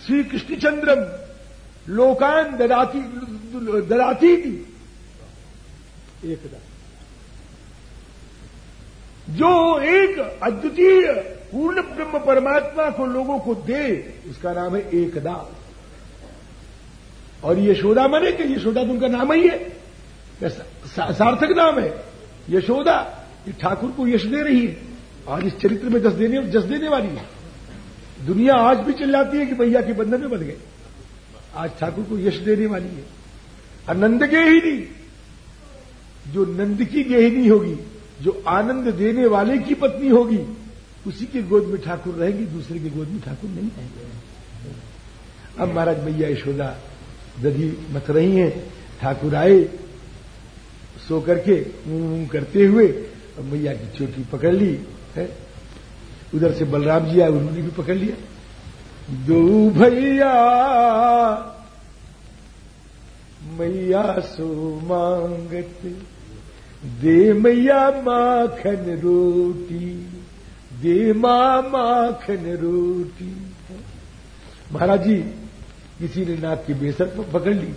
श्री कृष्णचंद्रम लोकान ददाती ददाती थी। एकदा जो एक अद्वितीय, पूर्ण ब्रह्म परमात्मा को लोगों को दे, उसका नाम है एकदा। और यशोदा मने कि यशोदा तो उनका नाम ही है। सार्थक नाम है। यशोदा ये ठाकुर को यश दे रही है। आज इस चरित्र में जस देने जस देने वाली है। दुनिया आज भी चिल्लाती है कि भैया के बंधन में बन गए। आज ठाकुर को यश देने वाली है। और नंद गेहिनी जो नंद की गेहिनी होगी, जो आनंद देने वाले की पत्नी होगी, उसी के गोद में ठाकुर रहेंगे, दूसरे के गोद में ठाकुर नहीं रहेंगे। अब महाराज मैया यशोदा दधी मत रही हैं। ठाकुर आए, सो करके करते हुए और मैया की चोटी पकड़ ली, है। उधर से बलराम जी आए, उन्होंने भी पकड़ लिया। दो भैया, मैया सो मांगत, दे मैया माखन रोटी, दे माँ माखन रोटी। महाराज जी किसी ने नाक की बेसर पकड़ ली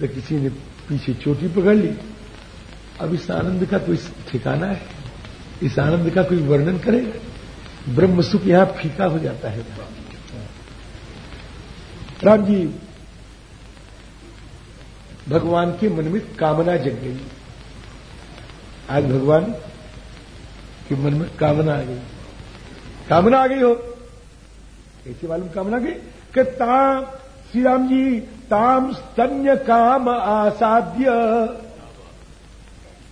तो किसी ने पीछे चोटी पकड़ ली। अब इस आनंद का कोई ठिकाना है? इस आनंद का कोई वर्णन करेगा ब्रह्म सुख यहाँ फीका हो जाता है। राम जी, भगवान के मन में कामना जग गई। आज भगवान के मन में कामना आ गई। कामना आ गई हो? कैसे मालूम कामना गई? कि ताम श्री राम जी, ताम स्तन्य काम आसाध्य।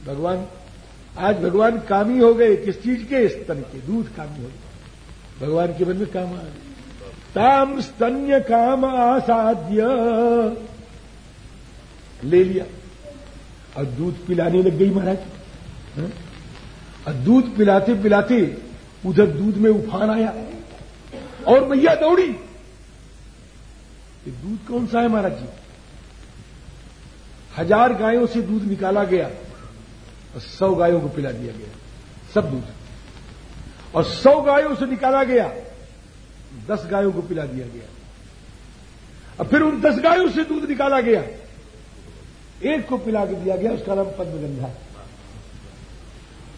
भगवान, आज भगवान कामी हो गए, किस चीज़ के? स्तन के, दूध कामी हो गए। भगवान के मन में काम आ गए ताम स्तन्य काम आसाध्य। ले लिया। और दूध पिलाने लग गई महाराज। हाँ? और दूध पिलाते पिलाते उधर दूध में उफान आया। और मैया दौड़ी। ये दूध कौन सा है महाराज जी? हज़ार गायों से दूध निकाला गया और सौ गायों को पिला दिया गया। सब दूध। और सौ गायों से निकाला गया। दस गायों को पिला दिया गया। और फिर उन दस गायों से दूध निकाला गया। एक को पिला के दिया गया, उसका नाम पद्मगंधा।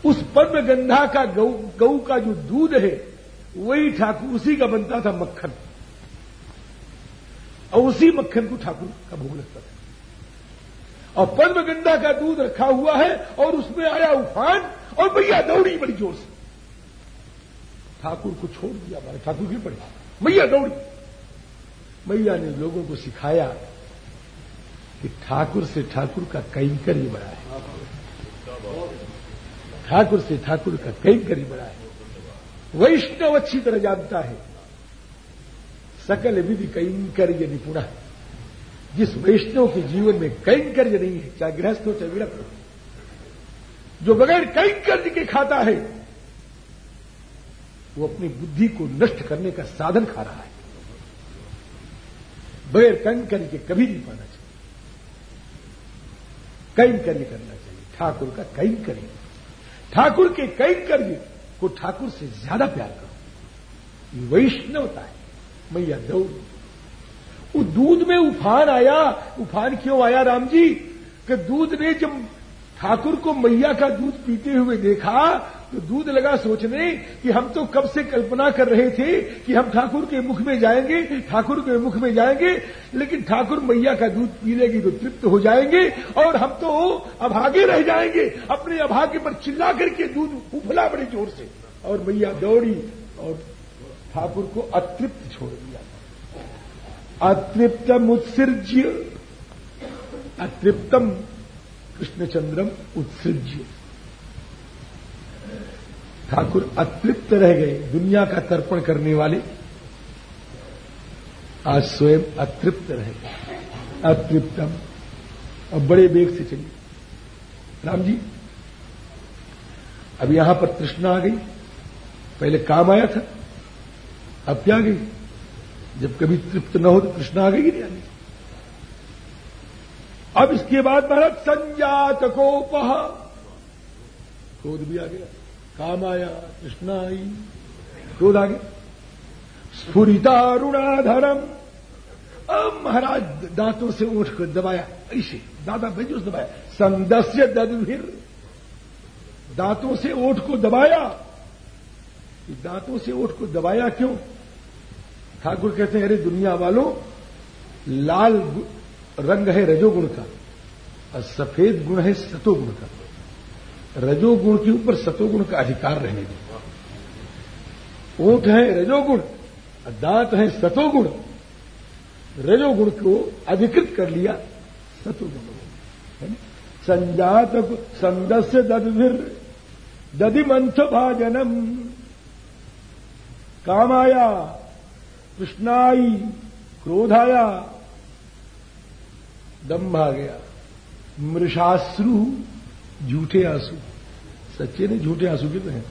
उस पद्मगंधा का गौ गऊ का जो दूध है, वही ठाकुर, उसी का बनता था मक्खन। और उसी मक्खन को ठाकुर का भोग लगता था। और पद्मगंधा का दूध रखा हुआ है, और उसमें आया उफान, और मैया दौड़ी बड़ी ज़ोर से। ठाकुर को छोड़ दिया हमारे ठाकुर की पड़ी मैया दौड़ी। मैया ने लोगों को सिखाया कि ठाकुर से ठाकुर का कैंकर ही बड़ा है। ठाकुर से ठाकुर का कैंकर ही बड़ा है। वैष्णव अच्छी तरह जानता है। सकल विधि कैंकर्य निपुण है। जिस वैष्णव के जीवन में कैंकर्य नहीं है, चाहे गृहस्थ हो, चाहे विरक्त हो। जो बगैर कैंकर्य के खाता है वो अपनी बुद्धि को नष्ट करने का साधन खा रहा है। बगैर कैंकर्य के कभी नहीं पाना चाहिए। कैंकर्य करना चाहिए। ठाकुर का कैंकर्य ठाकुर के कई कैंकर्य को ठाकुर से ज़्यादा प्यार करो। ये वैष्णवता है। मैया दौड़। वो दूध में उफान आया, उफान क्यों आया राम जी? कि दूध ने जब ठाकुर को मैया का दूध पीते हुए देखा तो दूध लगा सोचने कि हम तो कब से कल्पना कर रहे थे कि हम ठाकुर के मुख में जाएँगे, ठाकुर के मुख में जाएँगे, लेकिन ठाकुर मैया का दूध पी लेगी तो तृप्त हो जाएँगे और हम तो अभागे रह जाएँगे, अपने अभागे पर चिल्ला करके दूध उफला बड़े ज़ोर से। और मैया दौड़ी और ठाकुर को अतृप्त छोड़ दिया। अतृप्तम उत्सृज्य, अतृप्तम कृष्णचंद्रम उत्सृज्य। ठाकुर अतृप्त रह गए दुनिया का तर्पण करने वाले। आज स्वयं अतृप्त रह गए। अतृप्तम। अब बड़े वेग से चलिए। राम जी, अब यहाँ पर तृष्णा आ गई। पहले काम आया था, अब क्या गई? जब कभी तृप्त न हो तो तृष्णा आ गई नहीं आनी अब इसके बाद भारत संजात को पहा क्रोध भी आ गया। काम आया तृष्णा आई। क्रोध गया स्फुरितारुणाधरम। अब महाराज दांतों से उठ कर दबाया। ऐसे, दादा भेजो दबाया। संदस्य ददभिर दांतों से ओठ को दबाया। दांतों से ओठ को दबाया क्यों? ठाकुर कहते हैं, अरे दुनिया वालों, लाल रंग है रजोगुण का और सफ़ेद गुण है सतोगुण का। रजोगुण के ऊपर सतोगुण का अधिकार रहने दो। ऊँट है रजोगुण, दांत है सतोगुण रजोगुण को अधिकृत कर लिया सतोगुण संजात संदस्य ददभिर दधिमंथ भाजनम काम आया कृष्णाई क्रोध आया दम्भ गया मृषाश्रु। झूठे आँसू। सच्चे नहीं झूठे आँसू कितने हैं?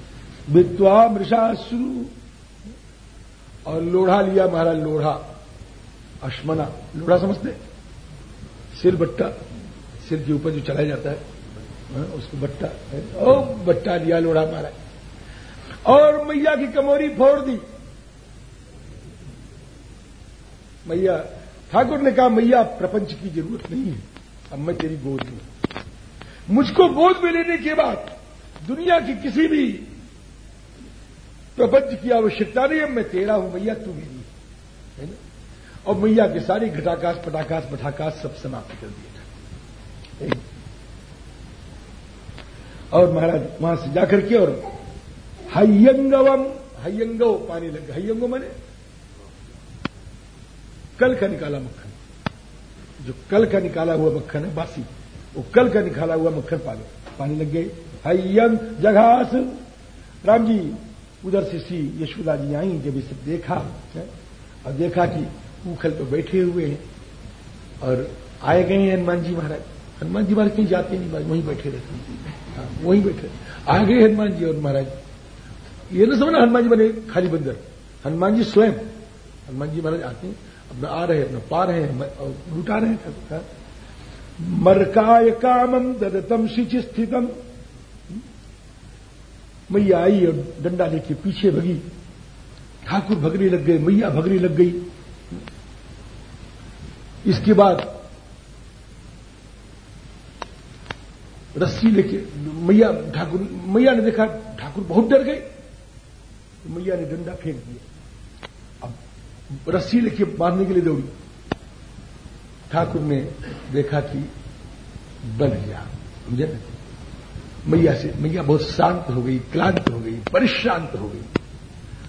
वित्वा मृषाश्रु और लोढ़ा लिया महाराज लोढ़ा। अश्मना। लोढ़ा समझते सिर बट्टा। सिर के ऊपर जो चलाया जाता है हाँ, उसको बट्टा ओ बट्टा लिया लोढ़ा महाराज। और मैया की कमोरी फोड़ दी। मैया ठाकुर ने कहा मैया प्रपंच की ज़रूरत नहीं है। अब मैं तेरी गोद में मुझको गोद में लेने के बाद दुनिया की किसी भी प्रपंच की आवश्यकता नहीं है, मैं तेरा हूँ, मैया, तू मेरी है। ना? और मैया के सारे घटाकाश, पटाकाश पटाकाश सब समाप्त कर दिए था। और महाराज, वहाँ से जाकर के और हयंगवम हयंगो पानी लग गया। हयंगो मैंने? कल का निकाला मक्खन। जो कल का निकाला हुआ मक्खन है, बासी। कल का निकाला हुआ मक्खन पानी। पानी लग गई हयंग जघास राम जी उधर से सी यशोदा जी आई जब इसे देखा है, और देखा कि उखल तो बैठे हुए हैं और आए गए हैं हनुमान जी महाराज। हनुमान जी महाराज कहीं जाते नहीं महाराज वहीं बैठे रहते हाँ, वहीं बैठे। आ गए हनुमान जी और महाराज। ये ना समझना हनुमान जी बने खाली बंदर। हनुमान जी स्वयं। हनुमान जी महाराज आते हैं अपना आ रहे हैं अपना पा रहे हैं लुटा रहे हैं। मरकाय कामम ददतम शिच स्थितम मैया आई और डंडा लेके पीछे भगी। ठाकुर भगरी लग गए, मैया भगरी लग गई। इसके बाद रस्सी लेके मैया ठाकुर, मैया ने देखा ठाकुर बहुत डर गए। मैया ने डंडा फेंक दिया। अब रस्सी लेके मारने के लिए दौड़ी ठाकुर ने देखा कि बन गया, समझे? मैया से, मैया बहुत शांत हो गई, क्लांत हो गई परिश्रांत हो गई।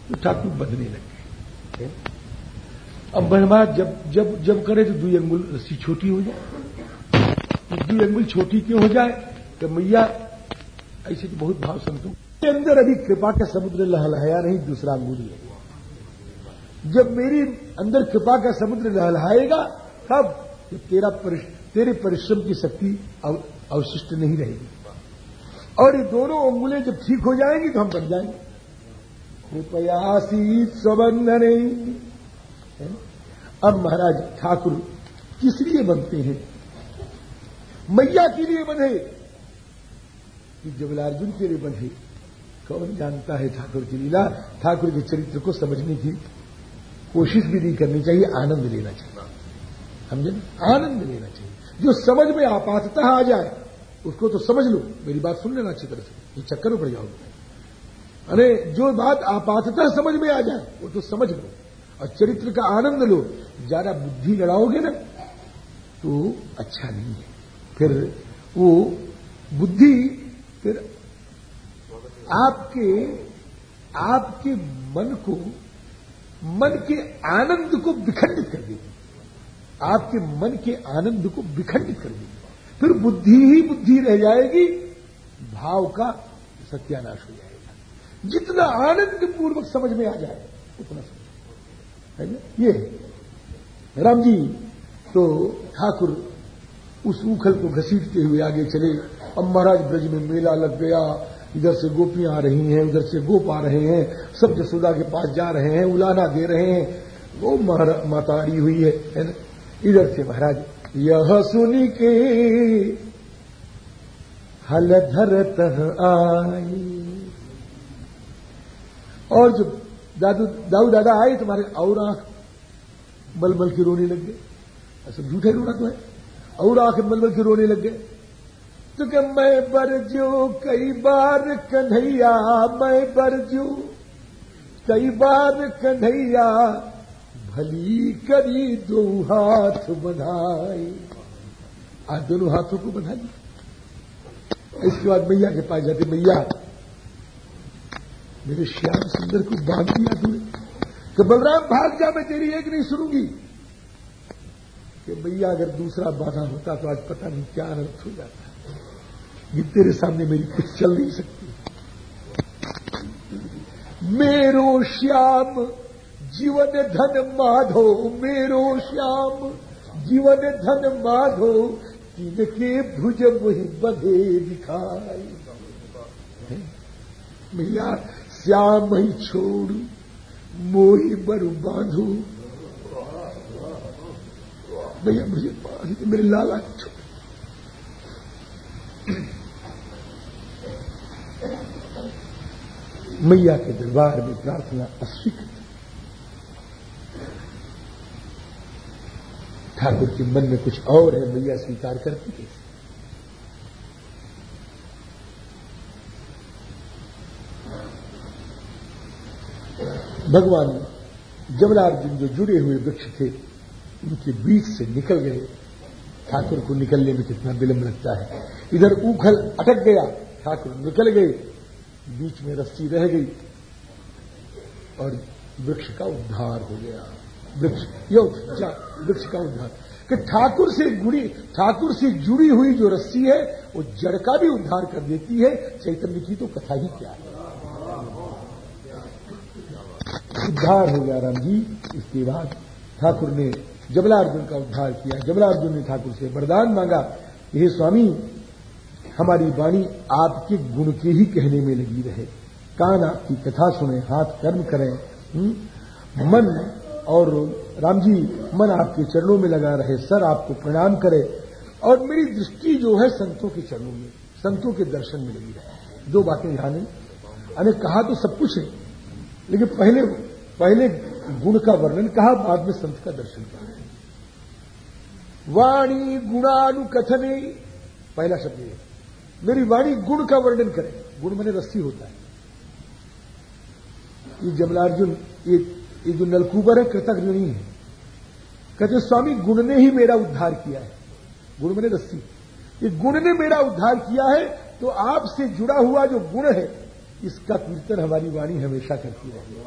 तो ठाकुर बदने लग गए अब बनवा जब जब जब करे तो दुई अंगुल रस्सी छोटी हो जाए। दुई अंगुल छोटी क्यों हो जाए? तो मैया, ऐसे तो बहुत भाव संतों। के अंदर अभी कृपा का समुद्र लहलहाया नहीं, दूसरा अंगुल जब मेरी अंदर कृपा का समुद्र लहलहाएगा, तब जब तेरा तेरे परिश्रम की शक्ति अवशिष्ट नहीं रहेगी। और ये दोनों अंगुलें जब ठीक हो जाएँगी तो हम बन जाएँगे। कृपयासी स्वबंधन। अब महाराज ठाकुर किस लिए बनते हैं? मैया के लिए बंधे। कि जबलार्जुन के लिए बंधे। कौन जानता है ठाकुर की लीला? ठाकुर के चरित्र को समझने की कोशिश भी नहीं करनी चाहिए, आनंद लेना चाहिए। समझे? आनंद लेना चाहिए। जो समझ में आपातता आ जाए, उसको तो समझ लो। मेरी बात सुन लेना अच्छी तरह से। ये चक्कर में पड़ जाओगे। अरे, जो बात आपातता समझ में आ जाए, वो तो समझ लो और चरित्र का आनंद लो। ज़्यादा बुद्धि लड़ाओगे ना तो अच्छा नहीं है। फिर वो बुद्धि फिर आपके आपके मन को, मन के आनंद को विखंडित कर देगी आपके मन के आनंद को विखंडित कर देगी। फिर बुद्धि ही बुद्धि रह जाएगी भाव का सत्यानाश हो जाएगा। जितना आनंद पूर्वक समझ में आ जाए उतना समझ है ना? ये राम जी तो ठाकुर उस उखल को घसीटते हुए आगे चले। अब महाराज ब्रज में मेला लग गया। इधर से गोपियाँ आ रही हैं उधर से गोप आ रहे हैं। सब जसोदा के पास जा रहे हैं उलाना दे रहे हैं। वो माताड़ी हुई है, है ना? इधर से महाराज, यह सुनी के हल धरत आई। और जब दादू, दाऊ दादा आए तुम्हारे और आँख मलमल की रोने लग गए। ऐसा झूठे रोना तो है। और आँख मलमल की रोने लग गए। तो क्या मैं बरजू कई बार कन्हैया, मैं बरजू कई बार कन्हैया भली करी दो हाथ बधाई। आज दोनों हाथों को बधा लिया इसके बाद मैया के पास जाते, मैया, मेरे श्याम सुंदर को बाँध दिया तूने। कि बलराम, भाग जा, मैं तेरी एक नहीं सुनूँगी। कि मैया, अगर दूसरा बाधा होता तो आज पता नहीं क्या अनर्थ हो जाता। ये तेरे सामने मेरी कुछ चल नहीं सकती। मेरो श्याम जीवन धन माधो, मेरो श्याम। जीवन धन माधो, तिनके भुज मुहि बधे दिखाई। मैया, श्याम ही छोड़ू, मोही बरु बांधू। भैया मुझे मेरे लाला छोड़। मैया के दरबार में प्रार्थना अस्वीकृत ठाकुर के मन में कुछ और है, मैया स्वीकार करती कैसे भगवान जबलार्जुन जो जुड़े हुए वृक्ष थे, उनके बीच से निकल गए। ठाकुर को निकलने में कितना विलंब लगता है। इधर उखल अटक गया, ठाकुर निकल गए। बीच में रस्सी रह गई और वृक्ष का उद्धार हो गया। वृक्ष वृक्ष का उद्धार? कि ठाकुर से जुड़ी ठाकुर से जुड़ी हुई जो रस्सी है, वो जड़ का भी उद्धार कर देती है। चैतन्य की तो कथा ही क्या है? उद्धार हो गया राम जी, इसके बाद ठाकुर ने जबलार्जुन का उद्धार किया। जबलार्जुन ने ठाकुर से वरदान मांगा, हे स्वामी, हमारी वाणी आपके गुण के ही कहने में लगी रहे। कान आपकी कथा सुने, हाथ कर्म करें। हुँ? हम्म? मन और राम जी मन आपके चरणों में लगा रहे, सर आपको प्रणाम करे। और मेरी दृष्टि जो है संतों के चरणों में, संतों के दर्शन में लगी रहे। दो बातें ध्यान अने कहा तो सब कुछ है, लेकिन पहले पहले गुण का वर्णन कहा, बाद में संत का दर्शन कहा। वाणी गुणानुकथने, पहला शब्द ये मेरी वाणी गुण का वर्णन करे। गुण मैंने रस्सी होता है। ये जमलार्जुन, ये ये जो नलकूबर है, कृतज्ञ नहीं है। कहते, स्वामी, गुण ने ही मेरा उद्धार किया है। गुण मैंने रस्सी। ये गुण ने मेरा उद्धार किया है तो आपसे जुड़ा हुआ जो गुण है, इसका कीर्तन हमारी वाणी हमेशा करती रहे।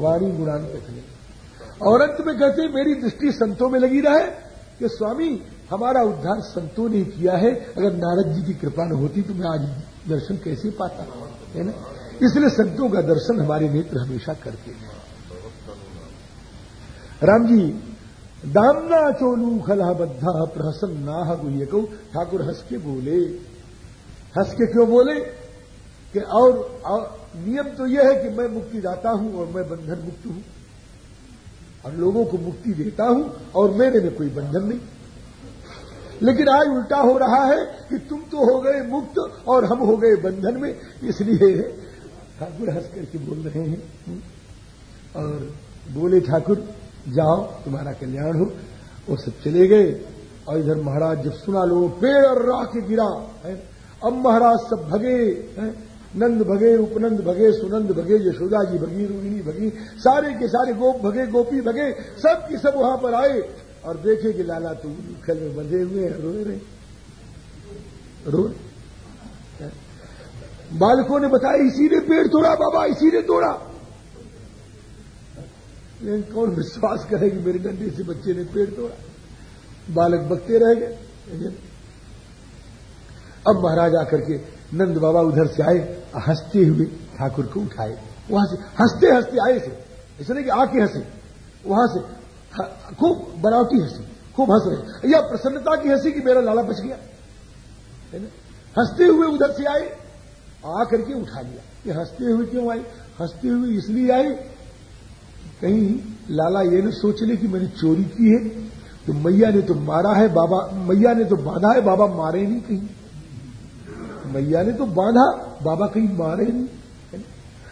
वाणी गुणान कथने और अंत में कहते, मेरी दृष्टि संतों में लगी रहे। कि स्वामी, हमारा उद्धार संतों ने किया है। अगर नारद जी की कृपा न होती तो मैं आज दर्शन कैसे पाता? है ना? इसलिए संतों का दर्शन हमारे नेत्र हमेशा करते हैं। राम जी दामना चोलू खला बद्धा प्रहसन नाह गुह्यको ठाकुर हंस के बोले। हंस के क्यों बोले? कि और, और नियम तो यह है कि मैं मुक्ति दाता हूँ और मैं बंधन मुक्त हूँ। और लोगों को मुक्ति देता हूँ और मेरे में कोई बंधन नहीं। लेकिन आज उल्टा हो रहा है कि तुम तो हो गए मुक्त और हम हो गए बंधन में इसलिए ठाकुर हंस करके बोल रहे हैं। और बोले ठाकुर जाओ, तुम्हारा कल्याण हो। वो सब चले गए। और इधर महाराज जब सुना लो पेड़ और के गिरा, है। अब महाराज सब भगे, है। नंद भगे, उपनंद भगे, सुनंद भगे, यशोदा जी भगी, रोहिणी भगी, सारे के सारे गोप भगे, गोपी भगे सब की सब वहाँ पर आए। और देखे कि लाला तो खल में बंधे हुए हैं, रोए रहे। रो बालकों ने बताया, इसी ने पेड़ तोड़ा, बाबा, इसी ने तोड़ा। लेकिन कौन विश्वास करे कि मेरे से बच्चे ने पेड़ तोड़ा? बालक बकते रह गए। अब महाराज आकर के नंद बाबा उधर से आए, हँसते हुए ठाकुर को उठाए। वहाँ से हँसते हँसते आए ऐसा नहीं कि आके हंसे। वहाँ से खूब बनावटी हँसी, खूब हंस रहे। या प्रसन्नता की हँसी कि मेरा लाला बच गया। हँसते हुए उधर से आए, आकर के उठा लिया। ये हँसते हुए क्यों आए? हँसते हुए इसलिए आए कहीं लाला ये न सोच ले कि मैंने चोरी की है तो मैया ने तो मारा है, बाबा, मैया ने तो बांधा है, बाबा मारे नहीं कहीं। मैया ने तो बांधा, बाबा कहीं मारे नहीं।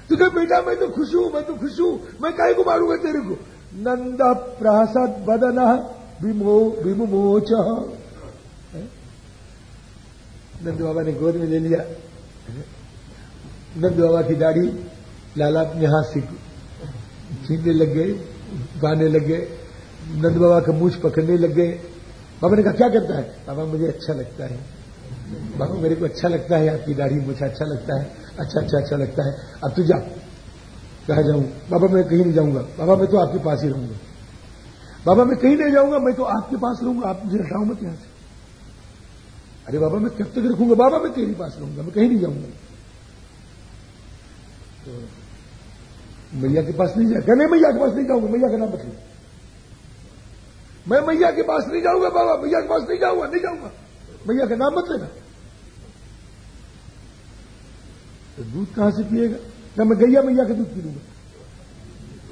तो क्या बेटा, मैं तो खुश हूँ, मैं तो खुश हूँ, मैं कहे को मारूँगा तेरे को? नंद प्रसाद बदन विमो, विमोच। नंद बाबा ने गोद में ले लिया। नंद बाबा की दाढ़ी लाला अपने हाथ से छीनने लग गए, गाने लग गए, नंद बाबा का मूछ पकड़ने लग गए। बाबा ने कहा, क्या करता है? बाबा, मुझे अच्छा लगता है। बाबा, मेरे को अच्छा लगता है, आपकी दाढ़ी मुझे अच्छा लगता है। अच्छा अच्छा अच्छा लगता है। अब तू जा, कहा जाऊँ? बाबा, मैं कहीं नहीं जाऊँगा। बाबा, मैं तो आपके पास ही रहूँगा। बाबा, मैं कहीं नहीं जाऊँगा, मैं तो आपके पास रहूँगा। आप मुझे हटाऊ मत यहाँ से। अरे बाबा, मैं कब तक रखूँगा? बाबा, मैं तेरे पास रहूँगा, मैं कहीं नहीं जाऊँगा। तो मैया के पास नहीं जाएगा नहीं मैया के पास नहीं जाऊँगा, मैया का नाम बता मैं मैया के पास नहीं जाऊँगा, बाबा, मैया के पास नहीं जाऊँगा नहीं जाऊँगा। मैया का नाम मत लेना। तो दूध कहाँ से पिएगा? क्या मैं गैया मैया का दूध पी लूँगा।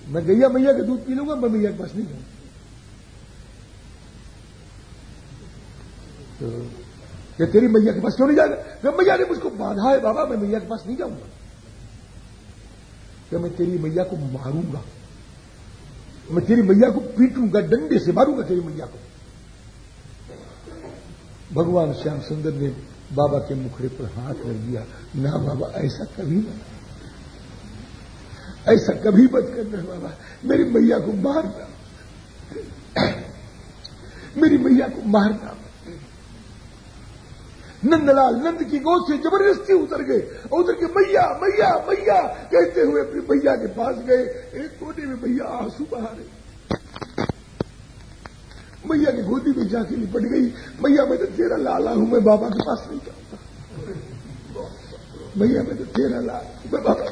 मैं गैया मैया का दूध पी लूँगा, मैं मैया के पास नहीं जाऊँगा। तो ये तेरी मैया के पास क्यों नहीं जाएगा? मैया ने मुझको बाधा है, बाबा, मैं मैया के पास नहीं जाऊँगा। क्या मैं तेरी मैया को मारूँगा। मैं तेरी मैया को पीटूँगा, डंडे से मारूँगा तेरी मैया को। भगवान श्याम सुंदर ने बाबा के मुखड़े पर हाथ रख दिया। ना बाबा, ऐसा कभी ना ऐसा कभी मत करना बाबा। मेरी मैया को मारना। मेरी मैया को मारना। नंदलाल नंद की गोद से ज़बरदस्ती उतर गए। और उतर के मैया मैया मैया कहते हुए अपने मैया के पास गए। एक कोने में मैया आँसू बहा रही। मैया की गोदी में जाके निपट गई। मैया मैं तो तेरा लाला हूँ, मैं बाबा के पास नहीं जाऊँगा मैया मैं तो तेरा लाल मैं बाबा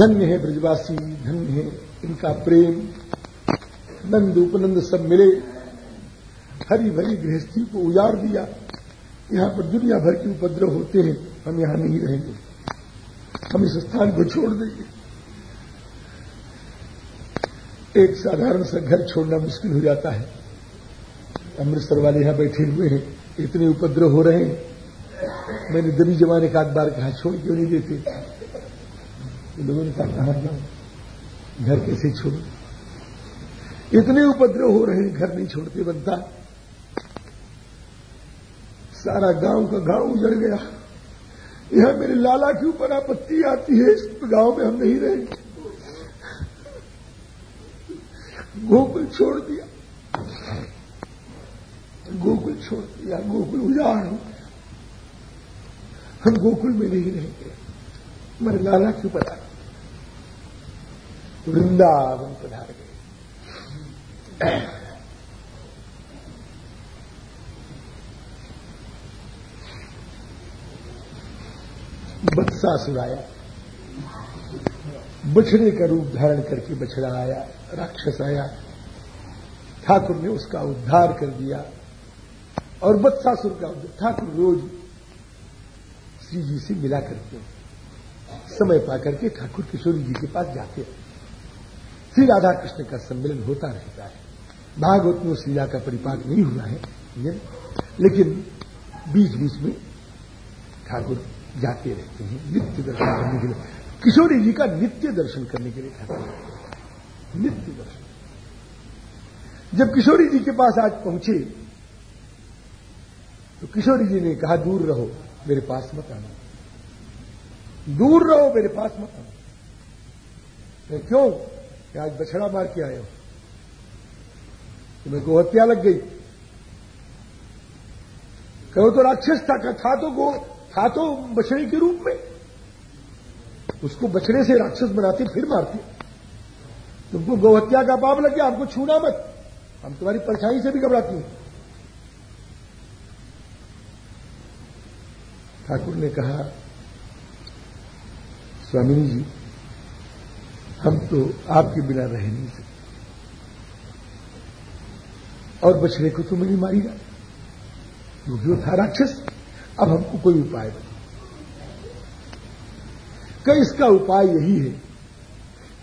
धन्य है ब्रजवासी, धन्य है इनका प्रेम। नंद उपनंद सब मिले, हरी भरी गृहस्थी को उजाड़ दिया। यहाँ पर दुनिया भर के उपद्रव होते हैं, हम यहाँ नहीं रहेंगे। हम इस स्थान को छोड़ देंगे। एक साधारण सा घर छोड़ना मुश्किल हो जाता है। अमृतसर वाले यहाँ बैठे हुए हैं, इतने उपद्रव हो रहे हैं। मैंने दबी जमाने का अखबार कहा, छोड़ क्यों नहीं देते? लोगों ने कहा जाऊँ घर कैसे छोड़ू? इतने उपद्रव हो रहे हैं, घर नहीं छोड़ते बनता सारा गाँव का गाँव उजड़ गया। यह मेरे लाला के ऊपर आपत्ति आती है, इस गाँव में हम नहीं रहेंगे। गोकुल छोड़ दिया। गोकुल छोड़ दिया, गोकुल उजाड़ हम गोकुल में नहीं रहेंगे। मेरे लाला के ऊपर आ वृंदावन पधार गए। बत्सासुर आया बछड़े का रूप धारण करके बछड़ा आया, राक्षस आया। ठाकुर ने उसका उद्धार कर दिया और बत्सासुर का ठाकुर रोज श्री जी से मिला करते समय पाकर के ठाकुर किशोरी जी के पास जाते श्री राधा कृष्ण का सम्मेलन होता रहता है। भागवत में लीला का परिपाक नहीं हुआ है लेकिन बीच बीच में ठाकुर जाते रहते हैं, नित्य दर्शन करने के लिए। किशोरी जी का नित्य दर्शन करने के लिए ठाकुर नित्य दर्शन। जब किशोरी जी के पास आज पहुँचे तो किशोरी जी ने कहा, दूर रहो, मेरे पास मत आना। दूर रहो, मेरे पास मत आना। क्यों कि आज बछड़ा मार के आए हो। तुम्हें गोहत्या लग गई। कहो तो राक्षस था था तो गो, था तो बछड़े के रूप में। उसको बछड़े से राक्षस बनाते फिर मारते। तुमको गोहत्या का पाप लग गया, हमको छूना मत। हम तुम्हारी परछाई से भी घबराती हैं। ठाकुर ने कहा स्वामिनी जी हम तो आपके बिना रह नहीं सकते। और बछड़े को तो नहीं मारीगा क्योंकि वो था राक्षस। अब हमको कोई उपाय बता कि इसका उपाय यही है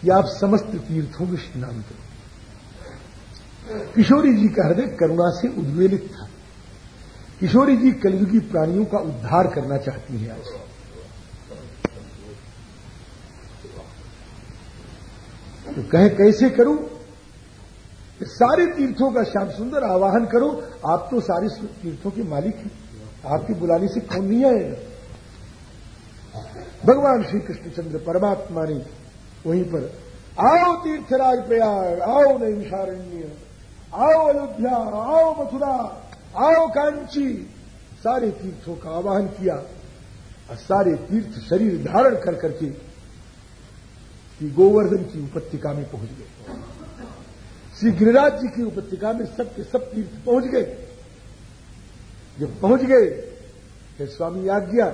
कि आप समस्त तीर्थों में स्नान करो। किशोरी जी का हृदय करुणा से उद्वेलित था। किशोरी जी कलयुगी प्राणियों का उद्धार करना चाहती हैं आज। तो कहे, कैसे करूँ? सारे तीर्थों का श्याम सुंदर आवाहन करो। आप तो सारे तीर्थों के मालिक हैं। आपकी बुलाने से कौन नहीं आएगा? भगवान श्री कृष्णचंद्र परमात्मा ने वहीं पर, आओ तीर्थराज प्रयाग, आओ नैमिषारण्य, आओ अयोध्या, आओ मथुरा, आओ कांची। सारे तीर्थों का आवाहन किया और सारे तीर्थ शरीर धारण कर करके कि गोवर्धन की उपत्यका में पहुँच गए। श्री गिरिराज जी की उपत्यका में सबके सब तीर्थ पहुँच गए। जब पहुँच गए, फिर स्वामी आज्ञा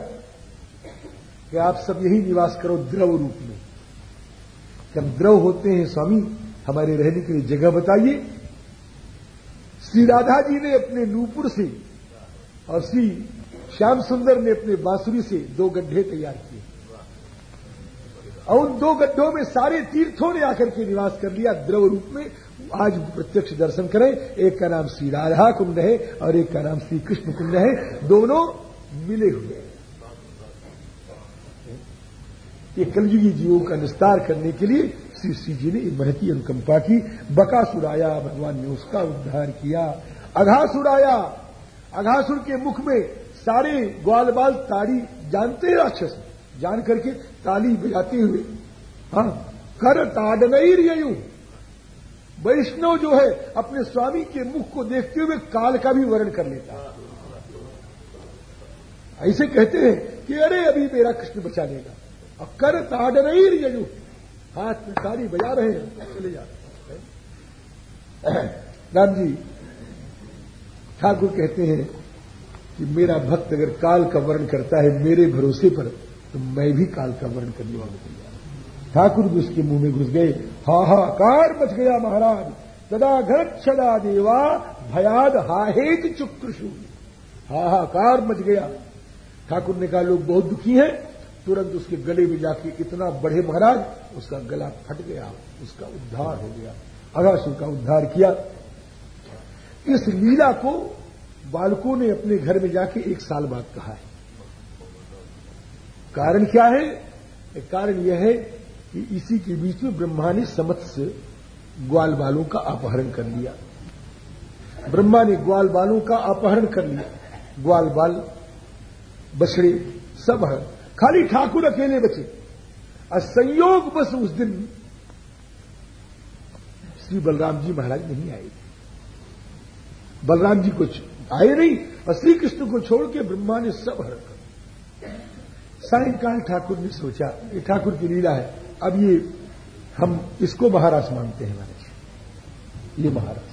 कि आप सब यही निवास करो द्रव रूप में। जब द्रव होते हैं स्वामी, हमारे रहने के लिए जगह बताइए। श्री राधा जी ने अपने नूपुर से और श्री श्याम सुंदर ने अपने बांसुरी से दो गड्ढे तैयार किए। और उन दो गड्ढों में सारे तीर्थों ने आकर के निवास कर लिया। द्रव रूप में आज प्रत्यक्ष दर्शन करें। एक का नाम श्री राधा कुंड है और एक का नाम श्री कृष्ण कुंड है। दोनों मिले हुए ये कलयुगी जीवों का निस्तार करने के लिए श्री श्री जी ने महती अनुकंपा की। बकासुर आया भगवान ने उसका उद्धार किया। अघासुर आया अघासुर के मुख में सारे ग्वाल बाल ताड़ी जानते राक्षस। जान करके ताली बजाते हुए हाँ कर ताडनई रियू वैष्णव जो है, अपने स्वामी के मुख को देखते हुए काल का भी वर्ण कर लेता है। ऐसे कहते हैं कि, अरे, अभी मेरा कृष्ण बचा लेगा। और कर ताड़ नहीं रियू हाथ में ताली बजा रहे हैं, चले जा रहे राम जी, ठाकुर कहते हैं कि, मेरा भक्त अगर काल का वर्ण करता है, मेरे भरोसे पर तो मैं भी काल का वर्ण करने वाला तैयार ठाकुर भी उसके मुँह में घुस गए हाहाकार मच गया महाराज। तदा घर देवा, भयाद हाहेत चुक्रशु। हाहाकार मच गया। ठाकुर ने कहा, लोग बहुत दुखी हैं। तुरंत उसके गले में जाके इतना बढ़े महाराज, उसका गला फट गया, उसका उद्धार हो गया। अगासुर का उद्धार किया। इस लीला को बालकों ने अपने घर में जाके एक साल बाद कहा है। कारण क्या है? कारण यह है कि इसी के बीच में ब्रह्मा ने समत्स्य ग्वाल बालों का अपहरण कर लिया। ब्रह्मा ने ग्वाल बालों का अपहरण कर लिया। ग्वाल बाल, बछड़े सब हर खाली ठाकुर अकेले बचे। और संयोग बस उस दिन श्री बलराम जी महाराज नहीं आए। बलराम जी कुछ आए नहीं, और श्री कृष्ण को छोड़ के ब्रह्मा ने सब हरण कर सायंकाल ठाकुर ने सोचा, ये ठाकुर की लीला है, अब ये हम इसको महाराज मानते हैं महाराज। ये महाराज।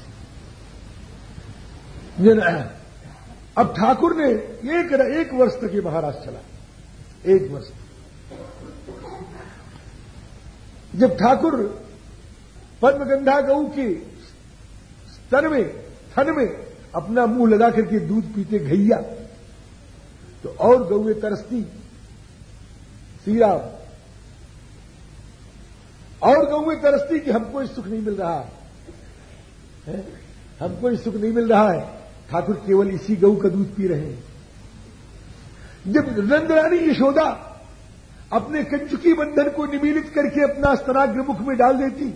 अब ठाकुर ने एक एक वर्ष तक ये महाराज चला। एक वर्ष जब ठाकुर पद्मगंधा गऊ के स्तर में, थन में अपना मुँह लगा करके दूध पीते घैया तो और गौए तरसती। सीराम और गऊ तरसती कि हमको सुख नहीं मिल रहा है। हमको सुख नहीं मिल रहा है। ठाकुर केवल इसी गऊ का दूध पी रहे हैं। जब नंदरानी यशोदा अपने कंचुकी बंधन को निमीलित करके अपना स्तनाग्र मुख में डाल देती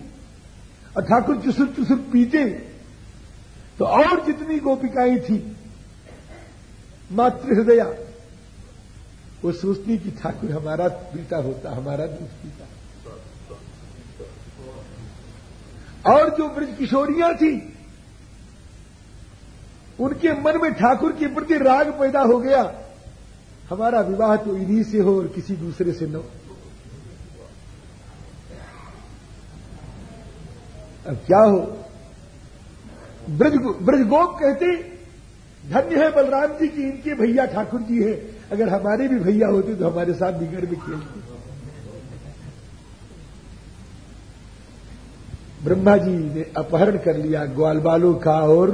और ठाकुर चुसुर चुसुर पीते तो और जितनी गोपिकाएँ थी मातृ हृदया वो सोचती कि ठाकुर हमारा पिता होता, हमारा दूध पीता। और जो ब्रज किशोरियाँ थी, उनके मन में ठाकुर के प्रति राग पैदा हो गया। हमारा विवाह तो इन्हीं से हो और किसी दूसरे से न हो। अब क्या हो? ब्रज ब्रजगोप कहते, धन्य है बलराम जी की इनके भैया ठाकुर जी हैं। अगर हमारे भी भैया होते तो हमारे साथ बिगड़ में खेलते। ब्रह्मा जी ने अपहरण कर लिया ग्वाल बालों का और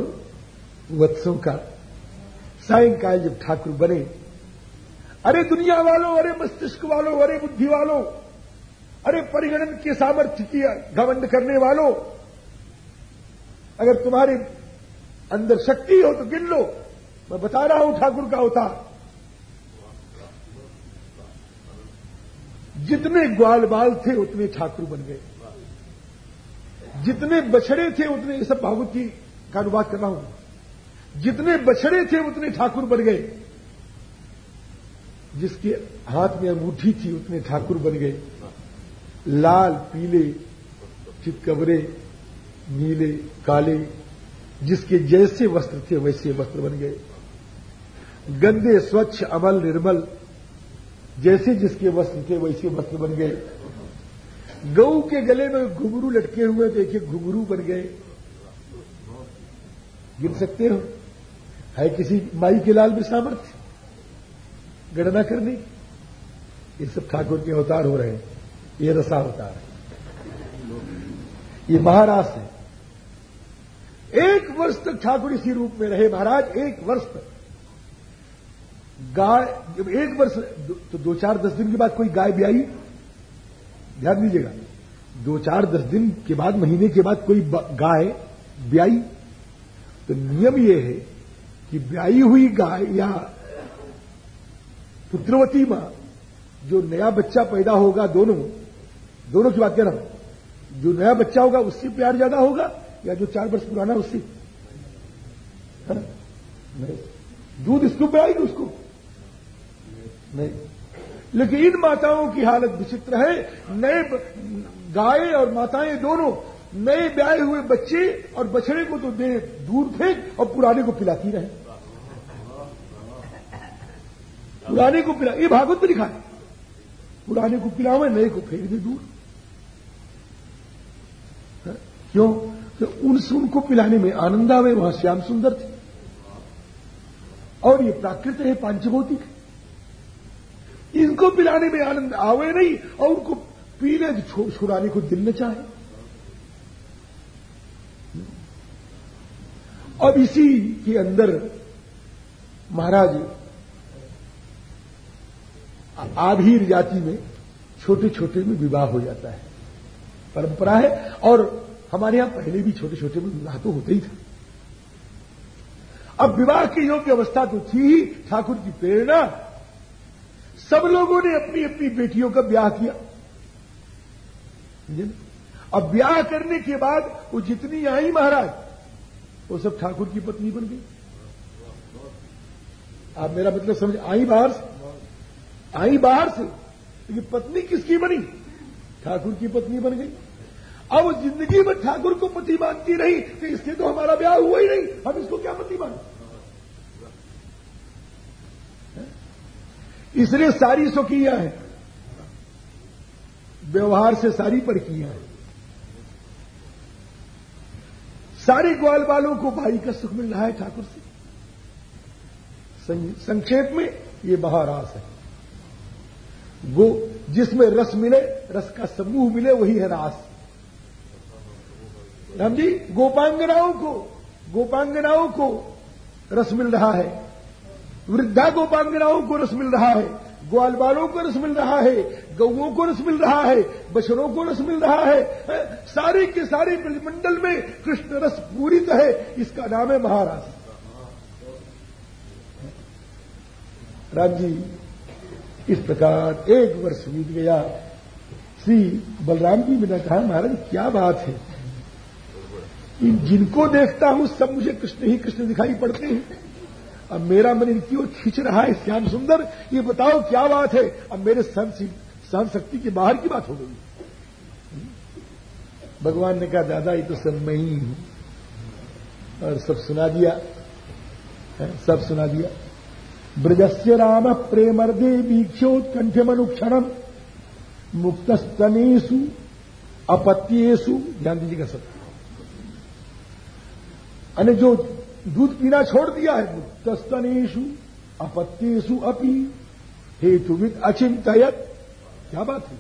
वत्सों का। सायंकाल जब ठाकुर बने, अरे दुनिया वालों, अरे मस्तिष्क वालों, अरे बुद्धि वालों, अरे परिगणन के सामर्थ्य की घमंड करने वालों, अगर तुम्हारे अंदर शक्ति हो तो गिन लो। मैं बता रहा हूँ ठाकुर का होता जितने ग्वाल बाल थे उतने ठाकुर बन गए। जितने बछड़े थे उतने, ये सब भागवत की का अनुवाद कर रहा हूँ। जितने बछड़े थे उतने ठाकुर बन गए। जिसके हाथ में अंगूठी थी उतने ठाकुर बन गए। लाल, पीले, चितकबरे, नीले, काले, जिसके जैसे वस्त्र थे वैसे वस्त्र बन गए। गंदे, स्वच्छ, अमल, निर्मल जैसे जिसके वस्त्र थे, वैसे वस्त्र बन गए। गऊ के गले में घुंगरू लटके हुए देखिए घुंगरू बन गए। गिन सकते हो? है किसी माई के लाल में सामर्थ्य? गणना करने। ये सब ठाकुर के अवतार हो रहे हैं। ये रसा अवतार है। ये महाराज है। एक वर्ष तक ठाकुर इसी रूप में रहे। महाराज, एक वर्ष तक। गाय, जब एक वर्ष तो दो चार दस दिन के बाद कोई गाय ब्याई ध्यान दीजिएगा, दो चार दस दिन के बाद, महीने के बाद कोई गाय ब्याई तो नियम यह है कि ब्याई हुई गाय या पुत्रवती माँ, जो नया बच्चा पैदा होगा दोनों दोनों की बात कह रहा हूँ, जो नया बच्चा होगा उससे प्यार ज़्यादा होगा, या जो चार वर्ष पुराना उससे? दूध इसको पिलाएगी उसको? नहीं। लेकिन इन माताओं की हालत विचित्र है। नए गाय और माताएँ दोनों नए ब्याए हुए बच्चे और बछड़े को तो दे दूर फेंक और पुराने को पिलाती रहे। पुराने को पिला ये भागवत में लिखा है। पुराने को पिलावे नए को फेंक दे दूर। हाँ? क्यों? तो उनसे उनको पिलाने में आनंद आवे, वहाँ श्याम सुंदर थे। और ये प्राकृत है पांचभौतिक इनको पिलाने में आनंद आवे नहीं और उनको पीने छुड़ाने को दिल न चाहे। अब इसी के अंदर महाराज आभीर जाति में छोटे छोटे में विवाह हो जाता है। परंपरा है और हमारे यहाँ पहले भी छोटे छोटे में विवाह तो होते ही था। अब विवाह की योग्य अवस्था तो थी ही, ठाकुर की प्रेरणा सब लोगों ने अपनी अपनी बेटियों का ब्याह किया। अब ब्याह करने के बाद वो जितनी आई महाराज, वो सब ठाकुर की पत्नी बन गई। आप मेरा मतलब समझ, आई बाहर से? आई बाहर से? लेकिन पत्नी किसकी बनी? ठाकुर की पत्नी बन गई। अब वो ज़िंदगी में ठाकुर को पति मानती रही तो इसके तो हमारा ब्याह हुआ ही नहीं। हम इसको क्या पति माने? इसलिए सारी स्वकीय है। व्यवहार से सारी पर किया है। सारे ग्वाल वालों को भाई का सुख मिल रहा है ठाकुर से। संक्षेप में ये महारास है। वो जिसमें रस मिले, रस का समूह मिले, वही है रास। राम जी, गोपांगनाओं को गोपांगनाओं को रस मिल रहा है। वृद्धा गोपांगनाओं को रस मिल रहा है ग्वाल बालों को रस मिल रहा है गौओं को रस मिल रहा है, बछड़ों को रस मिल रहा है सारे के सारे ब्रजमंडल में कृष्ण रस पूरित है, इसका नाम है महाराज। राम जी, इस प्रकार एक वर्ष बीत गया। श्री बलराम जी मैंने कहा, महाराज, क्या बात है? जिनको देखता हूँ, सब मुझे कृष्ण ही कृष्ण दिखाई पड़ते हैं। अब मेरा मन ओर खींच रहा है? श्याम सुंदर, ये बताओ क्या बात है? अब मेरे सहन शक्ति के बाहर की बात हो गई। भगवान ने कहा, दादा, ये तो सब मैं ही हूँ। और सब सुना दिया। सब सुना दिया। ब्रजस्य राम प्रेमर्दे वीक्षोत्कंठमनुक्षणम मुक्तस्तनेशु अपत्येशु ध्यान दीजिएगा सब अने जो दूध पीना छोड़ दिया है। मुक्तस्तनेशु अपत्येशु अपी हेतुविद अचिंतयत क्या बात है?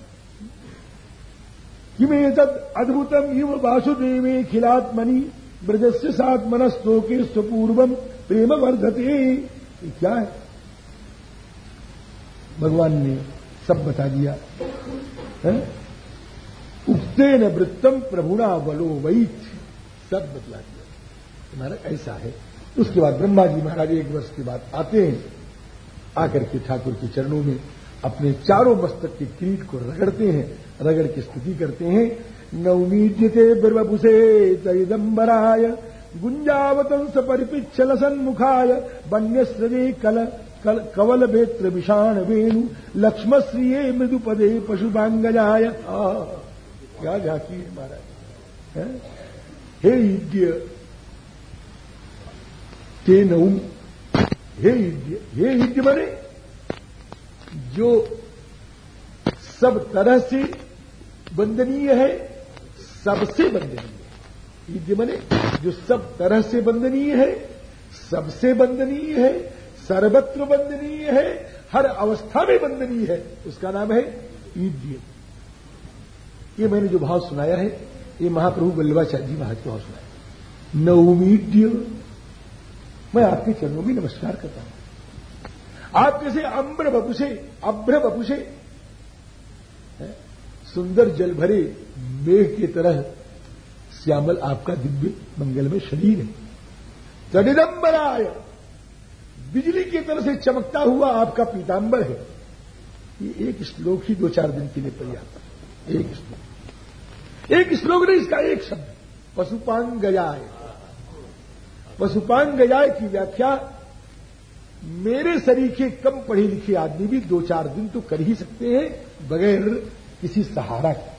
किमे तद अद्भुतम इव वासुदेवे खिलात्मनि ब्रजस्य सात मनस्तो के स्वपूर्वम प्रेम वर्धते। क्या है? भगवान ने सब बता दिया, है? उगते न वृत्तम प्रभुणा बलो वैथ सब बतला दिया। तुम्हारा ऐसा है। उसके बाद ब्रह्मा जी महाराज एक वर्ष के बाद आते हैं, आकर के ठाकुर के चरणों में अपने चारों मस्तक के किरीट को रगड़ते हैं, रगड़ की स्तुति करते हैं। नवमीद्यते ब्रवपुषे तरिदम्बराय गुंजावतंस परिपिच्छल सन्मुखाय वन्यस्रजे कल कल कवल बेत्र विषाण वेणु, लक्ष्मश्रिये मृदुपदे पशुपांगजाय क्या झांकी है महाराज, हे? युद्ध ते नऊ हे युद्ध हे युद्ध बने जो सब तरह से वंदनीय है, सबसे वंदनीय है। युद्ध बने जो सब तरह से वंदनीय है, सबसे वंदनीय है, सर्वत्र वंदनीय है, हर अवस्था में वंदनीय है, उसका नाम है युद्ध ये मैंने जो भाव सुनाया है, ये महाप्रभु वल्लभाचार्य जी महाराज का भाव सुनाया नवमीड्य मैं आपके चरणों में नमस्कार करता हूँ। आप जैसे अम्र बपुषे अभ्र बपुषे सुंदर जल भरे मेघ की तरह श्यामल आपका दिव्य मंगल में शरीर है। तडिदम्बराय बिजली की तरह से चमकता हुआ आपका पीताम्बर है। ये एक श्लोक ही दो चार दिन के लिए पर्याप्त एक श्लोक। एक श्लोक नहीं, इसका एक शब्द पशुपांग गजाय पशुपांग गजाय की व्याख्या, मेरे शरीर के कम पढ़े लिखे आदमी भी दो चार दिन तो कर ही सकते हैं, बगैर किसी सहारा के।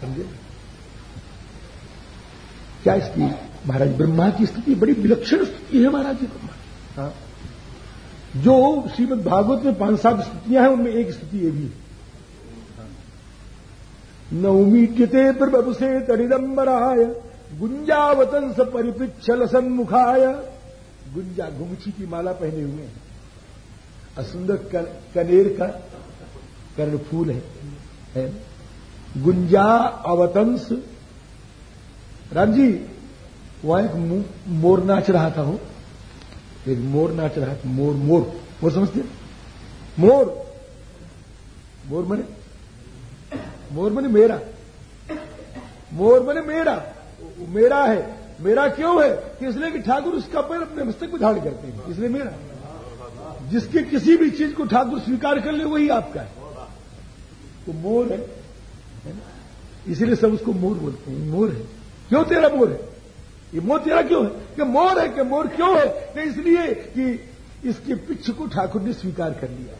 समझे? क्या इसकी, महाराज ब्रह्मा की स्थिति बड़ी विलक्षण स्थिति है, महाराज जी ब्रह्मा हाँ। जो श्रीमद भागवत में पाँच सात स्थितियाँ हैं, उनमें एक स्थिति ये भी है। नौमीट्यते प्रभु से तड़िदम्बराय गुंजावतंस परिपृच्छल सन्मुखाय। गुंजा गुमची की माला पहने हुए हैं। असुंदर कनेर का कर्णफूल है, है गुंजा अवतंस। राम जी वहाँ एक मोर नाच रहा था हो एक मोर नाच रहा था। मोर मोर। मोर समझते मोर। मोर मने? मोर मने मेरा। मोर मने मेरा। मेरा है मेरा क्यों है कि इसलिए कि ठाकुर उसका पैर अपने मस्तक में धारण करते हैं। इसलिए मेरा। जिसके किसी भी चीज़ को ठाकुर स्वीकार कर ले वही आपका है। तो मोर है, है इसलिए सब उसको मोर बोलते हैं। मोर है। क्यों तेरा मोर है? ये मोर तेरा क्यों है? कि मोर है कि मोर क्यों है? कि इसलिए कि इसके पिच्छ को ठाकुर ने स्वीकार कर लिया।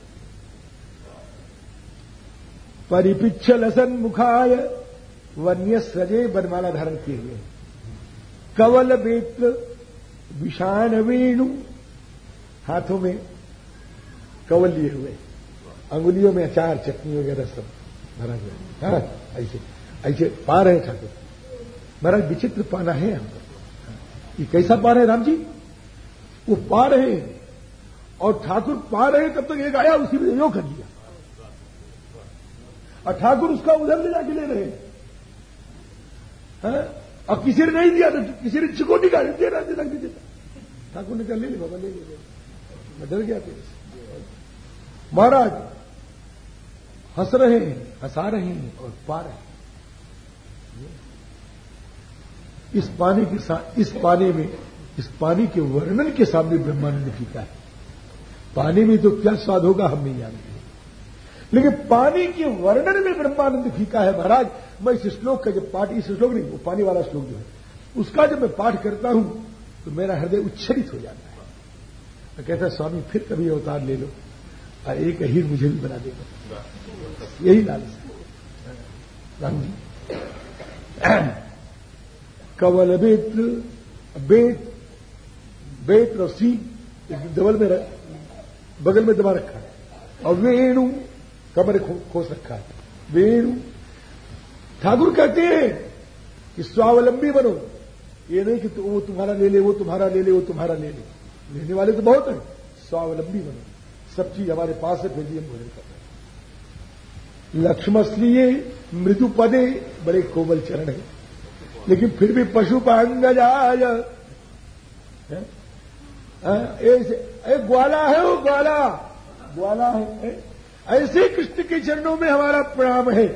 परिपिच्छ लसन मुखाय वन्य सजे बनमाला धारण किए हुए कवल बेत्र विषाण वेणु। हाथों में कवल लिए हुए। अंगुलियों में अचार, चटनी वगैरह सब भरा हुआ हाँ। ऐसे ऐसे पा रहे ठाकुर। महाराज, विचित्र पाना है हमको ये कैसा पा रहे राम जी? वो पा रहे हैं। और ठाकुर पा रहे तब तक एक आया, उसी में यो कर लिया। और ठाकुर उसका उधर ले जाके ले रहे हैं? और किसी ने नहीं दिया तो किसी ने चिकोटी का दे रहा दे देता ठाकुर ने कहा, ले ले बाबा, ले ले मैं डर गया तेरे महाराज, हंस रहे हैं, हंसा रहे हैं और पा रहे हैं। इस पानी के साथ इस पानी में, इस पानी के वर्णन के सामने ब्रह्मानंद पीता है। पानी में तो क्या स्वाद होगा, हम नहीं जानते। लेकिन पानी के वर्णन में ब्रह्मानंद फीका है महाराज। मैं इस श्लोक का जब पाठ, इस श्लोक नहीं, वो पानी वाला श्लोक जो है, उसका जब मैं पाठ करता हूँ तो मेरा हृदय उच्छरित हो जाता है। मैं कहता, स्वामी, फिर कभी अवतार ले लो, और एक हीर मुझे भी बना देगा यही लालच राम जी। कवल बेत्र, बेत बेत्र और सी डबल में बगल में दबा रखा है। और वेणु कमर खोस रखा है। वेणु। ठाकुर कहते हैं कि स्वावलंबी बनो। ये नहीं कि तो वो तुम्हारा ले ले, वो तुम्हारा ले ले, वो तुम्हारा ले ले। लेने वाले तो बहुत हैं। स्वावलंबी बनो। सब चीज़ हमारे पास है, फिर भी हम भोजन कर रहे हैं। मृदु पदे, बड़े कोमल चरण है। लेकिन फिर भी पशु पांगजाज ऐसे ग्वाला है वो, ग्वाला। ग्वाला है ऐसे कृष्ण के चरणों में हमारा प्रणाम है?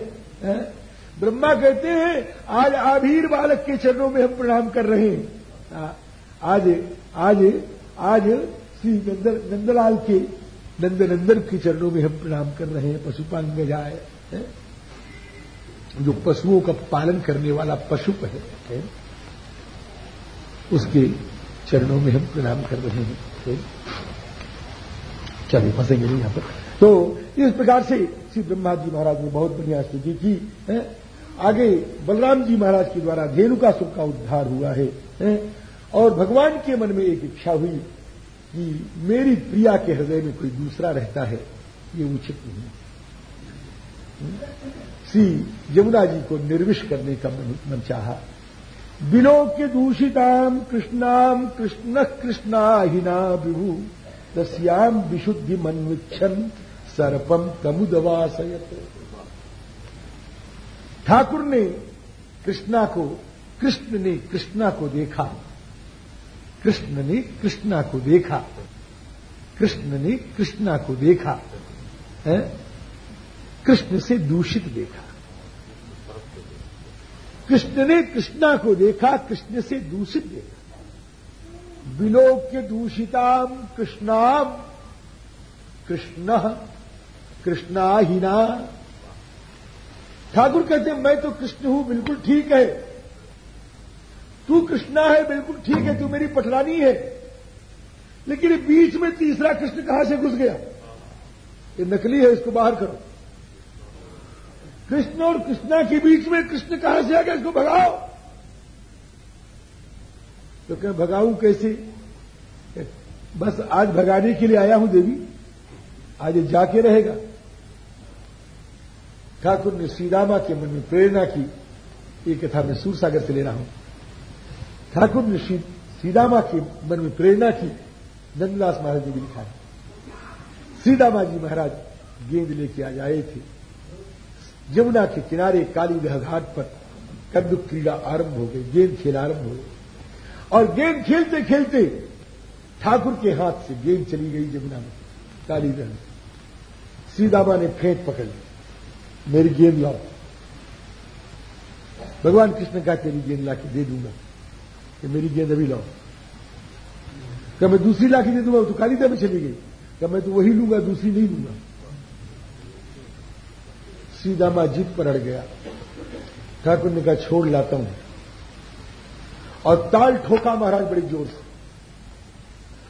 ब्रह्मा कहते हैं आज आभीर बालक के चरणों में हम प्रणाम कर रहे हैं। आज आज आज श्री नंदलाल के नंदनंदन के चरणों में हम प्रणाम कर रहे हैं पशुपांग जाए जो पशुओं का पालन करने वाला पशु है, है? उसके चरणों में हम प्रणाम कर रहे हैं चलिए फंसेंगे यहाँ पर। तो इस प्रकार से श्री ब्रह्मा जी महाराज ने बहुत बढ़िया स्तुति की है। आगे बलराम जी महाराज के द्वारा धेनुकासुर का उद्धार हुआ है, है। और भगवान के मन में एक इच्छा हुई कि मेरी प्रिया के हृदय में कोई दूसरा रहता है ये उचित नहीं। श्री यमुना जी को निर्विश करने का मन चाहा। के दूषिताम कृष्णाम कृष्ण कृष्णाहिना विभु तस्याम विशुद्धि मनविच्छन सर्पम तमुदवासयत ठाकुर ने कृष्णा को, कृष्ण ने कृष्णा को देखा। कृष्ण ने कृष्णा को देखा। कृष्ण ने कृष्णा को देखा। है? कृष्ण से दूषित देखा। कृष्ण ने कृष्णा को देखा, कृष्ण से दूषित देखा। विलोक्य दूषिताम कृष्णाम कृष्ण कृष्णाहीना ठाकुर कहते हैं, मैं तो कृष्ण हूँ, बिल्कुल ठीक है। तू कृष्णा है, बिल्कुल ठीक है, तू मेरी पटरानी है। लेकिन बीच में तीसरा कृष्ण कहाँ से घुस गया? ये नकली है, इसको बाहर करो। कृष्ण और कृष्णा के बीच में कृष्ण कहाँ से आ गया, इसको भगाओ। तो क्या भगाऊ कैसे? बस आज भगाने के लिए आया हूँ, देवी। आज जाके रहेगा। ठाकुर ने श्रीरामा के मन में प्रेरणा की। ये कथा मैं सूरसागर से ले रहा हूँ। ठाकुर ने श्रीरामा के मन में प्रेरणा की। नंददास महाराज ने लिखा है। श्रीदामा जी महाराज गेंद लेके आ जाए थे। यमुना के किनारे काली घाट पर कंदुक क्रीड़ा आरंभ हो गई। गेंद खेल आरंभ हो गई। और गेंद खेलते खेलते ठाकुर के हाथ से गेंद चली गई यमुना में, काली श्रीदामा ने फेंक पकड़ ली। मेरी गेंद लाओ भगवान कृष्ण का तेरी गेंद ला के दे दूँगा कि मेरी गेंद अभी लाओ। क्या मैं दूसरी ला के दे दूँगा तो काली में चली गई। क्या मैं तो वही लूँगा, दूसरी नहीं लूँगा। सीधामा जीत पर अड़ गया। ठाकुर ने कहा, छोड़, लाता हूँ। और ताल ठोका, महाराज, बड़ी ज़ोर से।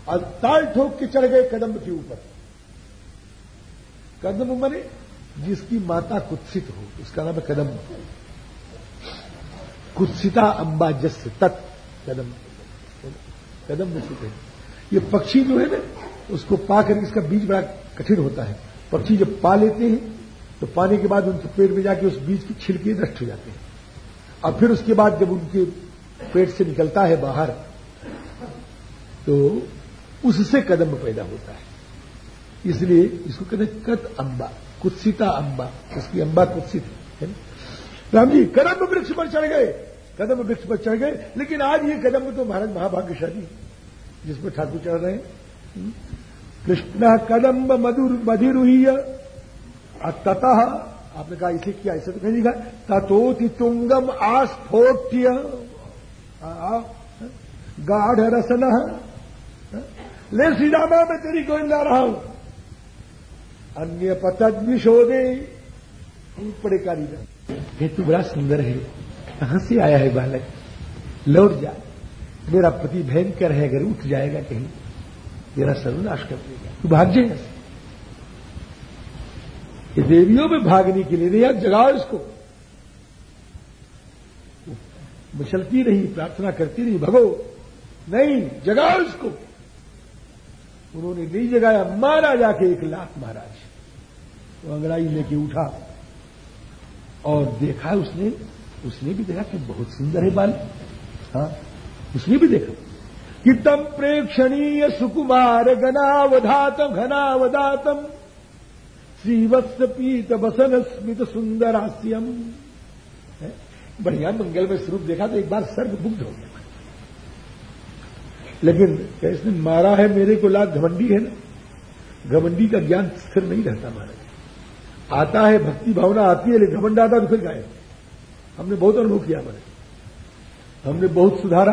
और ताल ठोक के चढ़ गए कदम के ऊपर। कदम मने जिसकी माता कुत्सित हो, उसका नाम है कदम। कुत्सिता अंबा जस तत् कदम। कदम मुक्त है। ये पक्षी जो है ना, उसको पाकर इसका बीज बड़ा कठिन होता है। पक्षी जब पा लेते हैं तो पाने के बाद उनके पेट में जाके उस बीज की छिलके नष्ट हो जाते हैं। और फिर उसके बाद जब उनके पेट से निकलता है बाहर तो उससे कदम पैदा होता है। इसलिए इसको कहते कद अम्बा। कुत्सिता अम्बा उसकी अम्बा कुत्सित है राम जी कदम वृक्ष पर चढ़ गए, कदम वृक्ष पर चढ़ गए, लेकिन आज ये कदम तो महाराज महाभाग्यशाली जिसमें ठाकुर चढ़ रहे हैं। हम्म? कृष्ण कदम्ब मधुर, मधिरुहीय ततः, आपने कहा इसे किया, इसे तो कहीं लिखा तथोति तुंगम आस्फोट्य गाढ़ रसन ले रामा मैं तेरी गोविंद रहा हूँ। अन्य पतद विशोदे बड़े कारीगर ये तू बड़ा सुंदर है। कहाँ से आया है बालक? लौट जा। मेरा पति भयंकर है, अगर उठ जाएगा कहीं, मेरा सर्वनाश कर देगा। तू भाग जाएगा ये देवियों में भागने के लिए नहीं जगाओ इसको। मचलती रही, प्रार्थना करती रही, भगो। नहीं, जगाओ इसको। उन्होंने नहीं जगाया, मारा जाके एक लाख महाराज तो अंगड़ाई लेके उठा और देखा उसने उसने भी देखा कि बहुत सुंदर है बाल। हाँ उसने भी देखा कि तम प्रेक्षणीय सुकुमार गनावधातम, घनावधातम, श्रीवत्स पीत बसन स्मित सुंदर सुंदरास्यम बढ़िया मंगल में स्वरूप देखा तो एक बार सर्वबुद्ध हो गया। लेकिन कैसे मारा है मेरे को लाभ घमंडी है ना? घमंडी का ज्ञान स्थिर नहीं रहता महाराज। आता है, भक्ति भावना आती है, लेकिन घमंड आता तो फिर गायब। हमने बहुत अनुभव किया हमारे हमने बहुत सुधारा,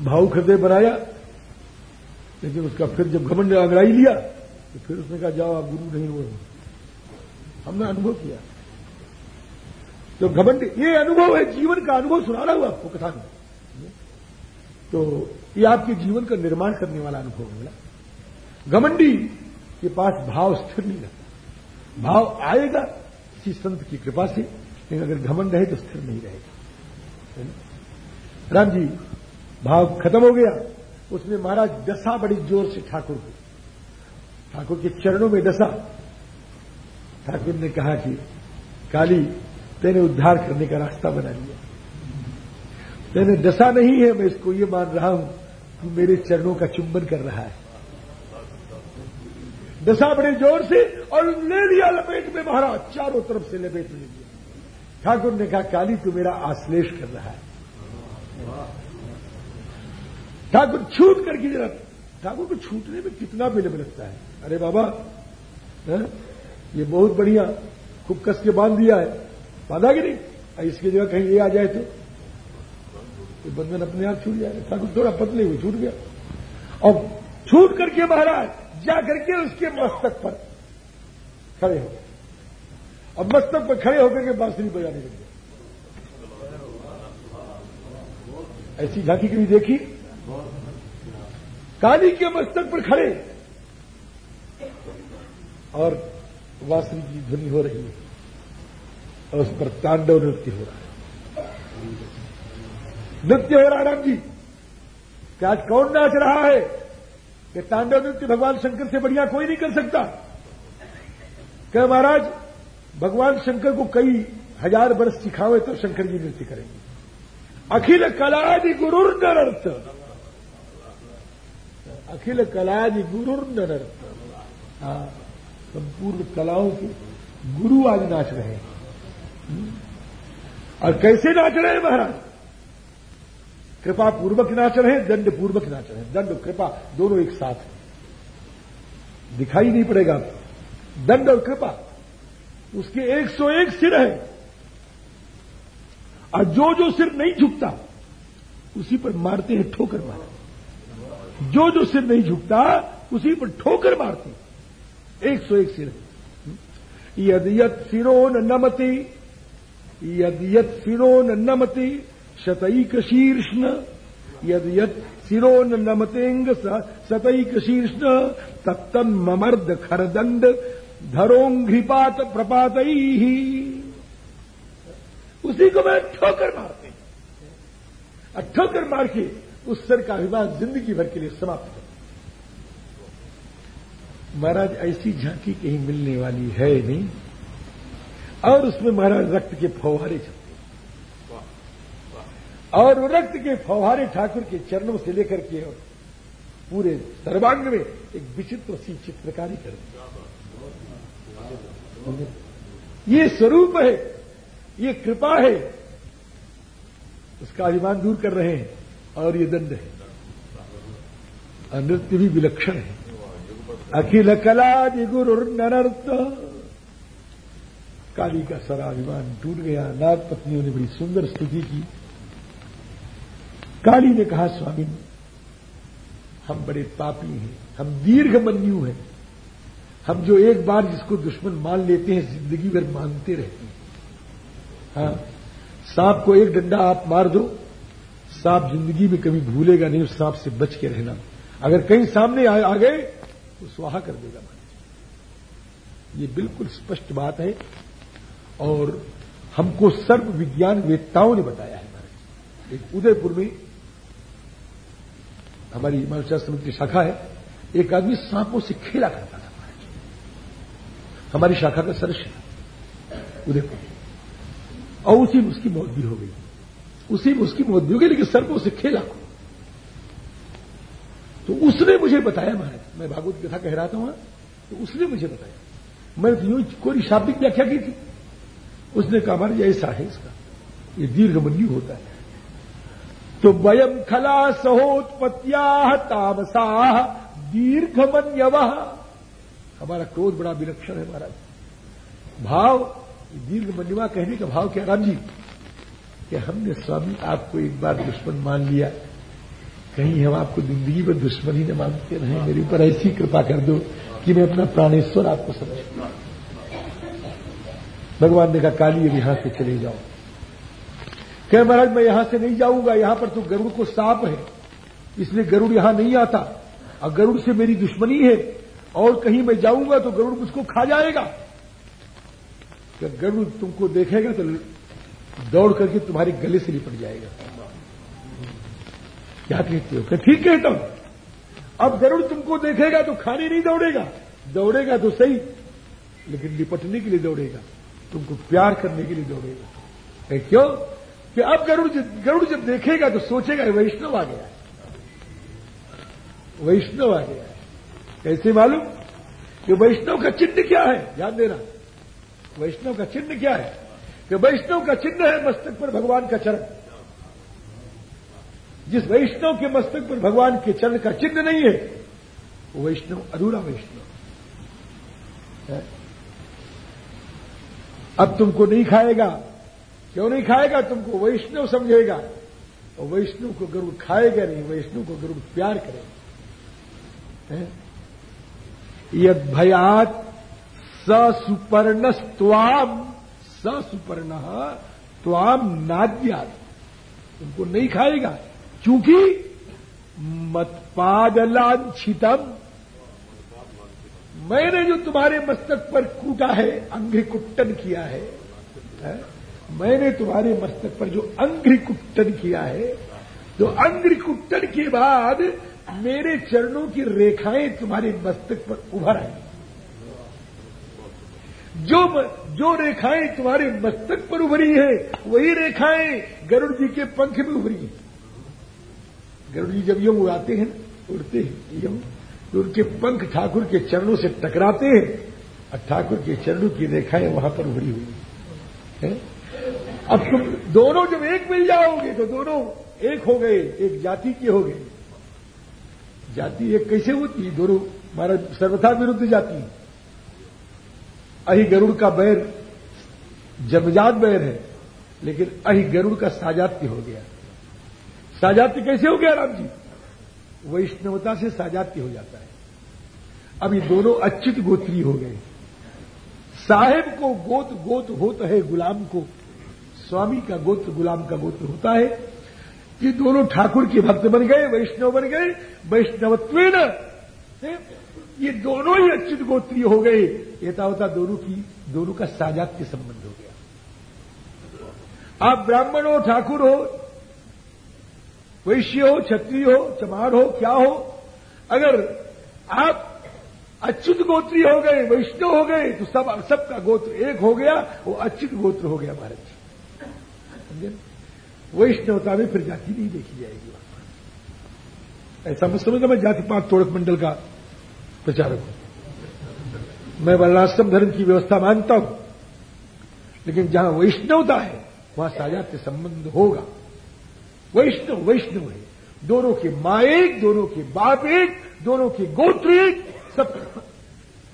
भाव हृदय बनाया, लेकिन उसका फिर जब घमंड अंगड़ाई लिया तो फिर उसने कहा, जाओ आप गुरु नहीं हुए हमने अनुभव किया। तो घमंड ये अनुभव है, जीवन का अनुभव सुना रहा हूँ आपको कथा में। तो ये आपके जीवन का निर्माण करने वाला अनुभव मिला घमंडी के पास भाव स्थिर नहीं रहता। भाव आएगा किसी संत की कृपा से, लेकिन अगर घमंड रहे तो स्थिर नहीं रहेगा। राम जी, भाव खत्म हो गया। उसने महाराज दशा बड़ी ज़ोर से ठाकुर को। ठाकुर के चरणों में डसा ठाकुर ने कहा कि, काली तेने उद्धार करने का रास्ता बना लिया। तेने डसा नहीं है, मैं इसको ये मान रहा हूँ कि मेरे चरणों का चुंबन कर रहा है। दशा बड़े ज़ोर से और ले लिया लपेट में महाराज, चारों तरफ़ से लपेट ले लिया। ठाकुर ने कहा, काली तू मेरा आश्लेष कर रहा है। ठाकुर छूट करके जरा, ठाकुर को छूटने में कितना विलंब लगता है। अरे बाबा, है? ये बहुत बढ़िया, खूब कस के बाँध दिया है। बांधा कि नहीं? इसकी जगह कहीं ये आ जाए तो। तो बंधन अपने आप छूट जाएगा ठाकुर थोड़ा पतले हुए, छूट गया। और छूट करके महाराज जा करके उसके मस्तक पर खड़े हो और मस्तक पर खड़े होकर के बांसुरी बजाने लगे ऐसी झांकी कभी देखी? काली के मस्तक पर खड़े। और वासुरी की ध्वनि हो रही है, और उस पर तांडव नृत्य हो रहा है। नृत्य हो रहा है राम जी, कि आज कौन नाच रहा है? कि तांडव नृत्य भगवान शंकर से बढ़िया कोई नहीं कर सकता। क्या महाराज, भगवान शंकर को कई हज़ार वर्ष सिखावे तो शंकर जी नृत्य करेंगे। अखिल कलादि गुरुर नरर्थ। अखिल कलादि गुरुर नरर्थ। हाँ संपूर्ण कलाओं के गुरु आज नाच रहे हैं। और कैसे नाच रहे हैं महाराज? कृपा पूर्वक रहे हैं दंड पूर्वक रहे हैं दंड कृपा दोनों एक साथ है। दिखाई नहीं पड़ेगा। दंड और कृपा उसके 101 सिर है। और जो जो सिर नहीं झुकता, उसी पर मारते हैं, ठोकर मारते जो जो सिर नहीं झुकता, उसी पर ठोकर मारते एक सौ एक सिर यद यद सिरो न नमती, यद यद सिरो न नमती शतईक शीर्ष्ण यद यद सिरो नमतेंग शतईक शीर्ष्ण तत्तन ममर्द खरदंड धरोघ्रिपात प्रपात। ही उसी को मैं ठोकर मारते और ठोकर मार के उस सर का अभिमान ज़िंदगी भर के लिए समाप्त कर महाराज, ऐसी झांकी कहीं मिलने वाली है नहीं, और उसमें महाराज रक्त के फौहारे चलते और रक्त के फौहारे ठाकुर के चरणों से लेकर के और पूरे सर्वांग में एक विचित्र सी चित्रकारी कर दी। ये स्वरूप है, ये कृपा है। उसका अभिमान दूर कर रहे हैं और ये दंड है। नृत्य भी विलक्षण है। अखिल कला गुरु नरर्थ काली का सारा अभिमान टूट गया। नाग पत्नियों ने बड़ी सुंदर स्तुति की। काली ने कहा स्वामी हम बड़े पापी हैं हम दीर्घ मन्यु हैं। हम जो एक बार जिसको दुश्मन मान लेते हैं ज़िंदगी भर मानते रहते हैं। हाँ सांप को एक डंडा आप मार दो सांप ज़िंदगी में कभी भूलेगा नहीं उस सांप से बच के रहना। अगर कहीं सामने आ, आ गए तो स्वाहा कर देगा मान ये बिल्कुल स्पष्ट बात है और हमको सर्व विज्ञान वेत्ताओं ने बताया है महाराज। एक उदयपुर में हमारी हिमाचल समिति की शाखा है। एक आदमी सांपों से खेला करता था। हमारी शाखा का सदस्य उदयपुर और उसी में उसकी मौत भी हो गई। उसी में उसकी मौत भी हो गई, लेकिन सर को उसे खेला। तो उसने मुझे बताया, महाराज, मैं भागवत कथा कह रहा था वहाँ तो उसने मुझे बताया। मैंने तो यूँ कोई शाब्दिक व्याख्या की थी। उसने कहा, महाराज, ऐसा है इसका। ये दीर्घमन्यु होता है। तो वयम खला सहोत्पत्तिया तामसा दीर्घ दीर्घमन्यव। हमारा क्रोध बड़ा विलक्षण है महाराज। भाव दीर्घ मन्यवा कहने का भाव क्या? राम जी कि हमने स्वामी आपको एक बार दुश्मन मान लिया? कहीं हम आपको ज़िंदगी में दुश्मन ही न मानते रहे, मेरे ऊपर ऐसी कृपा कर दो कि मैं अपना प्राणेश्वर आपको समझ। भगवान ने कहा, काली, अब यहाँ से चले जाओ। कह महाराज, मैं यहाँ से नहीं जाऊँगा, यहाँ पर तो गरुड़ को साप है। इसलिए गरुड़ यहाँ नहीं आता। और गरुड़ से मेरी दुश्मनी है, और कहीं मैं जाऊँगा तो गरुड़ मुझको खा जाएगा। जब गरुड़ तुमको देखेगा तो दौड़ करके तुम्हारे गले से लिपट जाएगा। क्या कहते हो? क्या ठीक कहता हूँ? अब गरुड़ तुमको देखेगा तो खाने नहीं दौड़ेगा। दौड़ेगा तो सही, लेकिन लिपटने के लिए दौड़ेगा। तुमको प्यार करने के लिए दौड़ेगा। क्यों? कि अब गरुड़ गरुड़ जब देखेगा तो सोचेगा वैष्णव आ गया वैष्णव आ गया कैसे मालूम? कि वैष्णव का चिन्ह क्या है? ध्यान देना। वैष्णव का चिन्ह क्या है? कि वैष्णव का चिन्ह है मस्तक पर भगवान का चरण। जिस वैष्णव के मस्तक पर भगवान के चरण का चिन्ह नहीं है, वो वैष्णव, अधूरा वैष्णव अब तुमको नहीं खाएगा। क्यों नहीं खाएगा? तुमको वैष्णव समझेगा। और वैष्णव को गरुड़ खाएगा नहीं वैष्णव को गरुड़ प्यार करेगा। यद भयात ससुपर्णस्वाम ससुपर्ण त्वाम नाद्यात। तुमको नहीं खाएगा क्योंकि मतपादलांछितम। मैंने जो तुम्हारे मस्तक पर कूटा है अंग्रिकुट्टन किया है, है? मैंने तुम्हारे मस्तक पर जो अंग्री अंग्रिकुट्टन किया है तो अंग्रिकुट्टन के बाद मेरे चरणों की रेखाएँ तुम्हारे मस्तक पर उभर आई। जो जो रेखाएँ तुम्हारे मस्तक पर उभरी है, वही रेखाएँ गरुड़ जी के पंख में उभरी है। गरुड़ जी जब यम उड़ाते हैं उड़ते हैं यम तो उनके पंख ठाकुर के चरणों से टकराते हैं और ठाकुर के चरणों की रेखाएँ वहाँ पर उभरी हुई है? अब तुम दोनों जब एक मिल जाओगे तो दोनों एक हो गए, एक जाति के हो गए। जाति एक कैसे होती है? दोनों, हमारा सर्वथा विरुद्ध जाति अहि गरुड़ का बैर जन्मजात बैर है, लेकिन अहि गरुड़ का साजात्य हो गया। साजात्य कैसे हो गया, राम जी? वैष्णवता से साजात्य हो जाता है। अब ये दोनों अच्युत गोत्री हो गए। साहेब को गोत गोत होत है, गुलाम को स्वामी का गोत्र, गुलाम का गोत्र होता है। कि दोनों ठाकुर के भक्त बन गए, वैष्णव बन गए वैष्णवत्व ये दोनों ही अच्युत गोत्री हो गए। होता दोनों की, दोनों का साजात्य संबंध हो गया। आप ब्राह्मण हो, ठाकुर हो, वैश्य हो, क्षत्रिय हो, चमार हो, क्या हो, अगर आप अच्युत गोत्री हो गए, वैष्णव हो गए तो सब, सबका गोत्र एक हो गया, वो अच्युत गोत्र हो गया भारत वैष्णवता में फिर जाति नहीं देखी जाएगी ऐसा मैं समझता मैं जाति पात तोड़क मंडल का प्रचारक हूँ। मैं वर्णाश्रम धर्म की व्यवस्था मानता हूँ। लेकिन जहाँ वैष्णवता है, वहाँ साजात्य संबंध होगा। वैष्णव वैष्णव है। दोनों के माँ एक, दोनों के बाप एक, दोनों के गोत्र एक, सब।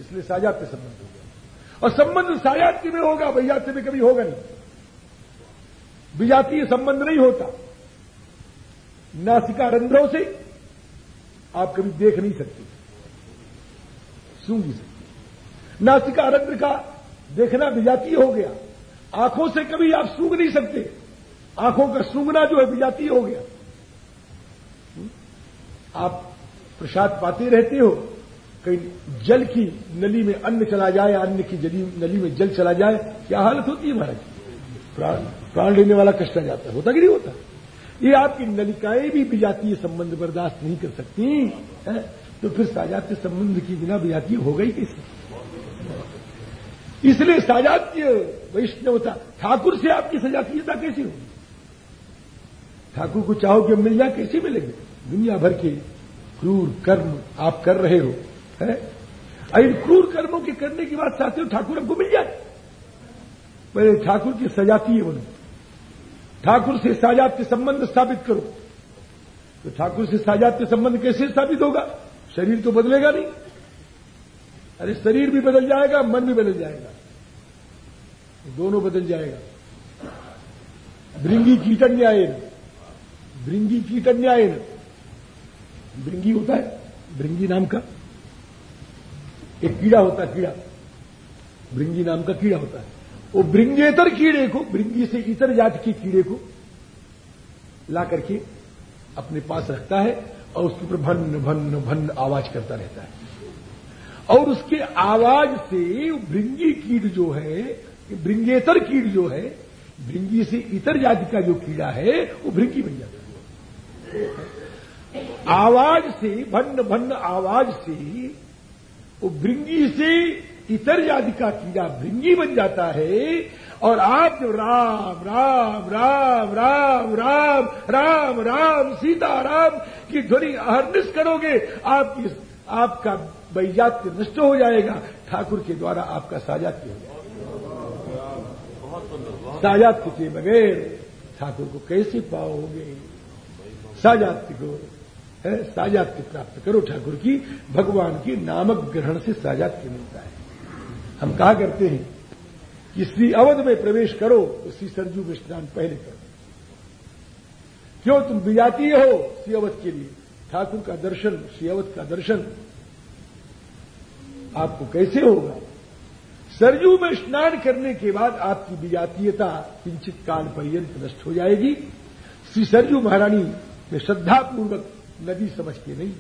इसलिए साजात्य संबंध होगा। और संबंध साजात्य में होगा, वैजात्य में कभी होगा नहीं। विजातीय संबंध नहीं होता। नासिका रंध्रों से आप कभी देख नहीं सकते। सूंघ नहीं सकते। नासिका रंध्र का देखना विजातीय हो गया। आँखों से कभी आप सूंघ नहीं सकते। आँखों का सूंघना जो है विजातीय हो गया। आप प्रसाद पाते रहते हो, कहीं जल की नली में अन्न चला जाए, अन्न की नली में जल चला जाए, क्या हालत होती है महाराज? प्राण। प्राण लेने वाला कष्ट आ जाता है, होता कि नहीं होता? ये आपकी नलिकाएँ भी विजातीय संबंध बर्दाश्त नहीं कर सकती, है? तो फिर साजात्य संबंध की बिना विजातीय हो गई कैसे? इसलिए साजात्य वैष्णवता ठाकुर से आपकी सजातीयता कैसी होगी? ठाकुर को चाहो कि मिल जाए कैसे मिलेंगे? दुनिया भर के क्रूर कर्म आप कर रहे हो, है? इन क्रूर कर्मों के करने की बात चाहते हो ठाकुर हमको मिल जाए। पहले ठाकुर की सजाती है बनो। ठाकुर से साजात के संबंध स्थापित करो। तो ठाकुर से साजात के संबंध कैसे स्थापित होगा? शरीर तो बदलेगा नहीं। अरे शरीर भी बदल जाएगा, मन भी बदल जाएगा। दोनों बदल जाएगा। भृंगी कीटन्यायन भृंगी कीटन्यायन भृंगी होता है भृंगी नाम का। एक कीड़ा होता है, कीड़ा। भृंगी नाम का कीड़ा होता है। वो भृंगेतर कीड़े को भृंगी से इतर जाति के कीड़े को ला करके अपने पास रखता है और उसके ऊपर भन्न भन्न भन्न आवाज़ करता रहता है। और उसके आवाज़ से भृंगी कीट जो है भृंगेतर कीट जो है भृंगी से इतर जाति का जो कीड़ा है, वो भृंगी बन जाता है। आवाज़ से, भन्न भन्न आवाज़ से वो भृंगी से इतर जाति का कीड़ा भृंगी बन जाता है और आप जो राम राम राम राम राम राम राम सीता राम की ध्वनि अहरनिश करोगे, आपकी आपका वैजात्य नष्ट हो जाएगा। ठाकुर के द्वारा आपका साजात्य हो जाएगा। साजात्य के बगैर ठाकुर को कैसे पाओगे? साजात्य को, है, साजात्य प्राप्त करो ठाकुर की। भगवान की नामक ग्रहण से साजात्य मिलता है। हम कहा करते हैं कि श्री अवध में प्रवेश करो तो श्री सरजू में स्नान पहले करो। क्यों तुम विजातीय हो श्री अवध के लिए? ठाकुर का दर्शन श्री अवध का दर्शन। आपको कैसे होगा? सरजू में स्नान करने के बाद आपकी विजातीयता किंचित काल पर्यंत नष्ट हो जाएगी। श्री सरजू महारानी में श्रद्धापूर्वक नदी समझ के नहीं,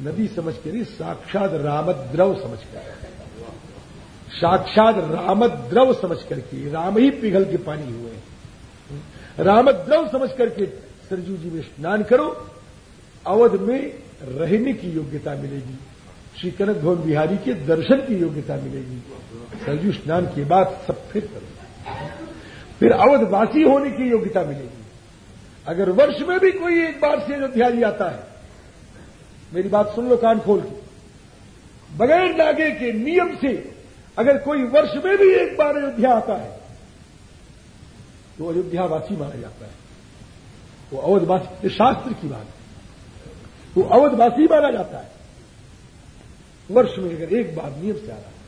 नदी समझ के नहीं, साक्षात रामद्रव समझ कर साक्षात रामद्रव समझ करके, राम ही पिघल के पानी हुए रामद्रव समझ करके, सरजू जी में स्नान करो, अवध में रहने की योग्यता मिलेगी। श्री कनक भवन बिहारी के दर्शन की योग्यता मिलेगी। सरजू स्नान के बाद सब फिर करो। फिर अवधवासी होने की योग्यता मिलेगी। अगर वर्ष में भी कोई एक बार से अयोध्या आता है, मेरी बात सुन लो कान खोल के। बगैर नागे के नियम से अगर कोई वर्ष में भी एक बार अयोध्या आता है तो अयोध्यावासी माना जाता है। वो अवधवासी शास्त्र की बात है। वो अवधवासी माना जाता है। वर्ष में अगर एक बार नियम से आ रहा है।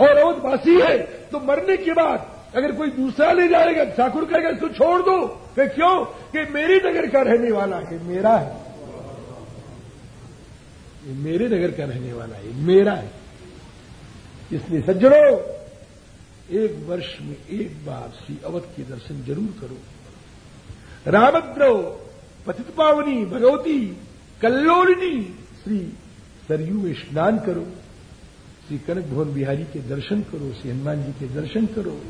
और अवधवासी है तो मरने के बाद अगर कोई दूसरा ले जाएगा, ठाकुर कहेगा, इसको छोड़ दो। कि क्यों? कि मेरी नगर का रहने वाला है, मेरा है। ये मेरे नगर का रहने वाला है, मेरा है। इसलिए सज्जनों, एक वर्ष में एक बार श्री अवध के दर्शन ज़रूर करो। रामद्रव पतित पावनी भगवती, कल्लोलिनी, श्री सरयू में स्नान करो। श्री कनक भवन बिहारी के दर्शन करो, श्री हनुमान जी के दर्शन करो।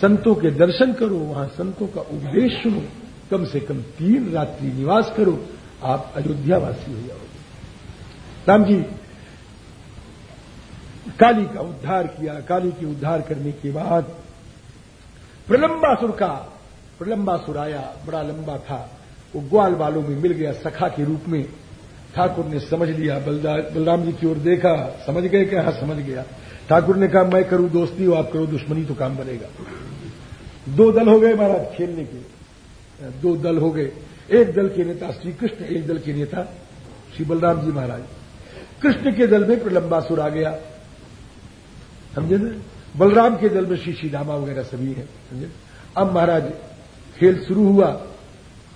संतों के दर्शन करो, वहाँ संतों का उपदेश सुनो। कम से कम तीन रात्रि निवास करो। आप अयोध्यावासी हो जाओगे। राम जी काली का उद्धार किया, काली के उद्धार करने के बाद प्रलंबासुर का प्रलंबासुर आया, बड़ा लंबा था। वो ग्वाल बालों में मिल गया सखा के रूप में। ठाकुर ने समझ लिया बलराम जी की ओर देखा, समझ गए क्या हाँ समझ गया। ठाकुर ने कहा, मैं करूँ दोस्ती हो आप करो, दुश्मनी तो काम बनेगा। दो दल हो गए महाराज खेलने के। दो दल हो गए। एक दल के नेता श्री कृष्ण एक दल के नेता श्री बलराम जी महाराज। कृष्ण के दल में प्रलंबासुर आ गया। समझे ना? बलराम के दल में श्री श्रीदामा वगैरह सभी है, समझे? अब महाराज, खेल शुरू हुआ।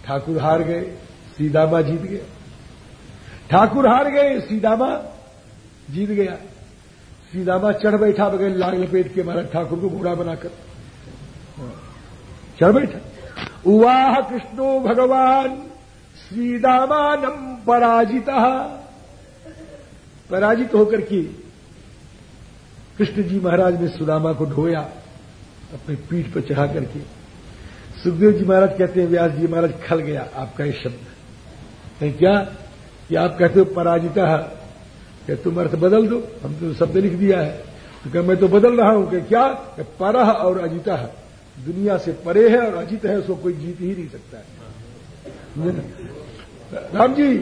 ठाकुर हार गए सीदामा जीत गए ठाकुर हार गए सीदामा जीत गया। सीदामा चढ़ बैठा बगैर लाग लपेट के महाराज ठाकुर को घोड़ा बनाकर। चढ़ बैठा। उवाह कृष्णो भगवान श्रीदामानम पराजिता। पराजित होकर के कृष्ण जी महाराज ने सुदामा को ढोया, अपनी पीठ पर चढ़ा करके। सुखदेव जी महाराज कहते हैं, व्यास जी महाराज खल गया आपका ये शब्द। कहीं क्या? कि आप कहते हो पराजिता है। क्या तुम अर्थ बदल दो, हम तो शब्द लिख दिया है। तो क्या मैं तो बदल रहा हूँ, कि क्या? पर और अजिता है। दुनिया से परे है और अजित है, उसको कोई जीत ही नहीं सकता है। राम जी,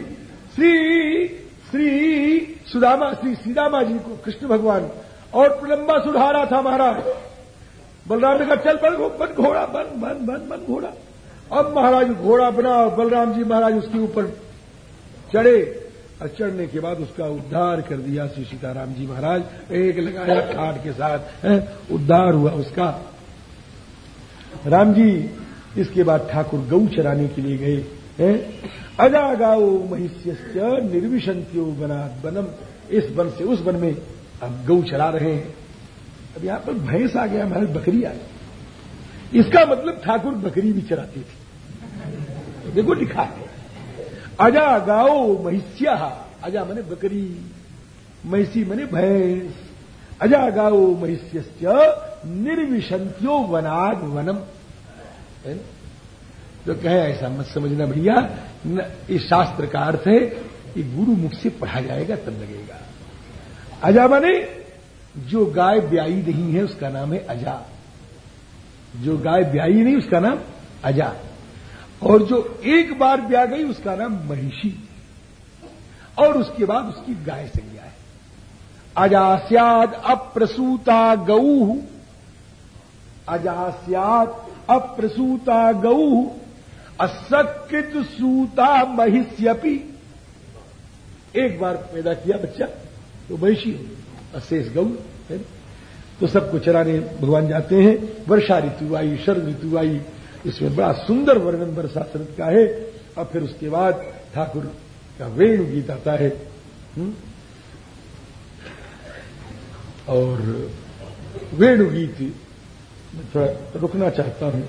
श्री श्री सुदामा, श्री सीदामा जी को कृष्ण भगवान और प्रलंबा सुधारा था महाराज। बलराम ने कहा चल बन बन घोड़ा, बन बन बन बन घोड़ा। अब महाराज घोड़ा बना और बलराम जी महाराज उसके ऊपर चढ़े। और चढ़ने के बाद उसका उद्धार कर दिया श्री सीताराम जी महाराज। एक लगाया खाट के साथ उद्धार हुआ उसका। राम जी इसके बाद ठाकुर गऊ चराने के लिए गए अजा गाओ महिष्य निर्विशंत्यो वनाद बनम इस वन से उस वन में अब गऊ चला रहे हैं। अब यहाँ पर भैंस आ गया हमारे बकरी आ गई इसका मतलब ठाकुर बकरी भी चराती थी। देखो लिखा है, अजा गाओ महिष्या अजा मने बकरी, महिषी मने भैंस। अजा गाओ महिष्य निर्विशंत्यो वनाग वनम जो कहे, ऐसा मत समझना भैया इस शास्त्र का अर्थ है कि गुरु मुख से पढ़ा जाएगा तब लगेगा। अजा माने? जो गाय ब्याई नहीं है, उसका नाम है अजा। जो गाय ब्याई नहीं, उसका नाम अजा। और जो एक बार ब्या गई, उसका नाम महिषी। और उसके बाद उसकी गाय संज्ञा है अजास्याद अप्रसूता गऊ। अजास्याद अप्रसूता गऊ। असकृत सूता महिष्यपी। एक बार पैदा किया बच्चा। तो हो। अशेष गौ है तो सबको चराने भगवान जाते हैं। वर्षा ऋतु आई, शरद ऋतु आई। इसमें बड़ा सुंदर वर्णन वर्षा शरद का है। और फिर उसके बाद ठाकुर का वेणु गीत आता है। हुँ? और वेणु गीत मैं थोड़ा रुकना चाहता हूँ।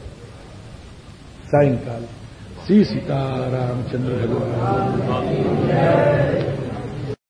सायंकाल। श्री सीतारामचंद्र भगवान।